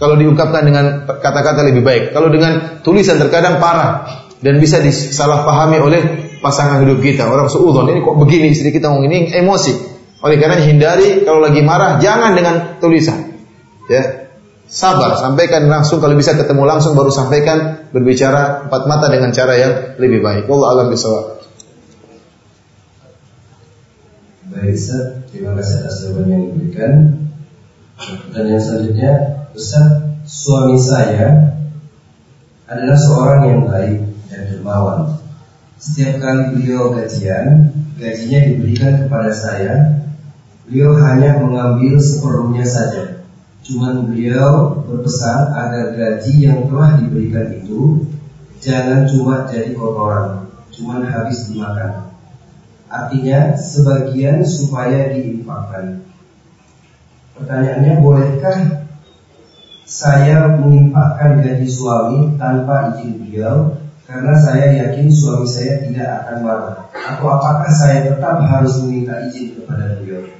Speaker 1: kalau diungkapkan dengan kata-kata lebih baik. Kalau dengan tulisan terkadang parah dan bisa disalahpahami oleh pasangan hidup kita. Orang seudon ini kok begini istri kita ngomong ini emosi. Oleh karena hindari kalau lagi marah jangan dengan tulisan. Ya, Sabar, sampaikan langsung kalau bisa ketemu langsung baru sampaikan berbicara empat mata dengan cara yang lebih baik. Allah alam bisawab.
Speaker 2: Baik Ustaz, terima kasih atas jawaban yang diberikan. Yang selanjutnya, Ustaz, suami saya adalah seorang yang baik dan dermawan. Setiap kali beliau gajian, gajinya diberikan kepada saya. Beliau hanya mengambil seperlunya saja Cuman beliau berpesan agar gaji yang telah diberikan itu jangan cuma jadi kotoran, cuman habis dimakan. Artinya sebagian supaya diinfakkan. Pertanyaannya, bolehkah saya menginfakkan gaji suami tanpa izin beliau karena saya yakin suami saya tidak akan marah? Atau apakah saya tetap harus meminta izin kepada beliau?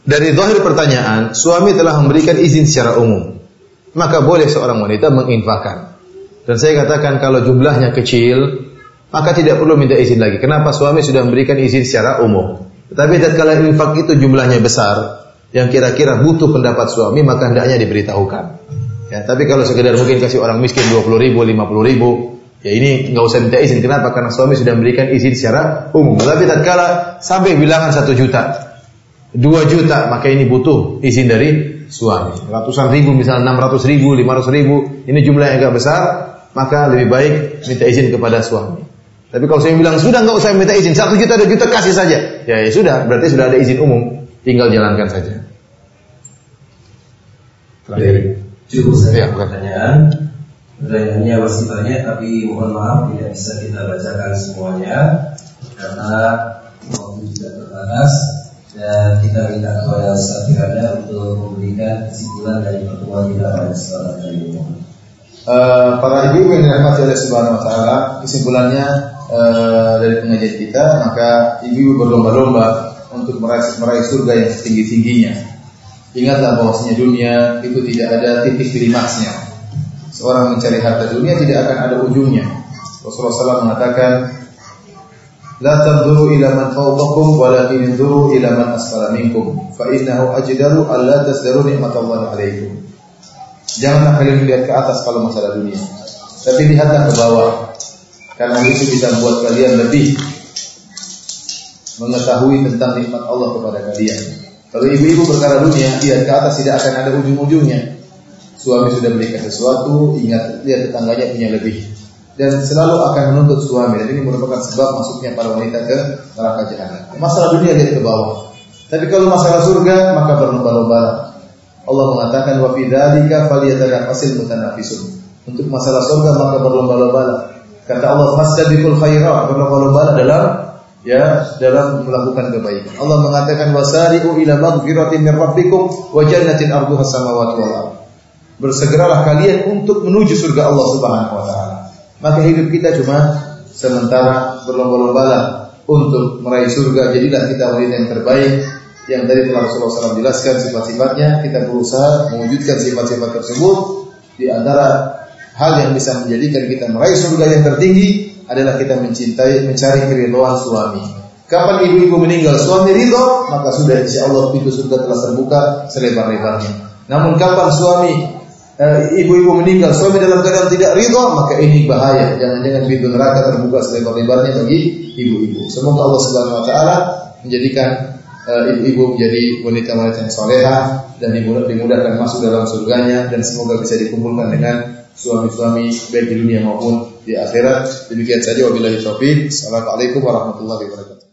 Speaker 1: Dari zahir pertanyaan, suami telah memberikan izin secara umum. Maka boleh seorang wanita menginfakkan. Dan saya katakan kalau jumlahnya kecil, maka tidak perlu minta izin lagi. Kenapa? Suami sudah memberikan izin secara umum. Tetapi tatkala infak itu jumlahnya besar, yang kira-kira butuh pendapat suami, maka hendaknya diberitahukan. Ya, tapi kalau sekedar mungkin kasih orang miskin 20 ribu, 50 ribu, ya ini nggak usah minta izin. Kenapa? Karena suami sudah memberikan izin secara umum. Tapi tatkala sampai bilangan satu juta, 2 juta, maka ini butuh izin dari suami. Ratusan ribu, misalnya 600 ribu, 500 ribu, ini jumlah yang agak besar, maka lebih baik minta izin kepada suami. Tapi kalau saya bilang, sudah nggak usah minta izin, satu juta, dua juta kasih saja. Ya, ya sudah, berarti sudah ada izin umum, tinggal jalankan saja.
Speaker 2: Terakhir. Cukup saja ya, pertanyaan. Pertanyaannya masih banyak, tapi mohon maaf tidak bisa kita bacakan semuanya karena waktu tidak terbatas dan kita minta kepada Ustaz Firanda untuk memberikan kesimpulan dari pertemuan kita pada kesempatan kali ini.
Speaker 1: Uh, para ibu yang dirahmati oleh Subhanahu wa taala, kesimpulannya uh, dari pengajian kita, maka ibu berlomba-lomba untuk meraih, meraih surga yang setinggi-tingginya. Ingatlah bahwasanya dunia itu tidak ada titik klimaksnya. Seorang mencari harta dunia tidak akan ada ujungnya. Rasulullah SAW mengatakan, La tanzuru ila man fawqakum walakin inzuru ila man asfala minkum fa innahu ajdaru alla tasdaru nikmatallahi alaikum. Janganlah kalian melihat ke atas kalau masalah dunia, tapi lihatlah ke bawah. Karena itu bisa membuat kalian lebih mengetahui tentang nikmat Allah kepada kalian. Kalau ibu-ibu perkara dunia, lihat ke atas tidak akan ada ujung-ujungnya. Suami sudah berikan sesuatu, ingat lihat tetangganya punya lebih. Dan selalu akan menuntut suami. Dan ini merupakan sebab masuknya para wanita ke neraka jahanam. Masalah dunia dia ke bawah. Tapi kalau masalah surga, maka berlomba-lomba. Allah mengatakan wa fi dzalika falyatanafasil mutanafisun. Untuk masalah surga maka berlomba-lomba. Kata Allah fastabiqul khairat, berlomba-lomba dalam ya dalam melakukan kebaikan. Allah mengatakan wasari'u ila maghfiratin min rabbikum wa jannatin arduha samawati wal ardh. Bersegeralah kalian untuk menuju surga Allah Subhanahu wa taala. Maka hidup kita cuma sementara berlomba-lomba untuk meraih surga. Jadilah kita wanita yang terbaik yang tadi telah Rasulullah SAW jelaskan sifat-sifatnya. Kita berusaha mewujudkan sifat-sifat tersebut di antara hal yang bisa menjadikan kita meraih surga yang tertinggi adalah kita mencintai, mencari keridhaan suami. Kapan ibu-ibu meninggal suami ridho, maka sudah insya Allah pintu surga telah terbuka selebar-lebarnya. Namun kapan suami ibu-ibu meninggal suami dalam keadaan tidak ridho, maka ini bahaya. Jangan-jangan pintu neraka terbuka selebar-lebarnya bagi ibu-ibu. Semoga Allah Subhanahu Wa Taala menjadikan eh, ibu-ibu menjadi wanita-wanita yang soleha dan dimudahkan masuk dalam surganya dan semoga bisa dikumpulkan dengan suami-suami baik di dunia maupun di akhirat. Demikian saja wabillahi taufik. Assalamualaikum warahmatullahi wabarakatuh.